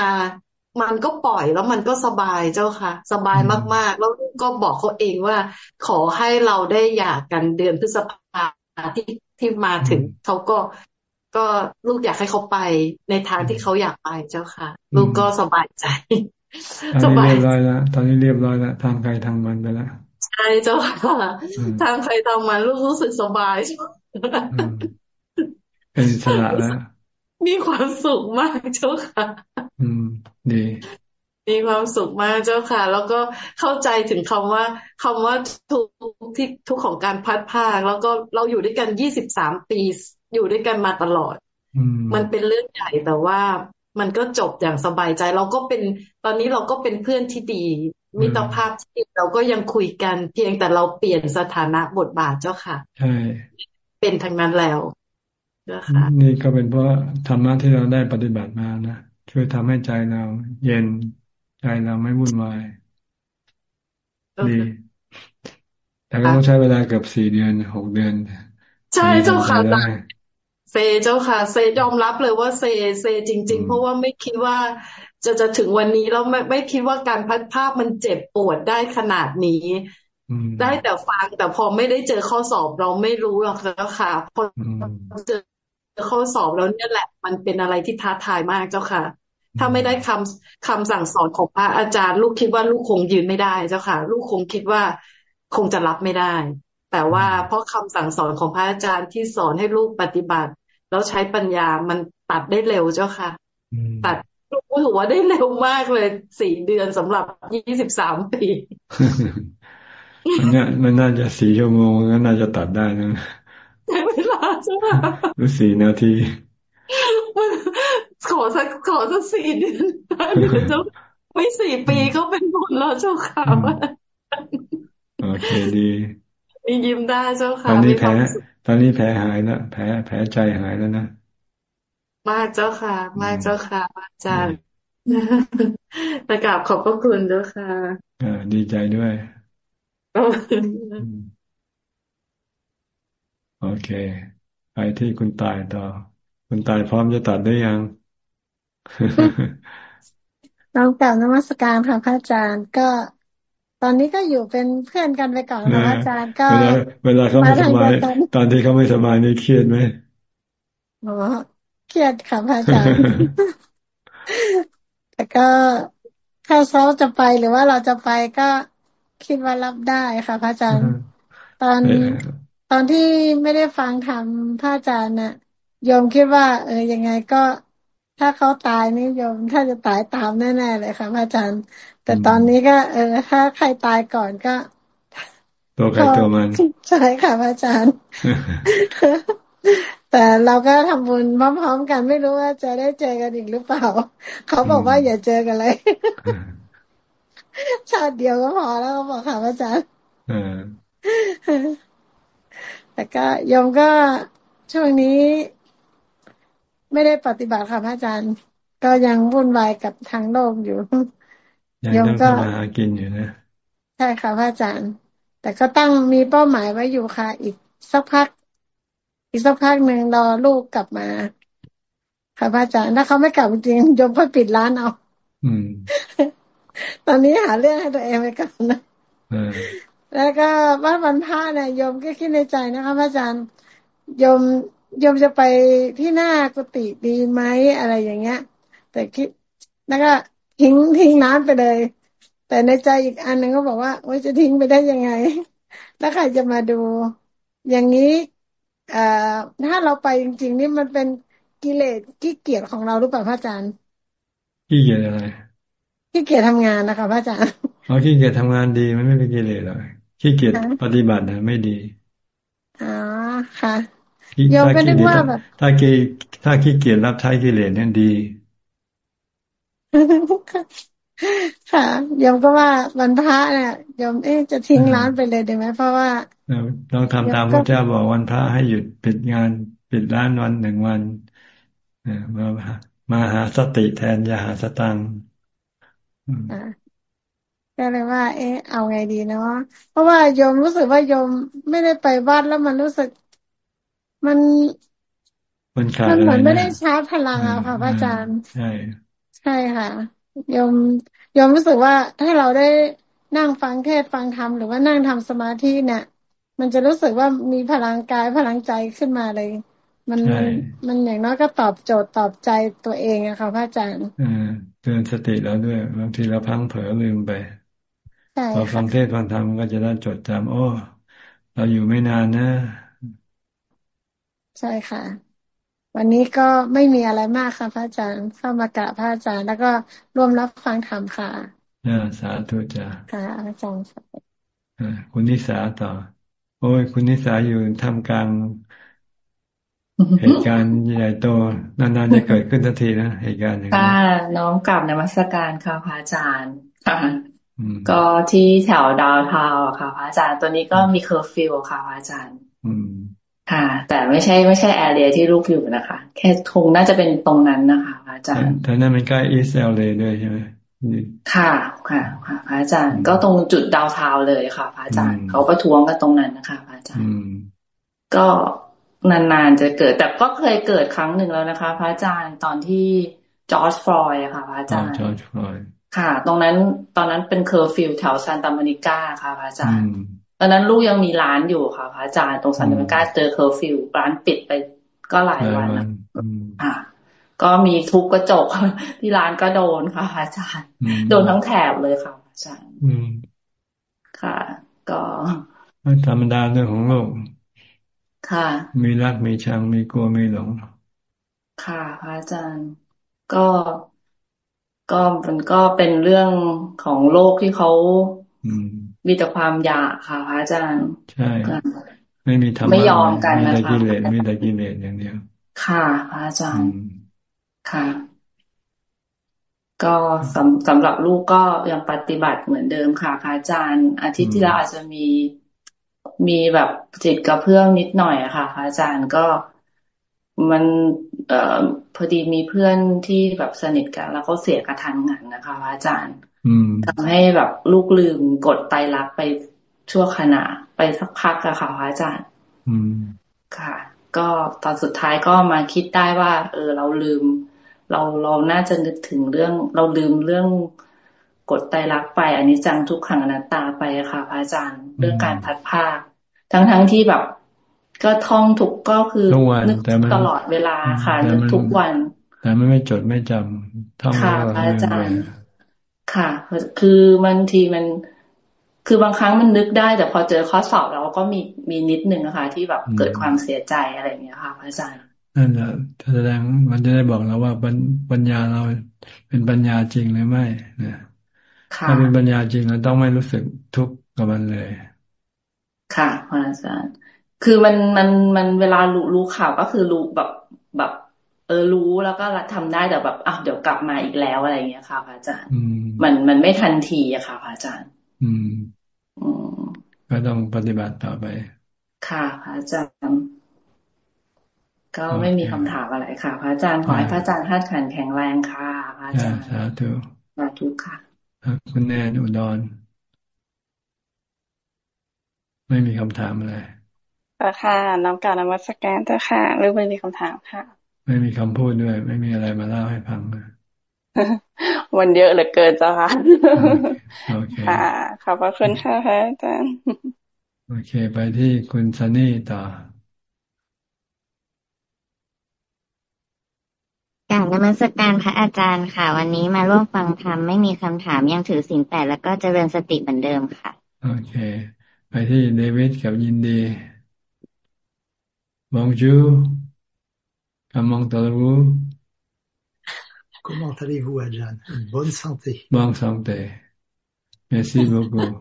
มันก็ปล่อยแล้วมันก็สบายเจ้าค่ะ สบายมาก ๆ แล้วก็บอกเขาเองว่า ขอให้เราได้หย่ากันเดือนพฤษภาที่ที่มาถึงเขาก็ก็ลูกอยากให้เขาไปในทางที่เขาอยากไปเจ้าค่ะ ลูกก็สบายใจ ตอนนี้เรียบร้อยแล้วตอนนี้เรียบร้อยแล้วทางใครทางมันไปแล้วใช่เจ้าค่ะทางใครทางมันลูกรู้สึกสบายเป็นสระแล้วมีความสุขมากเจ้าค่ะ อืมดีมีความสุขมากเจ้าค่ะ แล้วก็เข้าใจถึงคำว่าคำว่าทุกที่ทุกของการพัดพาแล้วก็เราอยู่ด้วยกันยี่สิบสามปีอยู่ด้วยกันมาตลอด มันเป็นเรื่องใหญ่แต่ว่า มันก็จบอย่างสบายใจ เราก็เป็นตอนนี้เราก็เป็นเพื่อนที่ดี มิตรภาพที่เราก็ยังคุยกัน เพียงแต่เราเปลี่ยนสถานะบทบาทเจ้าค่ะใช่เป็นทางนั้นแล้วนี่ก็เป็นเพราะธรรมะที่เราได้ปฏิบัติมานะช่วยทำให้ใจเรา เย็นใจเราไม่วุ่นวายดีแต่ก็ต้องใช้เวลาเกือบสี่เดือนหกเดือน ใช่เจ้าค่ะ เซเจ้าค่ะ เซยอมรับเลยว่าเซเซจริง ๆ เพราะว่าไม่คิดว่าจะจะถึงวันนี้แล้วไม่ไม่คิดว่าการพัดภาพมันเจ็บปวดได้ขนาดนี้ได้แต่ฟังแต่พอไม่ได้เจอข้อสอบเราไม่รู้หรอกแล้วค่ะพอเจอข้อสอบแล้วเนี่ยแหละ มันเป็นอะไรที่ท้าทายมากเจ้าค่ะ ถ้าไม่ได้คำคำสั่งสอนของพระอาจารย์ ลูกคิดว่าลูกคงยืนไม่ได้เจ้าค่ะ ลูกคงคิดว่าคงจะรับไม่ได้ แต่ว่าเพราะคำสั่งสอนของพระอาจารย์ที่สอนให้ลูกปฏิบัติ แล้วใช้ปัญญามันตัดได้เร็วเจ้าค่ะ ตัดลูกถือว่าได้เร็วมากเลยสี่เดือนสำหรับยี่สิบสามปีมันน่ามันน่าจะสี่ชั่วโมงงั้นน่าจะตัดได้นะใช้เวลาใช่ไหมหรือสี่นาทีขอสักขอสักสี่เดือนเจ้าไม่สี่ปีก็เป็นบุญแล้วเจ้าค่ะโอเคดียิ้มได้เจ้าค่ะตอนนี้แพ้ ตอนนี้แผลหายแล้วแผลแผลใจหายแล้วนะมาเจ้าค่ะ มาเจ้าค่ะมาจารย์ประกาศขอบพระคุณเจ้าค่ะอ่าดีใจด้วยโอเค ไปที่คุณตายต่อ คุณตายพร้อมจะตัดได้ยังเรากล่าวนมัสการค่ะพระอาจารย์ก็ ตอนนี้ก็อยู่เป็นเพื่อนกันไปก่อนนะอาจารย์ก็เวลาเวลาเขาไม่สบายตอนที่เขาไม่สบายนี่เครียดไหมอ๋อเครียดค่ะพระอาจารย์แต่ก็ถ้าเขาจะไปหรือว่าเราจะไปก็คิดว่ารับได้ค่ะพระอาจารย์ ตอนตอนที่ไม่ได้ฟังธรรมพระอาจารย์น่ะยมคิดว่า เออยังไงก็ถ้าเขาตายนี่โยมถ้าจะตายตามแน่ๆเลยค่ะพระอาจารย์ แต่ตอนนี้ก็ เออ ถ้าใครตายก่อนก็ ตัวใครตัวมัน ใช่ค่ะพระอาจารย์ แต่เราก็ทำบุญพร้อมๆกันไม่รู้ว่าจะได้เจอกันอีกหรือเปล่า เขาบอกว่าอย่าเจอกันเลยชาติเดียวก็พอแล้วก็บอกค่ะพระอาจารย์แต่ก็ยมก็ช่วงนี้ ไม่ได้ปฏิบัติค่ะพระอาจารย์ ก็ยังวุ่นวายกับทางโลกอยู่ ยมก็มาหากินอยู่นะ ใช่ค่ะพระอาจารย์ แต่ก็ตั้งมีเป้าหมายไว้อยู่ค่ะ อีกสักพัก อีกสักพักหนึ่งรอลูกกลับมา ค่ะพระอาจารย์ถ้าเขาไม่กลับจริงยมก็ปิดร้านเอาตอนนี้หาเรื่องให้ตัวเองไปก่อนนะแล้วก็วันวันพระเนี่ยยมก็คิดในใจนะคะพระอาจารย์ยมยมจะไปที่หน้ากุฏิดีไหมอะไรอย่างเงี้ย แต่คิดแล้วก็ ทิ้งทิ้งน้ำไปเลย แต่ในใจอีกอันหนึ่งก็บอกว่าโอ้ยจะทิ้งไปได้ยังไง แล้วใครจะมาดู อย่างนี้เอ่อถ้าเราไปจริง ๆ นี่มันเป็นกิเลสขี้เกียจของเราหรือเปล่าพระอาจารย์ขี้เกียจอะไรขี้เกียจทำงานนะคะพระอาจารย์เอาขี้เกียจทำงานดีมันไม่เป็นกิเลสหรอกขี้เกียจปฏิบัตินะไม่ดีอ๋อค่ะโยมก็นึกว่าแบบถ้าขี้ถ้าขี้เกียจรับใช้กิเลสเนี่ยดี ค่ะโยมก็ว่าวันพระเนี่ยโยมเอ๊จะทิ้งร้านไปเลยได้ไหมเพราะว่าเราทำตามพระเจ้าบอกวันพระให้หยุดปิดงานปิดร้านวันหนึ่งวันมามาหาสติแทนอย่าหาสตังก็เลยว่า เอ๊ะ เอาไงดีเนาะเพราะว่าโยมรู้สึกว่าโยมไม่ได้ไปวัดแล้วมันรู้สึก มันมันมันเหมือนไม่ได้ชาร์จพลังอะค่ะพระอาจารย์ใช่ ใช่ค่ะโยมโยมรู้สึกว่าถ้าเราได้นั่งฟังเทศฟังธรรมหรือว่านั่งทำสมาธิเนี่ย มันจะรู้สึกว่ามีพลังกายพลังใจขึ้นมาเลย มันมันมันอย่างน้อยก็ตอบโจทย์ตอบใจตัวเองอะค่ะพระอาจารย์เตือนสติแล้วด้วยบางทีเราพังเผลอลืมไปพอฟังเทศฟังธรรมก็จะได้จดจำโอ้ เราอยู่ไม่นานนะ ใช่ค่ะ วันนี้ก็ไม่มีอะไรมากค่ะพระอาจารย์เข้ามากราบพระอาจารย์ แล้วก็ร่วมรับฟังธรรมค่ะอ่าสาธุจ้าค่ะอาจารย์อ่าคุณนิสาต่อ โอ้ย คุณนิสาอยู่ทำกลางเหตุการณ์ใหญ่โตนานๆจะเกิดขึ้นทันทีนะเหตุการณ์อย่างนี้ค่ะน้อมกราบนมัสการค่ะพระอาจารย์ค่ะก็ที่แถวดาวทาวค่ะพระอาจารย์ตัวนี้ก็มีเคอร์ฟิวค่ะพระอาจารย์ อืม ค่ะ แต่ไม่ใช่ไม่ใช่ area ที่ลูกอยู่นะคะ แค่คงน่าจะเป็นตรงนั้นนะคะอาจารย์แต่นั่นมันใกล้ East L.A.เลยด้วยใช่ไหมค่ะค่ะค่ะพระอาจารย์ก็ตรงจุดดาวเทาเลยค่ะพระอาจารย์เขาประท้วงกันตรงนั้นนะคะพระอาจารย์ก็นานๆจะเกิด แต่ก็เคยเกิดครั้งหนึ่งแล้วนะคะ พระอาจารย์ตอนที่George Floyd ค่ะพระอาจารย์ George Floyd ค่ะ ตรงนั้นตอนนั้นเป็นเคอร์ฟิวแถว Santa Monica ค่ะพระอาจารย์ ตอนนั้นลูกยังมีร้านอยู่ค่ะพระอาจารย์ตรง Santa Monica เจอเคอร์ฟิวร้านปิดไปก็หลายวันนะอ่าก็มีทุบกระจกที่ร้านก็โดนค่ะอาจารย์ โดนทั้งแถบเลยค่ะอาจารย์ค่ะ ก็ธรรมดาเรื่องของโลกค่ะ มีรักมีชังมีกลัวมีหลง ค่ะพระอาจารย์ก็ก็มันก็เป็นเรื่องของโลกที่เขา มีแต่ความอยากค่ะพระอาจารย์ใช่ไม่มีธรรมะไม่ยอมกันนะคะมีแต่กิเลสมีแต่กิเลสอย่างเดียวค่ะพระอาจารย์ค่ะ ก็สำสำหรับลูกก็ยังปฏิบัติเหมือนเดิมค่ะพระอาจารย์ อาทิตย์ที่แล้วอาจจะมีมีแบบจิตกระเพื่อมนิดหน่อยอะค่ะพระอาจารย์ก็ มันเอ่อพอดีมีเพื่อนที่แบบสนิทกัน แล้วเขาเสียกระทันหันนะคะพระอาจารย์ทำให้แบบลูกลืมกดไตรักไปชั่วขณะไปสักพักอะค่ะพระอาจารย์ค่ะ ก็ตอนสุดท้ายก็มาคิดได้ว่า เออ เราลืม เราเราน่าจะนึกถึงเรื่อง เราลืมเรื่องกดไตรักไปอันนี้จังทุกขังอนัตตาไปค่ะพระอาจารย์ เรื่องการพัดภาค ทั้งทั้งที่แบบ ก็ท่องทุกก็คือนึกตลอดเวลาค่ะนึกทุกวันแต่ไม่ไม่จดไม่จำท่องค่ะอาจารย์ ค่ะ คือบางทีมัน คือบางครั้งมันนึกได้ แต่พอเจอข้อสอบเราก็มีมีนิดนึงนะคะที่แบบเกิดความเสียใจอะไรอย่างเงี้ยค่ะอาจารย์นั่นแหละแสดงมันจะได้บอกเราว่าปัญญาเราเป็นปัญญาจริงหรือไม่นะถ้าเป็นปัญญาจริงเราต้องไม่รู้สึกทุกข์กับมันเลย ค่ะอาจารย์ คือมันมันมันเวลารู้รู้ข่าวก็คือรู้แบบแบบ เออรู้แล้วก็ทำได้แต่แบบอะเดี๋ยวกลับมาอีกแล้วอะไรเงี้ยค่ะพระอาจารย์มันมันไม่ทันทีอะค่ะพระอาจารย์ อืมก็ต้องปฏิบัติต่อไป ค่ะพระอาจารย์ก็ไม่มีคำถามอะไรค่ะ พระอาจารย์ขอให้พระอาจารย์ท่านขันแข็งแรงค่ะพระอาจารย์สาธุสาธุค่ะคุณแนนอุดร ไม่มีคำถามอะไร ค่ะน้ำกาวนมัสการเจ้าค่ะหรือไม่มีคำถามค่ะ ไม่มีคำพูดด้วย ไม่มีอะไรมาเล่าให้ฟังเลยวันเยอะเหลือเกินเจ้าค่ะโอเคค่ะ ขอบพระคุณค่ะอาจารย์โอเค ไปที่คุณซันนี่ต่อการนมัสการพระอาจารย์ค่ะ วันนี้มาร่วมฟังธรรมไม่มีคำถามยังถือศีลแปดแล้วก็เจริญสติเหมือนเดิมค่ะ โอเค ไปที่เดวิดกับยินดี Bonjour. Comment allez-vous? Comment allez-vous, Adjan? Bonne santé. Bonne santé. Merci beaucoup.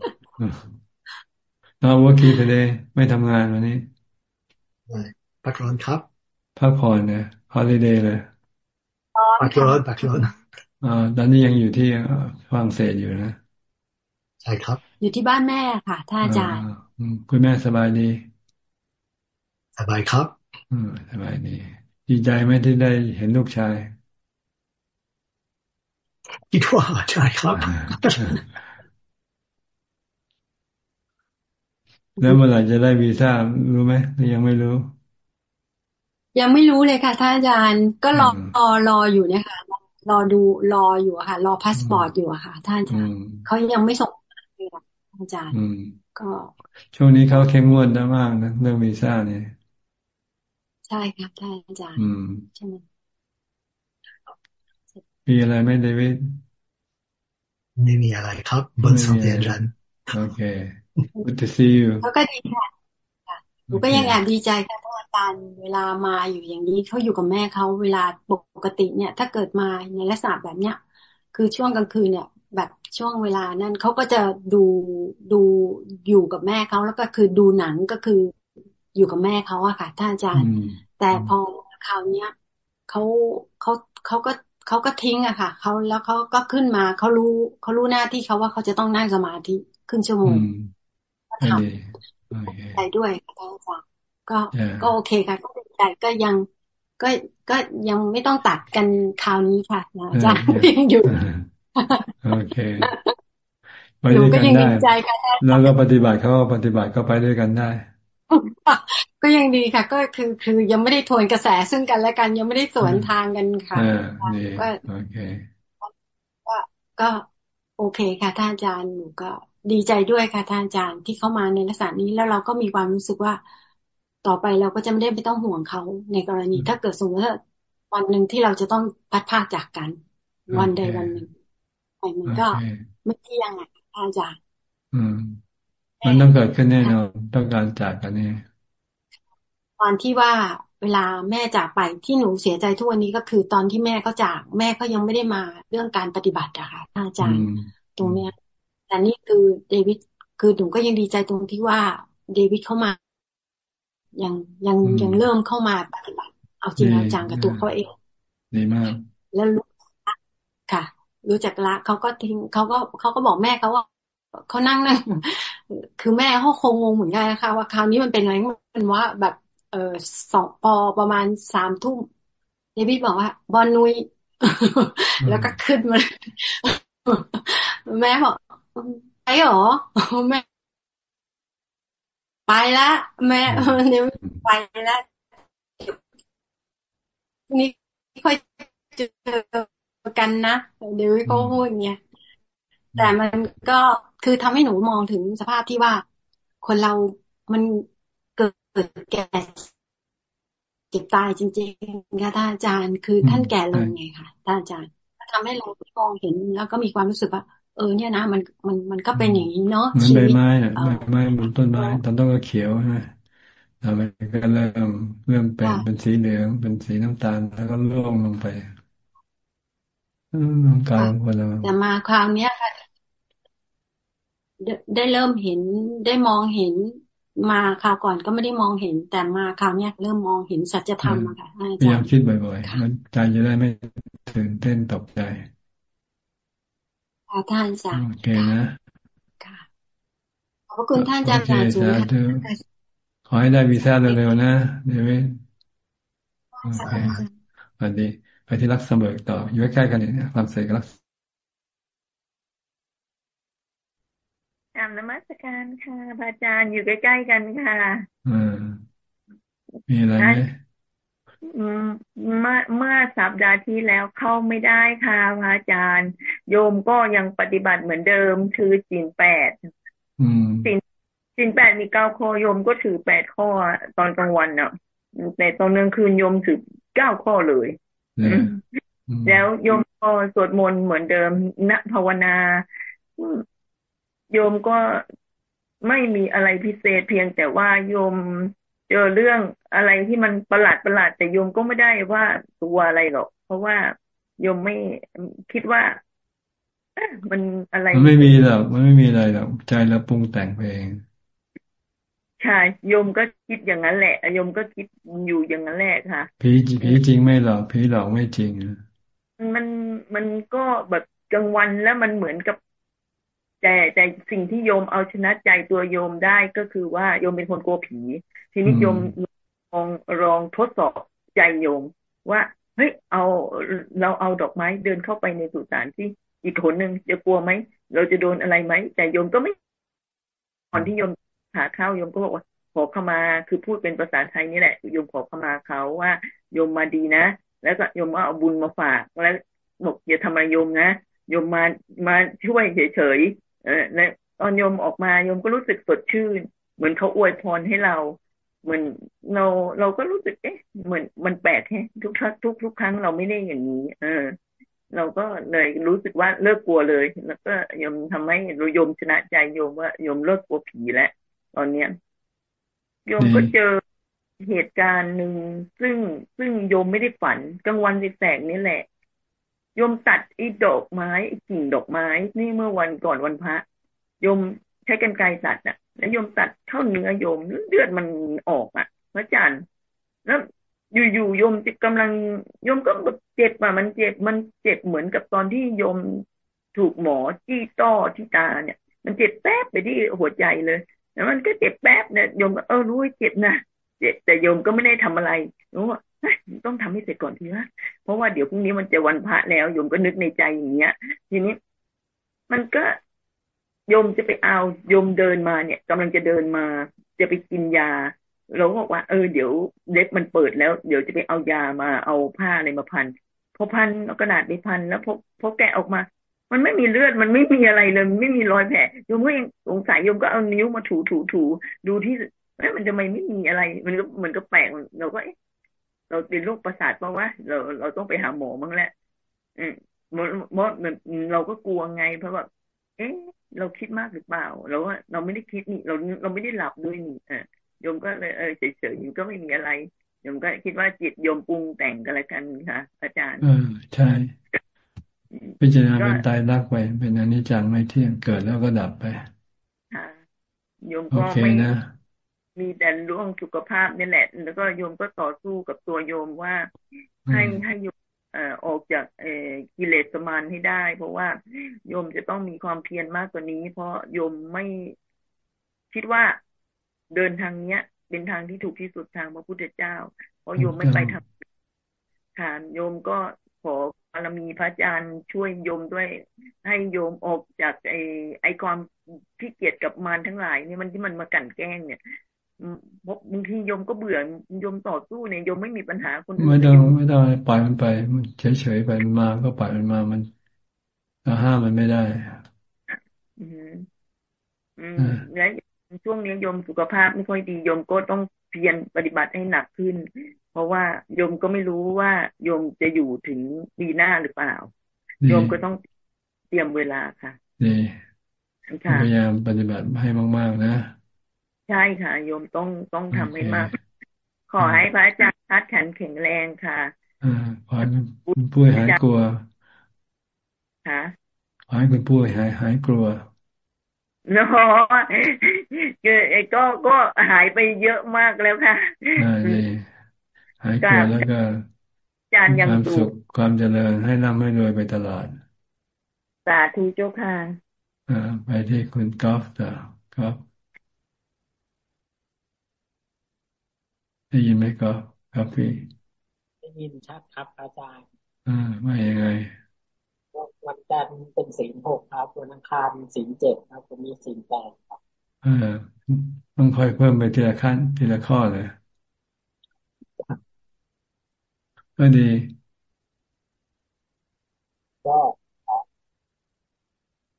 Not working today ไม่ทำงานวันนี้พักร้อนครับพักผ่อนเนี่ย holiday เลยพักร้อนพักร้อนอ่าตอนนี้ยังอยู่ที่ฝรั่งเศสอยู่นะ ใช่ครับ อยู่ที่บ้านแม่ค่ะท่านอาจารย์คุณแม่สบายดี สบายครับอืมสบายดีดีใจไหมที่ได้เห็นลูกชายคิดว่าใช่ครับ แล้วเมื่อไหร่จะได้วีซ่ารู้ไหมหรือยังไม่รู้ ยังไม่รู้เลยค่ะท่านอาจารย์ก็รอรอรออยู่เนี่ยค่ะรอดูรออยู่ค่ะ รอพาสปอร์ตอยู่ค่ะท่านอาจารย์เขายังไม่ส่งเลยอาจารย์ก็ ช่วงนี้เขาเข้มงวดมากนะเรื่องวีซ่าเนี่ย ใช่ครับท่านอาจารย์ใช่ไหมมีอะไรไหมเดวิดไม่มีอะไรครับ บนสังเดียรันโอเค good to see you เขาก็ดีค่ะหนูก็ยังแอบดีใจค่ะท่านอาจารย์เวลามาอยู่อย่างนี้เขาอยู่กับแม่เขาเวลาปกติเนี่ย ถ้าเกิดมาในลักษณะแบบเนี้ยคือช่วงกลางคืนเนี่ย แบบช่วงเวลานั้นเขาก็จะดูดูอยู่กับแม่เขาแล้วก็คือดูหนังก็คือ อยู่กับแม่เขาอะค่ะท่านอาจารย์ แต่พอคราวเนี้ยเขาเขาเขาก็เขาก็ทิ้งอะค่ะเขาแล้วเขาก็ขึ้นมาเขารู้เขารู้หน้าที่เขาว่าเขาจะต้องนั่งสมาธิขึ้นชั่วโมงทำใจด้วยค่ะท่านอาจารย์ก็ก็โอเคค่ะก็ใจก็ยังก็ก็ยังไม่ต้องตัดกันคราวนี้ค่ะอาจารย์ยังอยู่โอเคไปด้วยกันได้แล้วก็ปฏิบัติเขาปฏิบัติก็ไปด้วยกันได้ ก็ยังดีค่ะ ก็คือคือยังไม่ได้ทวนกระแสซึ่งกันและกันยังไม่ได้สวนทางกันค่ะก็โอเคก็ก็โอเคค่ะท่านอาจารย์หนูก็ดีใจด้วยค่ะท่านอาจารย์ที่เข้ามาในลักษณะนี้แล้วเราก็มีความรู้สึกว่า ต่อไปเราก็จะไม่ได้ไม่ต้องห่วงเขาในกรณีถ้าเกิดสมมติว่าวันหนึ่งที่เราจะต้องพัดพาจากกัน วันใดวันหนึ่งไปมันก็ไม่เที่ยงอะท่านอาจารย์ อืม มันต้องเกิดขึ้นแน่นอนต้องการจากกันนี่ตอนที่ว่าเวลาแม่จากไปที่หนูเสียใจทุกวันนี้ก็คือตอนที่แม่เขาจากแม่ก็ยังไม่ได้มาเรื่องการปฏิบัติอะค่ะอาจารย์ตรงเนี้ยแต่นี่คือเดวิดคือหนูก็ยังดีใจตรงที่ว่าเดวิดเข้ามายังยังยังเริ่มเข้ามาปฏิบัติ เอาจริงเอาจังกับตัวเขาเองดีมาก แล้วรู้ค่ะ รู้จักละเขาก็ทิ้งเขาก็เขาก็บอกแม่เขาว่า เขานั่งนั่งคือแม่เขาคงงงเหมือนกันนะคะว่าคราวนี้มันเป็นอะไรมันว่าแบบเออสองพอประมาณสามทุ่มเดวิดบอกว่า บอลนุย แล้วก็ขึ้นมาแม่บอกไปหรอแม่ไปละแม่เดี๋ยวไปละนี่ค่อยเจอกันนะเดี๋ยวก็พูดอย่างเงี้ย แต่มันก็คือทำให้หนูมองถึงสภาพที่ว่า คนเรามันเกิดแก่เจ็บตายจริงๆค่ะท่านอาจารย์ คือท่านแก่ลงไงค่ะท่านอาจารย์ทำให้เรามองเห็นแล้วก็มีความรู้สึกว่า เออ เนี่ยนะมันมันมันก็เป็นอย่างนี้เนาะชีวิตใบไม้น่ะใบไม้บนต้นไม้ตอนต้นก็เขียวใช่ไหมต่อไปก็เริ่มเริ่มเป็นเป็นสีเหลือง เป็นสีน้ำตาลแล้วก็ร่วงลงไปร่างกายของคนเราแต่มาคราวนี้ค่ะ ได้เริ่มเห็นได้มองเห็นมาคราวก่อนก็ไม่ได้มองเห็น แต่มาคราวเนี้ยเริ่มมองเห็นสัจธรรมอะค่ะพยายามคิดบ่อยๆมันใจจะได้ไม่ตื่นเต้นตกใจค่ะท่านอาจารย์โอเคนะค่ะขอบคุณท่านอาจารย์สูงค่ะขอให้ได้วีซ่าเร็วๆนะเดวิดโอเคสวัสดีไปที่รักเสมอต่ออยู่ใกล้ๆกันเนี่ยความเสกรักก รรมนมัสการค่ะพระอาจารย์อยู่ใกล้ๆกันค่ะอืมมีอะไรไหมเมื่อเมื่อสัปดาห์ที่แล้วเข้าไม่ได้ค่ะพระอาจารย์ โยมก็ยังปฏิบัติเหมือนเดิมคือจินแปดจินจินแปดมีเก้าข้อโยมก็ถือแปดข้อตอนกลางวันเนาะแต่ตอนกลางคืนโยมถือเก้าข้อเลยแล้วโยมก็สวดมนต์เหมือนเดิมณภาวนา โยมก็ไม่มีอะไรพิเศษเพียงแต่ว่าโยมเจอเรื่องอะไรที่มันประหลาดประหลาดแต่โยมก็ไม่ได้ว่าตัวอะไรหรอก เพราะว่าโยมไม่คิดว่ามันอะไรมันไม่มีหรอกมันไม่มีอะไรหรอกใจเราปรุงแต่งเองใช่โยมก็คิดอย่างนั้นแหละโยมก็คิดอยู่อย่างนั้นแหละค่ะผีผีจริงไม่หรอกผีหลอกไม่จริงมันมันก็แบบกลางวันแล้วมันเหมือนกับ แต่แต่สิ่งที่โยมเอาชนะใจตัวโยมได้ก็คือว่าโยมเป็นคนกลัวผี ทีนี้โยมลองลองทดสอบใจโยม ว่าเฮ้ยเอาเราเอาดอกไม้เดินเข้าไปในสุสานที่อีกคนหนึ่งจะกลัวไหมเราจะโดนอะไรไหมแต่โยมก็ไม่ก่อนที่โยมหาข้าวโยมก็บอกว่าขอเข้ามาคือพูดเป็นภาษาไทยนี่แหละโยมขอเข้ามาเขาว่าโยมมาดีนะ แล้วก็โยมก็เอาบุญมาฝากแล้วบอกอย่าทำอะไรโยมนะโยมมามาช่วยเฉย เออและตอนโยมออกมาโยมก็รู้สึกสดชื่น เหมือนเขาอวยพรให้เรา เหมือนเราเราก็รู้สึกเอ๊ะเหมือนมันแปลกแฮะทุกทุกทุกครั้งเราไม่ได้อย่างนี้ เออ เราก็เลยรู้สึกว่าเลิกกลัวเลย แล้วก็โยมทำให้เราโยมชนะใจโยมว่าโยมเลิกกลัวผีแล้วตอนเนี้ยโยมก็เจอเหตุการณ์หนึ่งซึ่งซึ่งโยมไม่ได้ฝันกลางวันแสกนี่แหละ โยมตัดอ้ดอกไม้กิ่งดอกไม้ นี่เมื่อวันก่อนวันพระโยมใช้กันไกรตัดอะ แล้วโยมตัดเข้าเนื้อโยมเลือดมันออกอะพระอาจารย์แล้วอยู่ๆโยมจะกำลังโยมก็เจ็บอะมันเจ็บมันเจ็บเหมือนกับตอนที่โยมถูกหมอจี้ต้อที่ตาเนี่ย มันเจ็บแป๊บไปที่หัวใจเลยแล้วมันก็เจ็บแป๊บเนี่ยโยมก็เออรู้ว่าเจ็บนะเจ็บแต่โยมก็ไม่ได้ทำอะไรรู้ว่า ต้องทำให้เสร็จก่อนทีละเพราะว่าเดี๋ยวพรุ่งนี้มันจะวันพระแล้วโยมก็นึกในใจอย่างเงี้ย ทีนี้ มันก็โยมจะไปเอาโยมเดินมาเนี่ยกำลังจะเดินมา จะไปกินยาเราบอกว่า เออเดี๋ยวเล็บมันเปิดแล้ว เดี๋ยวจะไปเอายามาเอาผ้าอะไรมาพันพอพันเอากระดาษไปพันแล้วพอพอแกะออกมา มันไม่มีเลือดมันไม่มีอะไรเลยไม่มีรอยแผลโยมก็ยังสงสัยโยมก็เอานิ้วมาถูถูถูดูที่เอ้มันจะไม่ไม่มีอะไร มันก็มันก็แปลกเราก็เอ๊ะ เราเป็นโรคประสาทเพราะว่าเราเราต้องไปหาหมอมั้งแหละอืมมดมดเราก็กลัวไงเพราะว่าเอ๊ะเราคิดมากหรือเปล่าเราว่าเราไม่ได้คิดนี่เราเราไม่ได้หลับด้วยนี่อ่าโยมก็เลยเออเฉยๆยก็ไม่มีอะไรโยมก็คิดว่าจิตโยมปรุงแต่งกันละกันค่ะอาจารย์เออใช่ พิจารณาเป็นตายรักไปเป็นอนิจจังไม่เที่ยงเกิดแล้วก็ดับไปค่ะโยมก็ไม่ มีแต่เรื่องสุขภาพนี่แหละ แล้วก็โยมก็ต่อสู้กับตัวโยมว่า ให้ให้โยมออกจากเอกิเลสมานให้ได้ เพราะว่าโยมจะต้องมีความเพียรมากกว่านี้ เพราะโยมไม่คิดว่าเดินทางเนี้ย เป็นทางที่ถูกที่สุดทางพระพุทธเจ้า เพราะโยมไม่ไปทำทานโยมก็ขอบารมีพระอาจารย์ช่วยโยมด้วย ให้โยมออกจากไอไอความที่เกียดกับมารทั้งหลายเนี่ยมันที่มันมากั่นแกล้งเนี่ย บางทีโยมก็เบื่อโยมต่อสู้เนี่ยโยมไม่มีปัญหาคนไม่ต้องไม่ต้องปล่อยมันไปเฉยเฉยไปมันมาก็ปล่อยมันมามันเราห้ามมันไม่ได้ อืมอืมแล้วช่วงนี้โยมสุขภาพไม่ค่อยดีโยมก็ต้องเพียรปฏิบัติให้หนักขึ้น เพราะว่าโยมก็ไม่รู้ว่าโยมจะอยู่ถึงปีหน้าหรือเปล่า โยมก็ต้องเตรียมเวลาค่ะดีพยายามปฏิบัติให้มาก ๆ นะ ใช่ค่ะ โยมต้องต้องทำให้มาก ขอให้พระอาจารย์พัดขันแข็งแรงค่ะอ่าขอให้คุณปุ้ยหายกลัวค่ะขอให้คุณปุ้ยหายหายกลัวอเนาะก็ก็หายไปเยอะมากแล้วค่ะหายกลัวแล้วก็จานยังสุขความเจริญให้ร่ำให้รวยไปตลอด สาธุเจ้าค่ะอ่าไปที่คุณกอล์ฟต่อกอล์ฟ ได้ยินไหมกอล์ฟกาแฟได้ยินชัดครับ อาจารย์ อ่าไม่ยังไงวันจันทร์เป็นสีหกครับวันอังคารสีเจ็ดครับวันนี้สีแปดครับเออต้องค่อยเพิ่มไปทีละขั้นทีละข้อเลยก็ดีก็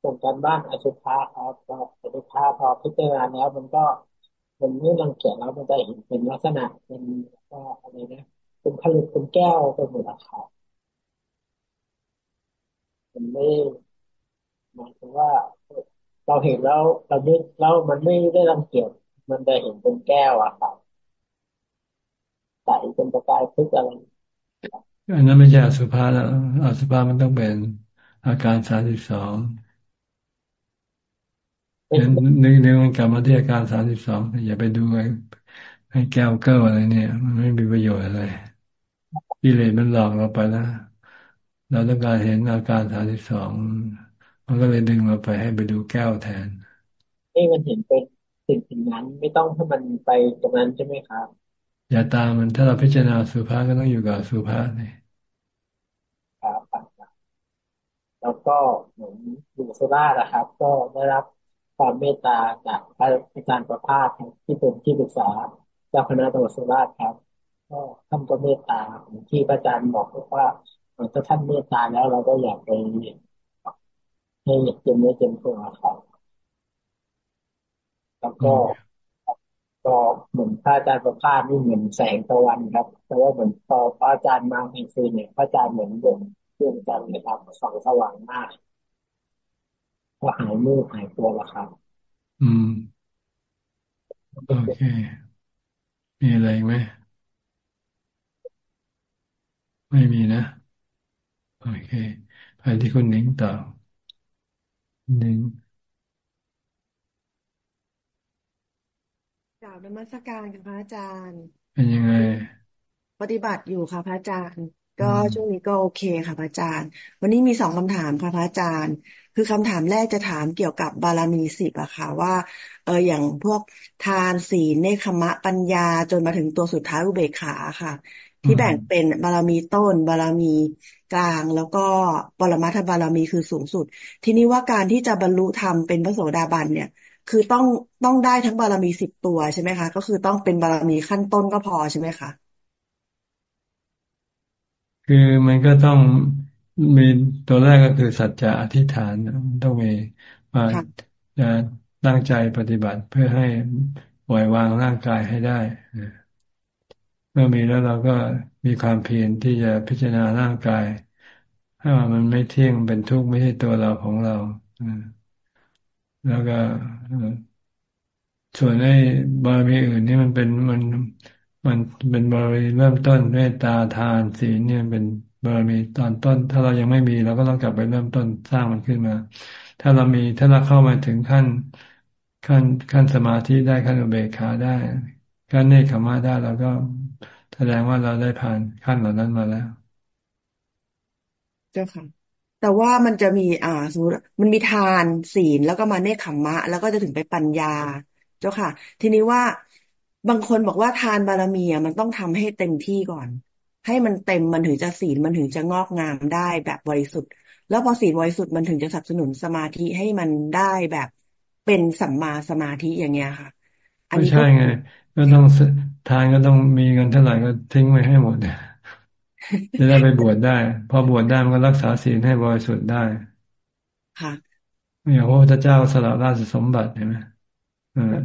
ส่งกันบ้านอสุภะครับก็อสุภะพอพิจารณาแล้วมันก็ มันไม่รังเกียจแล้วมันจะเห็นเป็นลักษณะเป็นก็อะไรนะเป็นผลึกเป็นแก้วเป็นหมดอะครับมันไม่หมายถึงว่าเราเห็นแล้วเราไม่แล้วมันไม่ได้รังเกียจมันจะเห็นเป็นแก้วอะครับใสเป็นประกายพึกอะไรอันนั้นไม่ใช่อสุภะแล้วอสุภะมันต้องเป็นอาการสาสิบสอง นึกนึกมันกลับมาที่อาการสามสิบสองอย่าไปดูไอ้แก้วเก้าอะไรเนี่ย มันไม่มีประโยชน์อะไรกิเลสมันหลอกเราไปแล้วเราต้องการเห็นอาการสามสิบสองมันก็เลยดึงเราไปให้ไปดูแก้วแทนให้มันเห็นเป็นสิ่งสิ่งนั้น ไม่ต้องให้มันไปตรงนั้นใช่ไหมครับ อย่าตามมันถ้าเราพิจารณาสุภาก็ต้องอยู่กับสุภาเนี่ยครับแล้วก็เหมือนอยู่สุราษฎร์นะครับ ก็ได้รับ ความเมตตาจากพระอาจารย์ประภาสที่เป็นที่ปรึกษาเจ้าคณะตำรวจสุราษฎร์ครับก็ท่านก็เมตตาที่พระอาจารย์บอกว่าถ้าท่านเมตตาแล้วเราก็อยากไปให้เต็มเนื้อเต็มตัวครับแล้วก็ก็เหมือนพระอาจารย์ประภาสนี่เหมือนแสงตะวันครับ แต่ว่าเหมือนพอพระอาจารย์มาในคืนเนี่ยพระอาจารย์เหมือนดวงดวงจันทร์นะครับส่องสว่างมาก ก็หายมืดหายตัวแล้วครับ อืม โอเค มีอะไรไหม ไม่มีนะ โอเคไปที่คุณหนิงต่อหนิงกล่าวนมัสการค่ะพระอาจารย์ เป็นยังไง ปฏิบัติอยู่ค่ะพระอาจารย์ ก็ช่วงนี้ก็โอเคค่ะพระอาจารย์ วันนี้มีสองคำถามค่ะพระอาจารย์ คือคำถามแรกจะถามเกี่ยวกับบารมีสิบอะค่ะ ว่าเอออย่างพวกทานศีลเนคขมะปัญญาจนมาถึงตัวสุดท้ายอุเบกขาค่ะ ที่แบ่งเป็นบารมีต้น บารมีกลางแล้วก็ปรมัตถบารมีคือสูงสุด ทีนี้ว่าการที่จะบรรลุธรรมเป็นพระโสดาบันเนี่ยคือต้องต้องได้ทั้งบารมีสิบตัวใช่ไหมคะ ก็คือต้องเป็นบารมีขั้นต้นก็พอใช่ไหมคะ คือมันก็ต้องมีตัวแรกก็คือสัจจะอธิษฐานต้องมีว่าจะตั้งใจปฏิบัติเพื่อให้ปล่อยวางร่างกายให้ได้เมื่อมีแล้วเราก็มีความเพียรที่จะพิจารณาร่างกายให้ว่ามันไม่เที่ยงเป็นทุกข์ไม่ใช่ตัวเราของเราแล้วก็ส่วนไอ้บารมีอื่นนี่มันเป็นมัน มันเป็นบารมีเริ่มต้นเมตตาทานศีลเนี่ยเป็นบารมีตอนต้น ถ้าเรายังไม่มีเราก็ต้องกลับไปเริ่มต้นสร้างมันขึ้นมา ถ้าเรามีถ้าเราเข้ามาถึงขั้นขั้นขั้นสมาธิได้ขั้นอุเบกขาได้ขั้นเนคขมาได้เราก็แสดงว่าเราได้ผ่านขั้นเหล่านั้นมาแล้ว เจ้าค่ะแต่ว่ามันจะมีอ่าสมมติมันมีทานศีลแล้วก็มาเนคขมมะ แล้วก็จะถึงไปปัญญา เจ้าค่ะ ทีนี้ว่า บางคนบอกว่าทานบารมีอะมันต้องทำให้เต็มที่ก่อน ให้มันเต็มมันถึงจะศีลมันถึงจะงอกงามได้แบบบริสุทธิ์ แล้วพอศีลบริสุทธิ์มันถึงจะสนับสนุนสมาธิให้มันได้แบบเป็นสัมมาสมาธิอย่างเงี้ยค่ะ อันนี้ใช่ไง ก็ต้องทานก็ต้องมีเงินเท่าไหร่ก็ทิ้งไว้ให้หมดเนี่ยจะได้ไปบวชได้ พอบวชได้มันก็รักษาศีลให้บริสุทธิ์ได้ค่ะอย่างพระพุทธเจ้าสละราชสมบัติเห็นไหม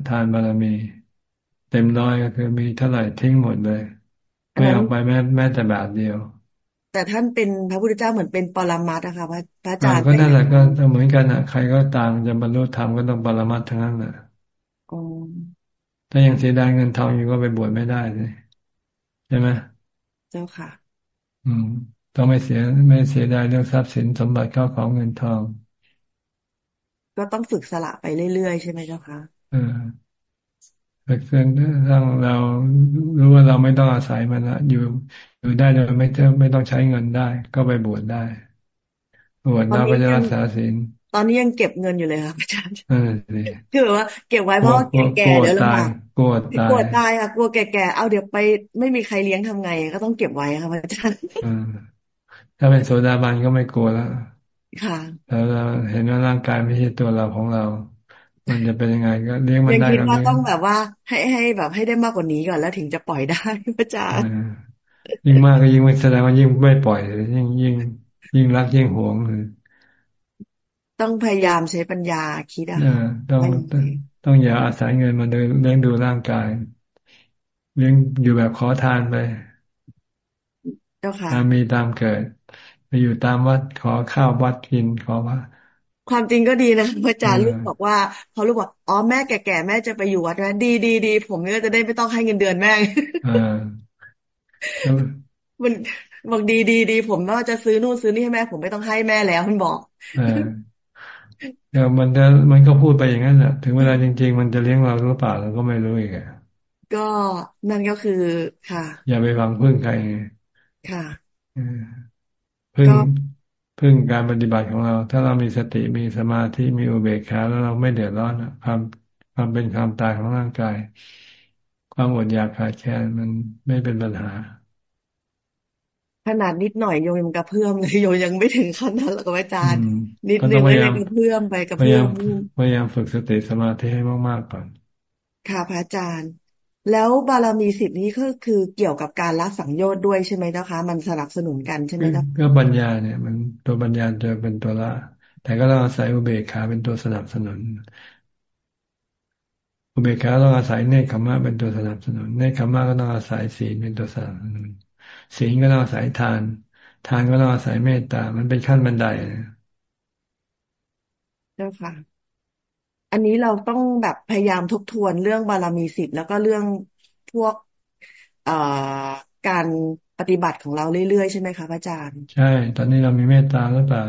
ทานบารมี เต็มร้อยก็คือมีเท่าไหร่ทิ้งหมดเลย ไม่เอาไปแม้แม้แต่บาทเดียว แต่ท่านเป็นพระพุทธเจ้าเหมือนเป็นปรมัตถ์นะคะพระอาจารย์ก็นั่นแหละก็เหมือนกันอะ ใครก็ตามจะบรรลุธรรมก็ต้องปรมัตถ์ทั้งนั้นแหละถ้ายังเสียดายเงินทองอยู่ก็ไปบวชไม่ได้เลยใช่ไหมเจ้าค่ะ อืมต้องไม่เสียไม่เสียดายเรื่องทรัพย์สินสมบัติเข้าของเงินทอง ก็ต้องฝึกสละไปเรื่อยๆใช่ไหมเจ้าคะเออ ฝึกเรื่องเราเรารู้ว่าเราไม่ต้องอาศัยมันละอยู่อยู่ได้โดยไม่ต้องไม่ต้องใช้เงินได้ ก็ไปบวชได้ บวชแล้วก็จะรักษาศีลตอนนี้ยังเก็บเงินอยู่เลยครับอาจารย์เออคือว่า เก็บไว้เพราะแก่ๆเดี๋ยวลำบากกลัวตายกลัวตายค่ะกลัวแก่ๆเอาเดี๋ยวไปไม่มีใครเลี้ยงทำไง ก็ต้องเก็บไว้ค่ะอาจารย์ถ้าเป็นโซดาบันก็ไม่กลัวแล้วค่ะแล้วเราเห็นว่าร่างกายไม่ใช่ตัวเราของเรา มันจะเป็นยังไงก็เลี้ยงมันได้ก็เลี้ยงต้องแบบว่า ให้ให้แบบให้ได้มากกว่านี้ก่อนแล้วถึงจะปล่อยได้พระอาจารย์ยิ่งมากก็ยิ่งไม่แสดงว่ายิ่งไม่ปล่อยยิ่งยิ่ง ยิ่งรักยิ่งหวงเลยต้องพยายามใช้ปัญญาคิดอะต้องต้องอย่าอาศัยเงินมาเลี้ยงดูร่างกายเลี้ยงอยู่แบบขอทานไปเจ้าค่ะตามมีตามเกิด ไปอยู่ตามวัดขอข้าววัดกินขอว่า ความจริงก็ดีนะพระอาจารย์ลูกบอกว่าพอลูกบอกอ๋อแม่แก่ๆแม่จะไปอยู่วัดนะดีดีดีผมก็จะได้ไม่ต้องให้เงินเดือนแม่มันบอกดีดีดีผมว่าจะซื้อนู่นซื้อนี่ให้แม่ ผมไม่ต้องให้แม่แล้วมันบอกเดี๋ยวมันจะมันก็พูดไปอย่างนั้นแหละถึงเวลาจริง ๆ มันจะเลี้ยงเราหรือเปล่าเราก็ไม่รู้อีกอะก็นั่นก็คือค่ะ อย่าไปหวังพึ่งใครค่ะพึ่ง พึ่งการปฏิบัติของเรา ถ้าเรามีสติมีสมาธิมีอุเบกขาแล้วเราไม่เดือดร้อนความความเป็นความตายของร่างกาย ความอดอยากขาดแคลนมันไม่เป็นปัญหา ขนาดนิดหน่อยโยมยังกระเพื่อมเลยโยมยังไม่ถึงขั้นนั้นหรอกอาจารย์ นิดนึงเลยกระเพื่อมไปกระเพื่อมพยายามฝึกสติสมาธิให้มากๆก่อนค่ะพระอาจารย์ แล้วบารมีสิบนี้ก็คือเกี่ยวกับการละสังโยชน์ด้วยใช่ไหมเจ้าคะ มันสนับสนุนกันใช่ไหมเจ้าก็ปัญญาเนี่ยมันตัวปัญญาจะเป็นตัวละ แต่ก็ต้องอาศัยอุเบกขาเป็นตัวสนับสนุน อุเบกขาต้องอาศัยเนคขมะเป็นตัวสนับสนุนเนคขมะก็ต้องอาศัยศีลเป็นตัวสนับสนุนศีลก็ต้องอาศัยทาน ทานก็ต้องอาศัยเมตตา มันเป็นขั้นบันไดเจ้าค่ะ อันนี้เราต้องแบบพยายามทบทวนเรื่องบารมีสิบแล้วก็เรื่องพวกเอ่อการปฏิบัติของเราเรื่อยๆ ใช่ไหมคะพระอาจารย์ ใช่ ตอนนี้เรามีเมตตาหรือเปล่า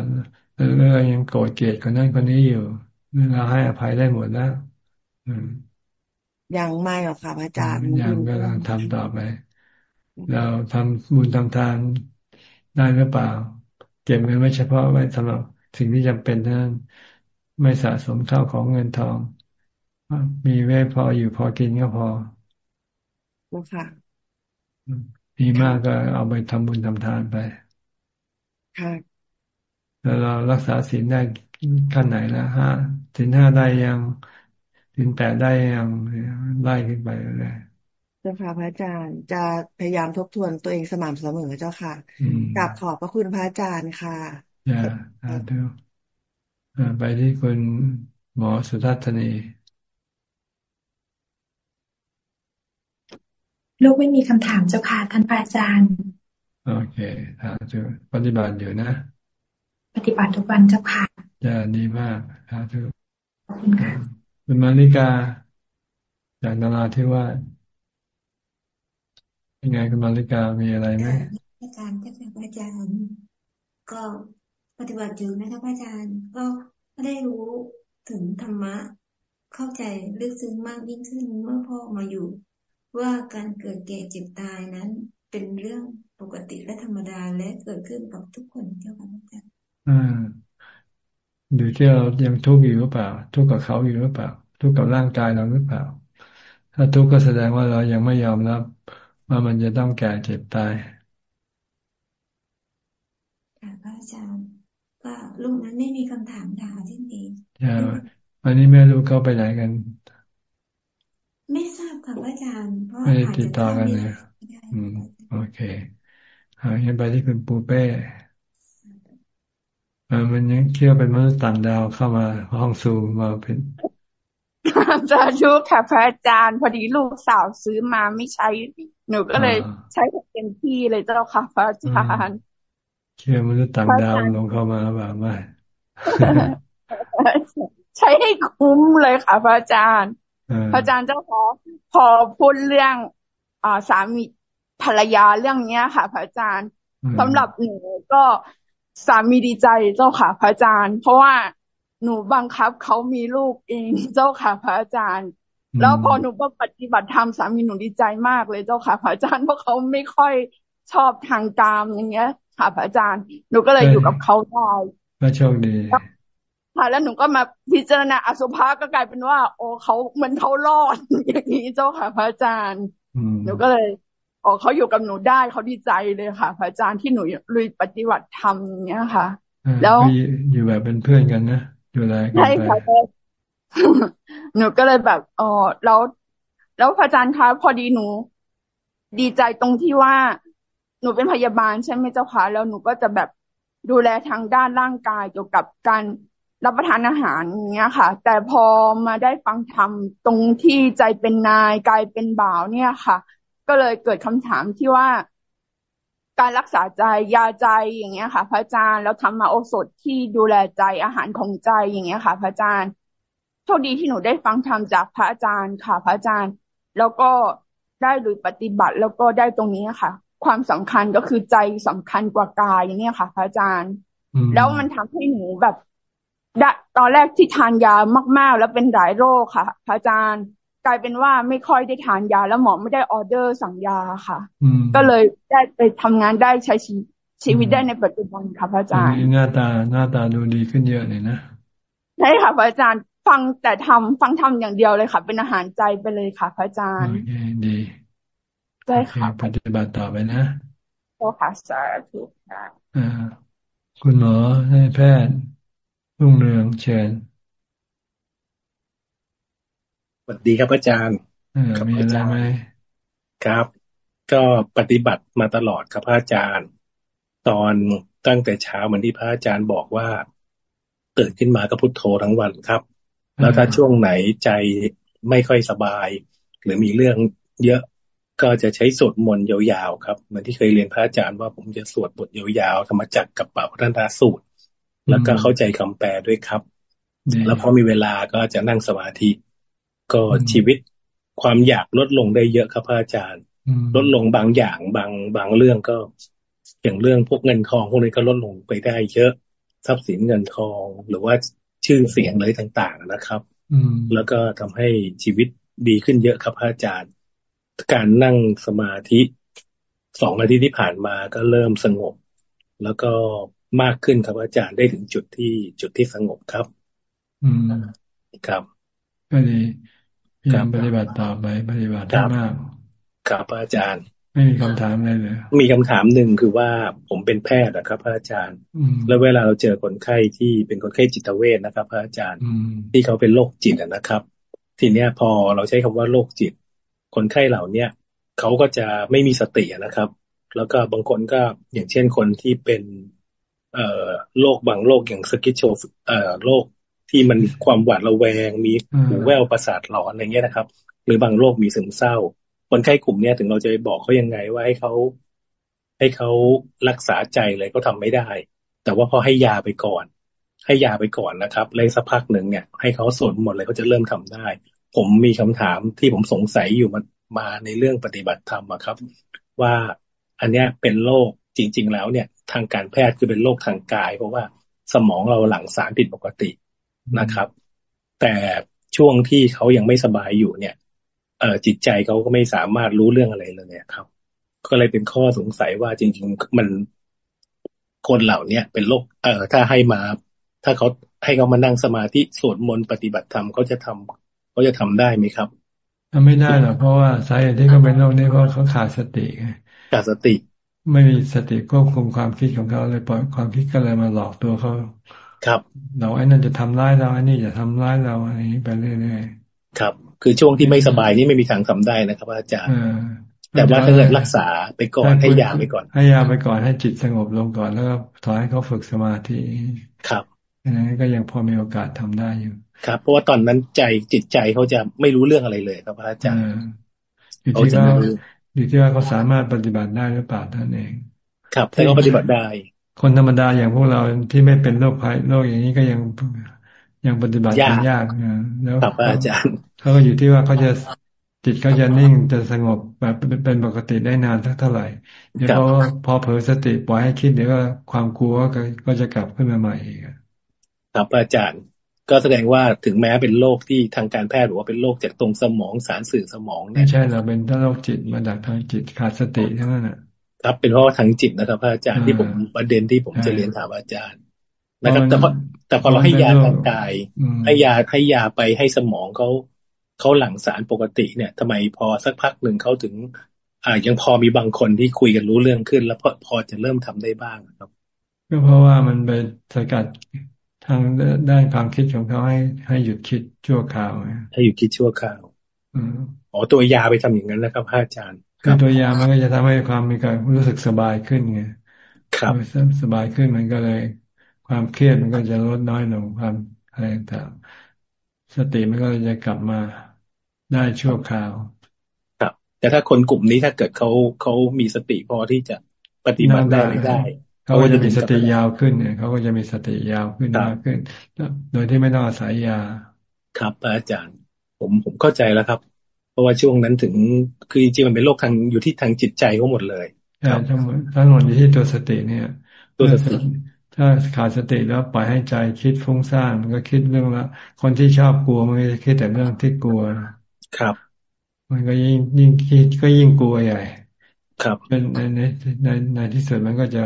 หรือเรายังโกรธเกลียดคนนั้นคนนี้อยู่เราให้อภัยได้หมดแล้วยังไม่หรอกค่ะพระอาจารย์ยังก็ทำต่อไป เราทำบุญทำทานได้หรือเปล่า เก็บเงินไว้เฉพาะไว้สำหรับสิ่งที่จำเป็นนั้น ไม่สะสมข้าวของเงินทอง มีไว้พออยู่พอกินก็พอค่ะมีมากก็เอาไปทำบุญทำทานไป ค่ะแล้วเรารักษาศีลได้ขั้นไหนแล้วห้าศีลห้าได้ยังศีลแปดได้ยังไล่ขึ้นไปเลยจ้าค่ะพระอาจารย์จะพยายามทบทวนตัวเองสม่ำเสมอเจ้าค่ะกราบขอบพระคุณพระอาจารย์ค่ะอย่าอ่าเดี๋ยว ไปที่คุณหมอสุทัศนีลูกไม่มีคำถามเจ้าค่ะท่านพระอาจารย์ โอเคถามเจอปฏิบัติอยู่นะ ปฏิบัติทุกวันเจ้าค่ะจะดีมากครับขอบคุณค่ะคุณมาริกา จากนาราที่ว่ายังไงคุณมาริกามีอะไรไหมอาจารย์ท่านอาจารย์ก็ ปฏิบัติอยู่นะครับอาจารย์ ก็ได้รู้ถึงธรรมะ เข้าใจลึกซึ้งมากยิ่งขึ้นเมื่อพ่อมาอยู่ ว่าการเกิดแก่เจ็บตายนั้น เป็นเรื่องปกติและธรรมดาและเกิดขึ้นกับทุกคนเจ้าค่ะอาจารย์อ่าอยู่ที่เรายังทุกข์อยู่หรือเปล่า ทุกข์กับเขาอยู่หรือเปล่า ทุกข์กับร่างกายเราหรือเปล่า ถ้าทุกข์ก็แสดงว่าเรายังไม่ยอมรับ ว่ามันจะต้องแก่เจ็บตายค่ะพระอาจารย์ ก็ลูกนั้นไม่มีคำถามค่ะที่นี้ใช่วันนี้แม่ลูกเขาไปไหนกัน ไม่ทราบค่ะพระอาจารย์ เพราะไม่ติดต่อกันเลยอืมโอเคเอางั้นไปที่คุณปูเป้มันยังเชื่อเป็นมนุษย์ต่างดาวเข้ามาห้องซูมาเป็นสาธุค่ะพระอาจารย์ พอดีลูกสาวซื้อมาไม่ใช้ หนูก็เลยใช้เต็มที่เลยเจ้าค่ะพระอาจารย์ เชื่อมนุษย์ต่างดาวลงเข้ามาแบบว่าใช้ให้คุ้มเลยค่ะพระอาจารย์ พระอาจารย์เจ้าค่ะพอพูดเรื่องอ่าสามีภรรยาเรื่องเนี้ยค่ะ พระอาจารย์สำหรับหนูก็สามีดีใจเจ้าค่ะ พระอาจารย์ เพราะว่าหนูบังคับเขามีลูกเองเจ้าค่ะ พระอาจารย์ แล้วพอหนูก็ปฏิบัติธรรมสามีหนูดีใจมากเลยเจ้าค่ะ พระอาจารย์เพราะเขาไม่ค่อยชอบทางกามอย่างเงี้ย ค่ะพระอาจารย์ หนูก็เลยอยู่กับเขาได้ก็โชคดีค่ะแล้วหนูก็มาพิจารณาอสุภะก็กลายเป็นว่า โอ้เขาเหมือนเขารอดอย่างนี้เจ้าค่ะพระอาจารย์หนูก็เลยอ๋อเขาอยู่กับหนูได้เขาดีใจเลยค่ะ พระอาจารย์ที่หนูลุยปฏิบัติธรรมอย่างเงี้ยค่ะ แล้วอยู่แบบเป็นเพื่อนกันนะอยู่อะไรใช่ค่ะหนูก็เลยแบบอ๋อแล้ว แล้วพระอาจารย์คะพอดีหนู ดีใจตรงที่ว่า หนูเป็นพยาบาลใช่ไหมเจ้าค่ะแล้วหนูก็จะแบบดูแลทางด้านร่างกายเกี่ยวกับการรับประทานอาหารอย่างเงี้ยค่ะ แต่พอมาได้ฟังธรรมตรงที่ใจเป็นนายกายเป็นบ่าวเนี่ยค่ะ ก็เลยเกิดคำถามที่ว่า การรักษาใจยาใจอย่างเงี้ยค่ะ พระอาจารย์แล้วทำมาโอสถที่ดูแลใจอาหารของใจอย่างเงี้ยค่ะ พระอาจารย์โชคดีที่หนูได้ฟังธรรมจากพระอาจารย์ค่ะ พระอาจารย์ แล้วก็ได้หรือปฏิบัติแล้วก็ได้ตรงนี้ค่ะ ความสำคัญก็คือใจสำคัญกว่ากายอย่างนี้ค่ะ พระอาจารย์ แล้วมันทำให้หนูแบบตอนแรกที่ทานยามาก ๆ แล้วเป็นหลายโรคค่ะ พระอาจารย์กลายเป็นว่าไม่ค่อยได้ทานยาแล้วหมอไม่ได้ออเดอร์สั่งยาค่ะ ก็เลยได้ไปทำงานได้ใช้ชีวิตได้ในปัจจุบันค่ะพระอาจารย์หน้าตาหน้าตาดูดีขึ้นเยอะเลยนะใช่ค่ะพระอาจารย์ฟังแต่ทำฟังทำอย่างเดียวเลยค่ะ เป็นอาหารใจไปเลยค่ะพระอาจารย์ดี ใช่ค่ะปฏิบัติต่อไปนะโอ้ค่ะสาธุค่ะคุณหมอให้แพทย์รุ่งเรืองเชิญสวัสดีครับอาจารย์มีอะไรไหมครับ ก็ปฏิบัติมาตลอดครับพระอาจารย์ ตอนตั้งแต่เช้าเหมือนที่พระอาจารย์บอกว่าตื่นขึ้นมาก็พุโทโธทั้งวันครับ แล้วถ้าช่วงไหนใจไม่ค่อยสบาย หรือมีเรื่องเยอะ ก็จะใช้สวดมนต์ยาวๆครับเหมือนที่เคยเรียนพระอาจารย์ว่าผมจะสวดบทยาวๆธรรมจักรกับป่าพัฒนาสูตร แล้วก็เข้าใจคำแปลด้วยครับ แล้วพอมีเวลาก็จะนั่งสมาธิ ก็ชีวิตความอยากลดลงได้เยอะครับพระอาจารย์ ลดลงบางอย่างบางบางเรื่องก็ อย่างเรื่องพวกเงินทองพวกนี้ก็ลดลงไปได้เยอะทรัพย์สินเงินทองหรือว่าชื่อเสียงอะไรต่างๆนะครับแล้วก็ทำให้ชีวิตดีขึ้นเยอะครับพระอาจารย์ การนั่งสมาธิสองอาทิตย์ที่ผ่านมาก็เริ่มสงบ แล้วก็มากขึ้นครับอาจารย์ได้ถึงจุดที่จุดที่สงบครับ อืมครับก็ดีพยายามปฏิบัติต่อไปปฏิบัติให้มากครับอาจารย์ ไม่มีคำถามอะไรเลยมีคำถามหนึ่งคือว่าผมเป็นแพทย์นะครับ พระอาจารย์ แล้วเวลาเราเจอคนไข้ที่เป็นคนไข้จิตเวชนะครับ พระอาจารย์ที่เขาเป็นโรคจิตนะครับ ทีเนี้ยพอเราใช้คำว่าโรคจิต คนไข้เหล่าเนี้ยเขาก็จะไม่มีสตินะครับ แล้วก็บางคนก็อย่างเช่นคนที่เป็นเอ่อโรคบางโรคอย่างสกิชโชเอ่อโรคที่มันความหวาดระแวง มีหูแววประสาทหลอนอะไรเงี้ยนะครับ หรือบางโรคมีซึมเศร้า คนไข้กลุ่มเนี้ยถึงเราจะไปบอกเขายังไงว่าให้เขาให้เขารักษาใจเลยเขาทาไม่ได้ แต่ว่าพอให้ยาไปก่อน ให้ยาไปก่อนนะครับเลยสักพักหนึ่งเนี่ยให้เขาสนหมดเลยเขาจะเริ่มทำได้ ผมมีคำถามที่ผมสงสัยอยู่มามาในเรื่องปฏิบัติธรรมครับ ว่าอันเนี้ยเป็นโรคจริง ๆ แล้วเนี่ย ทางการแพทย์คือเป็นโรคทางกาย เพราะว่าสมองเราหลั่งสารผิดปกตินะครับ แต่ช่วงที่เขายังไม่สบายอยู่เนี่ย เออจิตใจเขาก็ไม่สามารถรู้เรื่องอะไรเลยเนี่ยครับ ก็เลยเป็นข้อสงสัยว่าจริง ๆ มันคนเหล่าเนี้ยเป็นโรคเออถ้าให้มา ถ้าเขาให้เขามานั่งสมาธิสวดมนต์ปฏิบัติธรรมเขาจะทำ เขาจะทำได้ไหมครับทำไม่ได้หรอกเพราะว่าสาเหตุที่เขาเป็นโรคนี้เพราะเขาขาดสติไงขาดสติ ไม่มีสติควบคุมความคิดของเขาเลยปล่อยความคิดก็เลยมาหลอกตัวเขาครับเราไอ้นั่นจะทำร้ายเราไอ้นี่จะทำร้ายเราอะไรนี้ไปเรื่อยๆครับ คือช่วงที่ไม่สบายนี่ไม่มีทางทำได้นะครับอาจารย์แต่ว่าถ้าเกิดรักษาไปก่อนให้ยาไปก่อน ให้ยาไปก่อนให้จิตสงบลงก่อนแล้วก็ถอยให้เขาฝึกสมาธิครับนั้นก็ยังพอมีโอกาสทำได้อยู่ ครับ เพราะว่าตอนนั้นใจจิตใจเขาจะไม่รู้เรื่องอะไรเลยครับอาจารย์อยู่ที่ว่าอยู่ที่ว่าเขาสามารถปฏิบัติได้หรือเปล่าท่านเอง ครับถ้าเขาปฏิบัติได้ คนธรรมดาอย่างพวกเราที่ไม่เป็นโรคภัยโรคอย่างนี้ก็ยังยังปฏิบัติยากนะแล้วอาจารย์เขาก็อยู่ที่ว่าเขาจะจิตเขาจะนิ่งจะสงบแบบเป็นปกติได้นานสักเท่าไหร่ เดี๋ยวพอพอเผลอสติปล่อยให้คิดเดี๋ยวก็ความกลัวก็ก็จะกลับขึ้นมาใหม่อีกครับอาจารย์ ก็แสดงว่าถึงแม้เป็นโรคที่ทางการแพทย์หรือว่าเป็นโรคจากตรงสมองสารสื่อสมองเนี่ยไม่ใช่เราเป็นโรคจิตมาจากทางจิตขาดสติเท่านั้นนะครับเป็นเพราะว่าทางจิตนะครับอาจารย์ที่ผมประเด็นที่ผมจะเรียนถามอาจารย์นะครับ แต่พอแต่พอเราให้ยาทางกาย ให้ยาให้ยาไปให้สมองเขาเขาหลั่งสารปกติเนี่ยทำไมพอสักพักหนึ่งเขาถึง อ่ายังพอมีบางคนที่คุยกันรู้เรื่องขึ้น แล้วพอพอจะเริ่มทำได้บ้างครับก็เพราะว่ามันไปสกัด ทางด้านความคิดของเขาให้ให้หยุดคิดชั่วคราวให้หยุดคิดชั่วคราวอ๋อตัวยาไปทำอย่างนั้นนะครับอาจารย์คือตัวยามันก็จะทำให้ความมีการรู้สึกสบายขึ้นไงครับสบายขึ้นมันก็เลย ความเครียดมันก็จะลดน้อยลงความอะไรต่างสติมันก็จะกลับมาได้ชั่วคราว ครับ แต่ถ้าคนกลุ่มนี้ถ้าเกิดเขาเขามีสติพอที่จะปฏิบัติได้ได้ เขาก็จะมีสติยาวขึ้นเนี่ยเขาก็จะมีสติยาวขึ้นมากขึ้น โดยที่ไม่ต้องอาศัยยา ครับ อาจารย์ ผมผมเข้าใจแล้วครับ เพราะว่าช่วงนั้นถึงคือจริงๆมันเป็นโรคทางอยู่ที่ทางจิตใจเขาหมดเลยใช่ทั้งหมดทั้งหมดอยู่ที่ตัวสติเนี่ย ตัวสติถ้าขาดสติแล้วปล่อยให้ใจคิดฟุ้งซ่านมันก็คิดเรื่องละคนที่ชอบกลัวมันก็จะคิดแต่เรื่องที่กลัวครับ มันก็ยิ่งยิ่งคิดก็ยิ่งกลัวใหญ่ ครับเป็นในในในในที่สุดมันก็จะ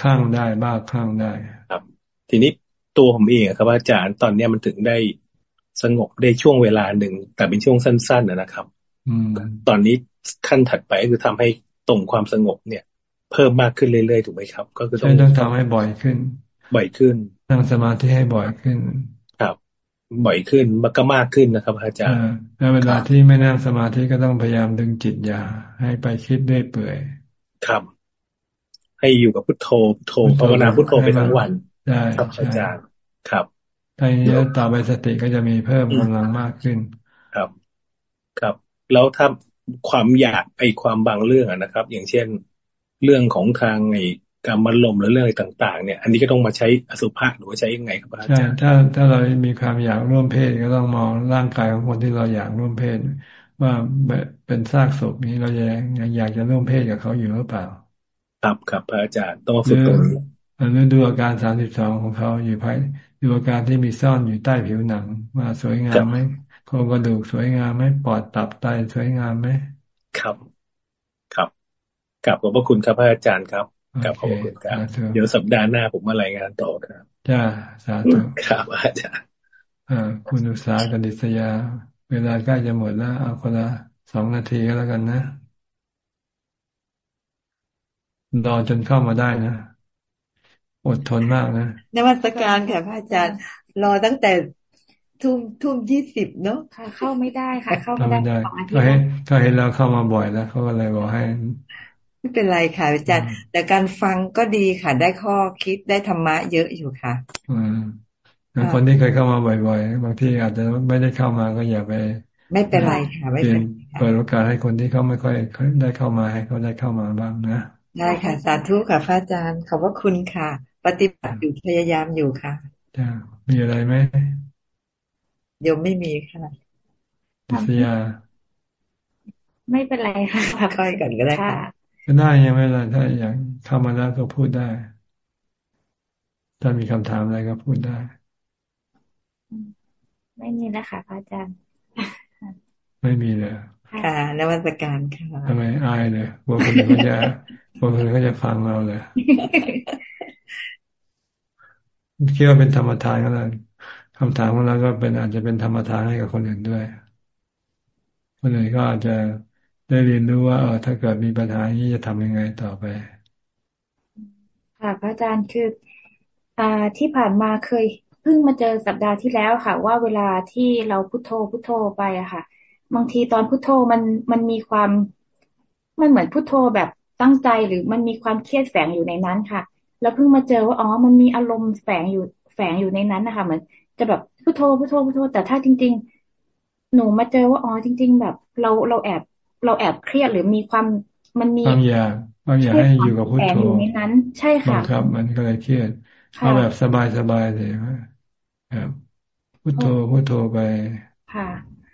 คลั่งได้บ้าคลั่งได้ ครับ ทีนี้ตัวผมเองครับอาจารย์ตอนเนี้ยมันถึงได้สงบได้ช่วงเวลาหนึ่งแต่เป็นช่วงสั้นๆนะครับอืมตอนนี้ขั้นถัดไปก็คือทำให้ตรงความสงบเนี่ย เพิ่มมากขึ้นเรื่อยๆถูกไหมครับ ก็คือต้องต้องทำให้บ่อยขึ้น บ่อยขึ้นนั่งสมาธิให้บ่อยขึ้น ครับ บ่อยขึ้นมันก็มากขึ้นนะครับ อาจารย์แล้วเวลาที่ไม่นั่งสมาธิก็ต้องพยายามดึงจิตอย่าให้ไปคิดด้วยเปื่อยครับ ให้อยู่กับพุทโธพุทโธภาวนาพุทโธไปทั้งวันได้ครับอาจารย์ครับถ้าอย่างนี้ต่อไปสติก็จะมีเพิ่มกำลังมากขึ้น ครับ ครับ แล้วถ้าความอยากไอ้ความบางเรื่องนะครับ อย่างเช่น เรื่องของทางไอ้การมันลมหรือเรื่องอะไรต่าง ๆ เนี่ย อันนี้ก็ต้องมาใช้อสุภะหรือว่าใช้ยังไงครับอาจารย์ถ้าถ้าเรามีความอยากร่วมเพศก็ต้องมองร่างกายของคนที่เราอยากร่วมเพศว่าเป็นซากศพนี้เราจะอยากจะร่วมเพศกับเขาอยู่หรือเปล่า ครับครับพระอาจารย์ต้องฝึกตรงนี้หรือดูอาการสามสิบสองของเขาอยู่ภายดูอาการที่มีซ่อนอยู่ใต้ผิวหนังว่าสวยงามไหมโครงกระดูกสวยงามไหมปอดตับไตสวยงามไหมครับ ครับกลับขอบพระคุณครับพระอาจารย์ครับกลับขอบพระคุณครับ เดี๋ยวสัปดาห์หน้าผมมารายงานต่อครับจ้าสาธุครับอาจารย์อ่าคุณอุตสาหกนิษยา เวลาใกล้จะหมดแล้ว เอาคนละสองนาทีก็แล้วกันนะ รอจนเข้ามาได้นะอดทนมากนะนวัตการค่ะพระอาจารย์ รอตั้งแต่ทุ่มทุ่มยี่สิบเนาะค่ะ เข้าไม่ได้ค่ะ เข้าไม่ได้สองอาทิตย์เขาเห็นเขาเห็นเราเข้ามาบ่อยแล้วเขาก็เลยบอกให้ไม่เป็นไรค่ะอาจารย์ แต่การฟังก็ดีค่ะได้ข้อคิดได้ธรรมะเยอะอยู่ค่ะ อืมคนที่เคยเข้ามาบ่อยๆ บางทีอาจจะไม่ได้เข้ามาก็อย่าไป ไม่เป็นไรค่ะไม่เป็นเปิดโอกาสให้คนที่เขาไม่ค่อยได้เข้ามาให้เขาได้เข้ามาบ้างนะ ได้ค่ะ สาธุค่ะพระอาจารย์ขอบพระคุณค่ะ ปฏิบัติอยู่พยายามอยู่ค่ะจ้ามีอะไรไหมยมไม่มีค่ะพิษยา ไม่เป็นไรค่ะค่อยกันก็ได้ค่ะก็ได้ยังไม่เป็นไรถ้าอยากเข้ามาแล้วก็พูดได้ ถ้ามีคำถามอะไรก็พูดได้ ไม่มีนะคะพระอาจารย์ ไม่มีเลย ค่ะนวัตการค่ะทำไมอายเลยกลัวคนอื่นเขาจะกลัวคนอื่นเขาจะฟังเราเลยคิดว่าเป็นธรรมทานก็แล้วคำถามของเราก็เป็นอาจจะเป็นธรรมทานให้กับคนอื่นด้วย คนอื่นก็อาจจะได้เรียนรู้ว่าเออถ้าเกิดมีปัญหานี้จะทำยังไงต่อไป ค่ะพระอาจารย์คืออ่าที่ผ่านมาเคยเพิ่งมาเจอสัปดาห์ที่แล้วค่ะ ว่าเวลาที่เราพุโทโธพุโทโธไปอะค่ะ บางทีตอนพุทโธมันมันมีความมันเหมือนพุทโธแบบตั้งใจหรือมันมีความเครียดแฝงอยู่ในนั้นค่ะ แล้วเพิ่งมาเจอว่าอ๋อมันมีอารมณ์แฝงอยู่แฝงอยู่ในนั้นนะคะเหมือนจะแบบพุทโธพุทโธพุทโธแต่ถ้าจริง ๆ หนูมาเจอว่าอ๋อจริง ๆ แบบเราเราแอบเราแอบเครียดหรือมีความมันมีบางอย่างบางอย่างให้อยู่กับพุทโธอยู่ในนั้น ใช่ค่ะครับ มันก็เลยเครียดเอาแบบสบายๆเลยครับพุทโธพุทโธไปค่ะ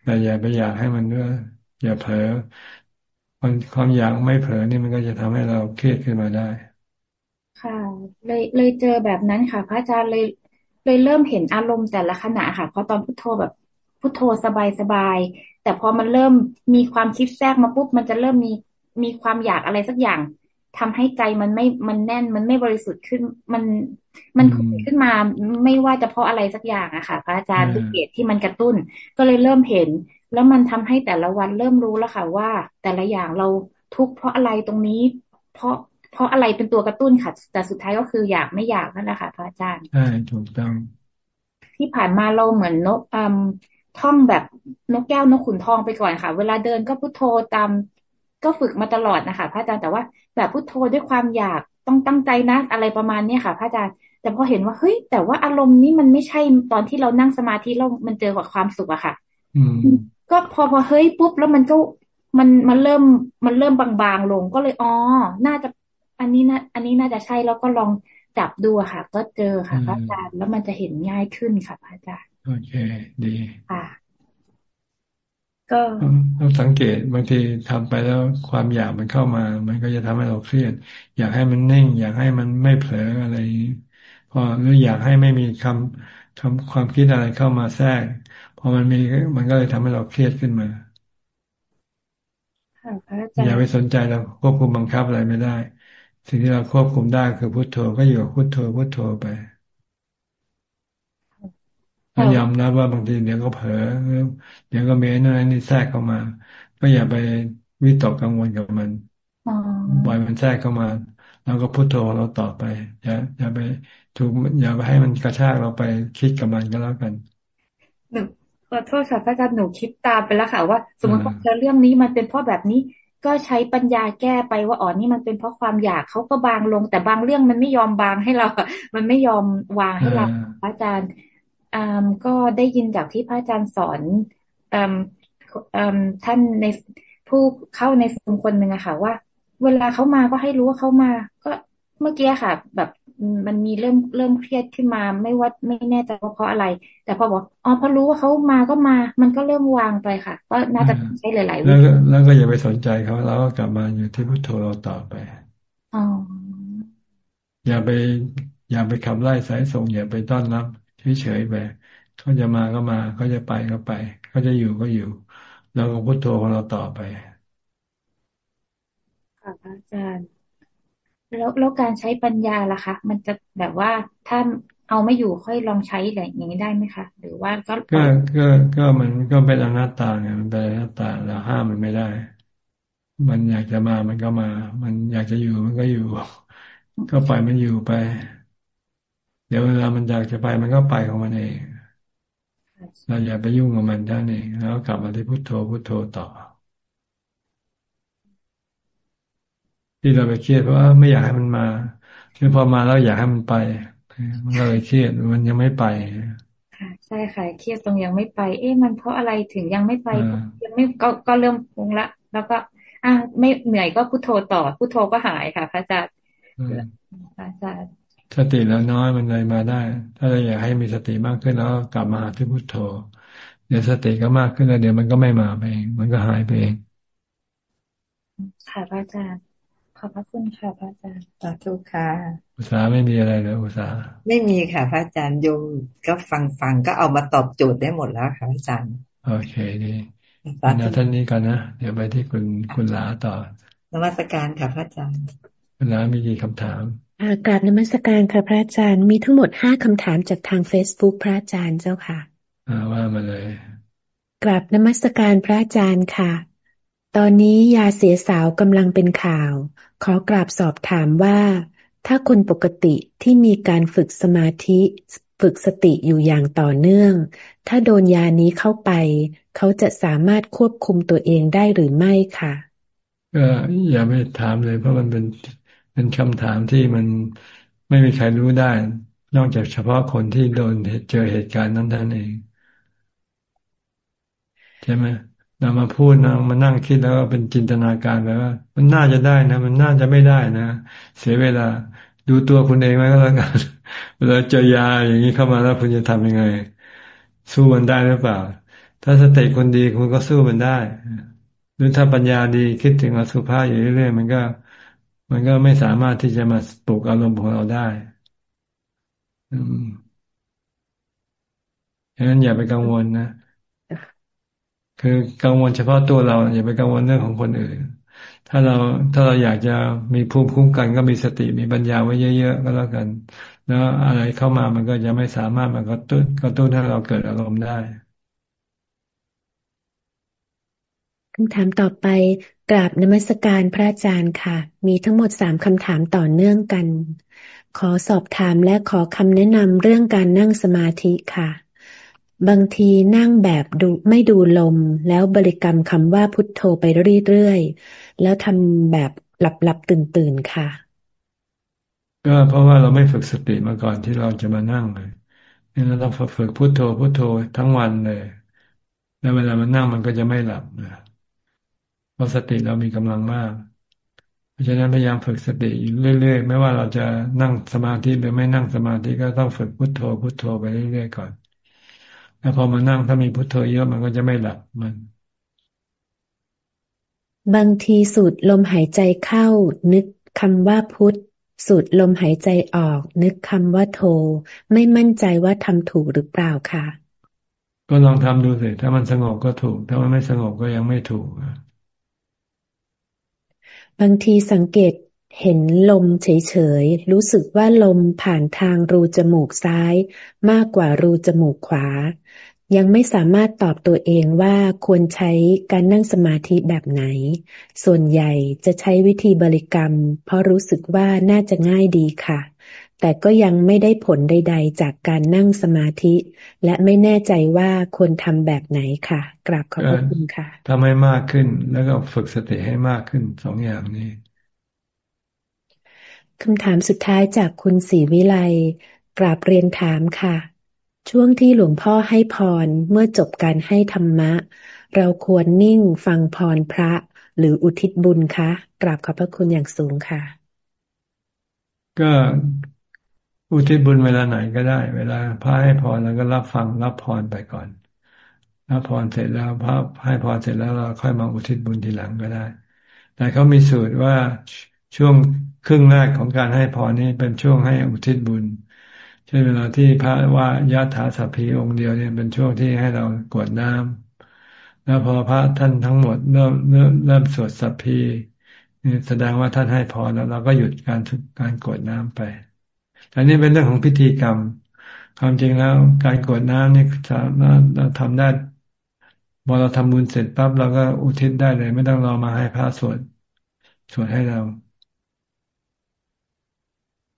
แต่อย่าไปอยากให้มันด้วยอย่าเผลอความความอยากไม่เผลอนี่มันก็จะทำให้เราเครียดขึ้นมาได้ ค่ะ เลยเลยเจอแบบนั้นค่ะ พระอาจารย์เลยเลยเริ่มเห็นอารมณ์แต่ละขณะค่ะเพราะตอนพุทโธแบบพุทโธสบายสบายแต่พอมันเริ่มมีความคิดแทรกมาปุ๊บมันจะเริ่มมีมีความอยากอะไรสักอย่าง ทำให้ใจมันไม่มันแน่นมันไม่บริสุทธิ์ขึ้น มันมันขึ้นมาไม่ว่าจะเพราะอะไรสักอย่างอะค่ะพระอาจารย์ทุกเหตุที่มันกระตุ้น ก็เลยเริ่มเห็น แล้วมันทำให้แต่ละวันเริ่มรู้แล้วค่ะว่า แต่ละอย่างเราทุกเพราะอะไรตรงนี้ เพราะเพราะอะไรเป็นตัวกระตุ้นค่ะ แต่สุดท้ายก็คืออยากไม่อยากนั่นแหละค่ะพระอาจารย์ใช่ถูกต้อง ที่ผ่านมาเราเหมือนนกอืมท่องแบบนกแก้วนกขุนทองไปก่อนค่ะ เวลาเดินก็พุโทโธตาม ก็ฝึกมาตลอดนะคะพระอาจารย์แต่ว่า แบบพุโทโธด้วยความอยากต้องตั้งใจนะ อะไรประมาณเนี้ยค่ะ พระอาจารย์แต่พอเห็นว่าเฮ้ยแต่ว่าอารมณ์นี้มันไม่ใช่ตอนที่เรานั่งสมาธิเรามันเจอกับความสุขอะค่ะก็พอพอเฮ้ยปุ๊บแล้วมันก็มันมันเริ่มมันเริ่มบางๆลงก็เลยอ๋อน่าจะ อันนี้นะอันนี้น่าจะใช่แล้วก็ลองจับดูค่ะ ก็เจอค่ะพระอาจารย์แล้วมันจะเห็นง่ายขึ้นค่ะพระอาจารย์โอเค ดีค่ะ ก็ต้องสังเกตบางทีทำไปแล้วความอยากมันเข้ามา มันก็จะทำให้เราเครียด อยากให้มันนิ่ง อยากให้มันไม่เผลออะไรพอหรืออยากให้ไม่มีคำคำความคิดอะไรเข้ามาแทรกพอมันมีมันก็เลยทำให้เราเครียดขึ้นมาอย่าไปสนใจเราควบคุมบังคับอะไรไม่ได้ สิ่งที่เราควบคุมได้คือพุโทโธก็อยู่กับพุโทโธพุโทโธไป พยายามนะว่าบางทีเดี๋ยวก็เผลอเดี๋ยวก็เมนั่นนี่แทรกเข้ามา ก็อย่าไปวิตกกังวลกับมันปล่อยมันแทรกเข้ามาแล้วก็พุโทโธเราต่อไป อย่าอย่าไปถูกอย่าไปให้มันกระชากเราไปคิดกับมันก็แล้วกันหนูขอโทษค่ะพระอาจารย์หนูคิดตามไปแล้วค่ะว่า สมมติว่าเจอเรื่องนี้มันเป็นเพราะแบบนี้ก็ใช้ปัญญาแก้ไปว่าอ๋อนี่มันเป็นเพราะความอยากเขาก็บางลง แต่บางเรื่องมันไม่ยอมบางให้เรา มันไม่ยอมวางให้เราพระอาจารย์ ก็ได้ยินจากที่พระอาจารย์สอนท่านในผู้เข้าในสมคนหนึ่งอะค่ะ ว่า เวลาเขามาก็ให้รู้ว่าเขามา ก็เมื่อกี้ค่ะ แบบมันมีเริ่มเริ่มเครียดขึ้นมา ไม่ว่าไม่แน่ใจว่าเพราะอะไร แต่พอบอกอ๋อพอรู้ว่าเขามาก็มา มันก็เริ่มวางไปค่ะ ก็น่าจะใช้หลายๆวิธีแล้วก็อย่าไปสนใจเขาแล้วก็กลับมาอยู่ที่พุทโธเราต่อไปอ๋ออย่าไป อย่าไปขับไล่สายส่งอย่าไปต้อนรับ เฉยๆไปเขาจะมาก็มาเขาจะไปก็ไปเขาจะอยู่ก็อยู่เราก็พุทโธของเราต่อไปค่ะอาจารย์ แล้วแล้วการใช้ปัญญาล่ะคะ มันจะแบบว่าถ้าเอาไม่อยู่ค่อยลองใช้อะไรอย่างนี้ได้ไหมคะ หรือว่าก็ก็ก็ก็มันก็เป็นอนัตตาไงมันเป็นอนัตตาเราห้ามมันไม่ได้ มันอยากจะมามันก็มา มันอยากจะอยู่มันก็อยู่ ก็ปล่อยมันอยู่ไป เดี๋ยวเวลามันอยากจะไปมันก็ไปของมันเองเราอย่าไปยุ่งกับมันด้านเองแล้วกลับมาที่พุโทโธพุโทโธต่อ ที่เราไปเครียดเพราะว่าไม่อยากให้มันมาคือพอมาแล้วอยากให้มันไป มันก็เลยเครียดมันยังไม่ไปค่ะใช่ค่ะเครียดตรงยังไม่ไป เอ๊ะมันเพราะอะไรถึงยังไม่ไปยังไม่ก็ก็เริ่มปรุงละ แล้วก็ อะไม่เหนื่อยก็พุโทโธต่อพุโทโธก็หายค่ะพระอาจารย์พระอาจารย์ สติแล้วน้อยมันเลยมาได้ ถ้าเราอยากให้มีสติมากขึ้นแล้วกลับมาหาที่พุโทโธ เดี๋ยวสติก็มากขึ้นแล้วเดี๋ยวมันก็ไม่มาไปเองมันก็หายไปเองค่ะพระอาจารย์ขอบพระคุณค่ะพระอาจารย์สาธุค่ะ อุตสาห์ไม่มีอะไรเลยอุตสาห์ไม่มีค่ะพระอาจารย์โยมก็ฟังฟังก็เอามาตอบโจทย์ได้หมดแล้วค่ะอาจารย์โอเคดีนะท่านนี้กันนะเดี๋ยวไปที่คุณคุณลาต่อนมัสการค่ะพระอาจารย์คุณลามีกี่คำถาม อากราบนมัสการค่ะพระอาจารย์มีทั้งหมดห้าคำถามจากทางเฟซบุ๊กพระอาจารย์เจ้าค่ะอ่าว่ามาเลย กราบนมัสการพระอาจารย์ค่ะ ตอนนี้ยาเสียสาวกำลังเป็นข่าว ขอกราบสอบถามว่า ถ้าคนปกติที่มีการฝึกสมาธิฝึกสติอยู่อย่างต่อเนื่อง ถ้าโดนยานี้เข้าไป เขาจะสามารถควบคุมตัวเองได้หรือไม่ค่ะก็อย่าไปถามเลยเพราะมันเป็น เป็นคำถามที่มันไม่มีใครรู้ได้ นอกจากเฉพาะคนที่โดนเจอเหตุการณ์นั้นท่านเอง ใช่ไหมเรามาพูดนะมานั่งคิดแล้วก็เป็นจินตนาการไปว่า มันน่าจะได้นะ มันน่าจะไม่ได้นะ เสียเวลา ดูตัวคุณเองไว้ก็แล้วกันเวลาเจอยาอย่างนี้เข้ามาแล้วคุณจะทำยังไง สู้มันได้หรือเปล่า ถ้าสติคนดีคุณก็สู้มันได้ หรือถ้าปัญญาดีคิดถึงอสุภะอยู่เรื่อยๆมันก็ มันก็ไม่สามารถที่จะมาปลุกอารมณ์ของเราได้ฉะนั้นอย่าไปกังวลนะ คือกังวลเฉพาะตัวเรา อย่าไปกังวลเรื่องของคนอื่น ถ้าเราถ้าเราอยากจะมีภูมิคุ้มกันก็มีสติมีปัญญาไว้เยอะๆก็แล้วกัน แล้วอะไรเข้ามามันก็จะไม่สามารถมากระตุ้นกระตุ้นให้เราเกิดอารมณ์ได้คำถามต่อไป กราบนมัสการพระอาจารย์ค่ะ มีทั้งหมดสามคำถามต่อเนื่องกัน ขอสอบถามและขอคำแนะนำเรื่องการนั่งสมาธิค่ะ บางทีนั่งแบบดูไม่ดูลม แล้วบริกรรมคำว่าพุทโธไปเรื่อยๆ แล้วทำแบบหลับๆตื่นๆค่ะ ก็เพราะว่าเราไม่ฝึกสติมาก่อนที่เราจะมานั่งเลยนี่เราต้องฝึกพุทโธพุทโธทั้งวันเลย แล้วเวลามันนั่งมันก็จะไม่หลับนะ เพราะสติเรามีกำลังมาก เพราะฉะนั้นพยายามฝึกสติอยู่เรื่อยๆ ไม่ว่าเราจะนั่งสมาธิหรือไม่นั่งสมาธิก็ต้องฝึกพุทโธพุทโธไปเรื่อยๆก่อน แล้วพอมานั่งถ้ามีพุทโธเยอะมันก็จะไม่หลับมัน บางทีสูดลมหายใจเข้า นึกคำว่าพุทสูดลมหายใจออก นึกคำว่าโท ไม่มั่นใจว่าทำถูกหรือเปล่าค่ะ ก็ลองทำดูสิถ้ามันสงบก็ถูก ถ้ามันไม่สงบก็ยังไม่ถูก บางทีสังเกตเห็นลมเฉยๆ รู้สึกว่าลมผ่านทางรูจมูกซ้าย มากกว่ารูจมูกขวา ยังไม่สามารถตอบตัวเองว่าควรใช้การนั่งสมาธิแบบไหน ส่วนใหญ่จะใช้วิธีบริกรรม เพราะรู้สึกว่าน่าจะง่ายดีค่ะ แต่ก็ยังไม่ได้ผลใด ๆ จากการนั่งสมาธิ และไม่แน่ใจว่าควรทำแบบไหนค่ะ กราบขอบคุณค่ะทำให้มากขึ้นแล้วก็ฝึกสติให้มากขึ้นสองอย่างนี้คำถามสุดท้ายจากคุณศรีวิไลกราบเรียนถามค่ะ ช่วงที่หลวงพ่อให้พรเมื่อจบการให้ธรรมะ เราควรนิ่งฟังพรพระ หรืออุทิศบุญคะ กราบขอบพระคุณอย่างสูงค่ะ ก็ อุทิศบุญเวลาไหนก็ได้ เวลาพระให้พรแล้วก็รับฟังรับพรไปก่อนรับพรเสร็จแล้วพระให้พรเสร็จแล้วเราค่อยมาอุทิศบุญทีหลังก็ได้ แต่เขามีสูตรว่าช่วงครึ่งแรกของการให้พรนี้เป็นช่วงให้อุทิศบุญเช่นเวลาที่พระว่ายะถาสัพพีองค์เดียวเนี่ยเป็นช่วงที่ให้เรากวดน้ำแล้วพอพระท่านทั้งหมดเริ่มเริ่มเริ่มสวดสัพพีแสดงว่าท่านให้พรแล้วเราก็หยุดการการกวดน้ำไป อันนี้เป็นเรื่องของพิธีกรรม ความจริงแล้วการกรวดน้ำนี่สามารถเราทำได้พอเราทำบุญเสร็จปั๊บเราก็อุทิศได้เลย ไม่ต้องรอมาให้พระสวดสวดให้เรา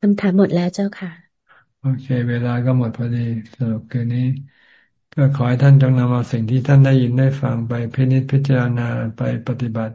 คำถามหมดแล้วเจ้าค่ะ โอเค เวลาก็หมดพอดีสรุปคืนนี้ ก็ขอให้ท่านจงนำเอาสิ่งที่ท่านได้ยินได้ฟังไปพินิจพิจารณาไปปฏิบัติ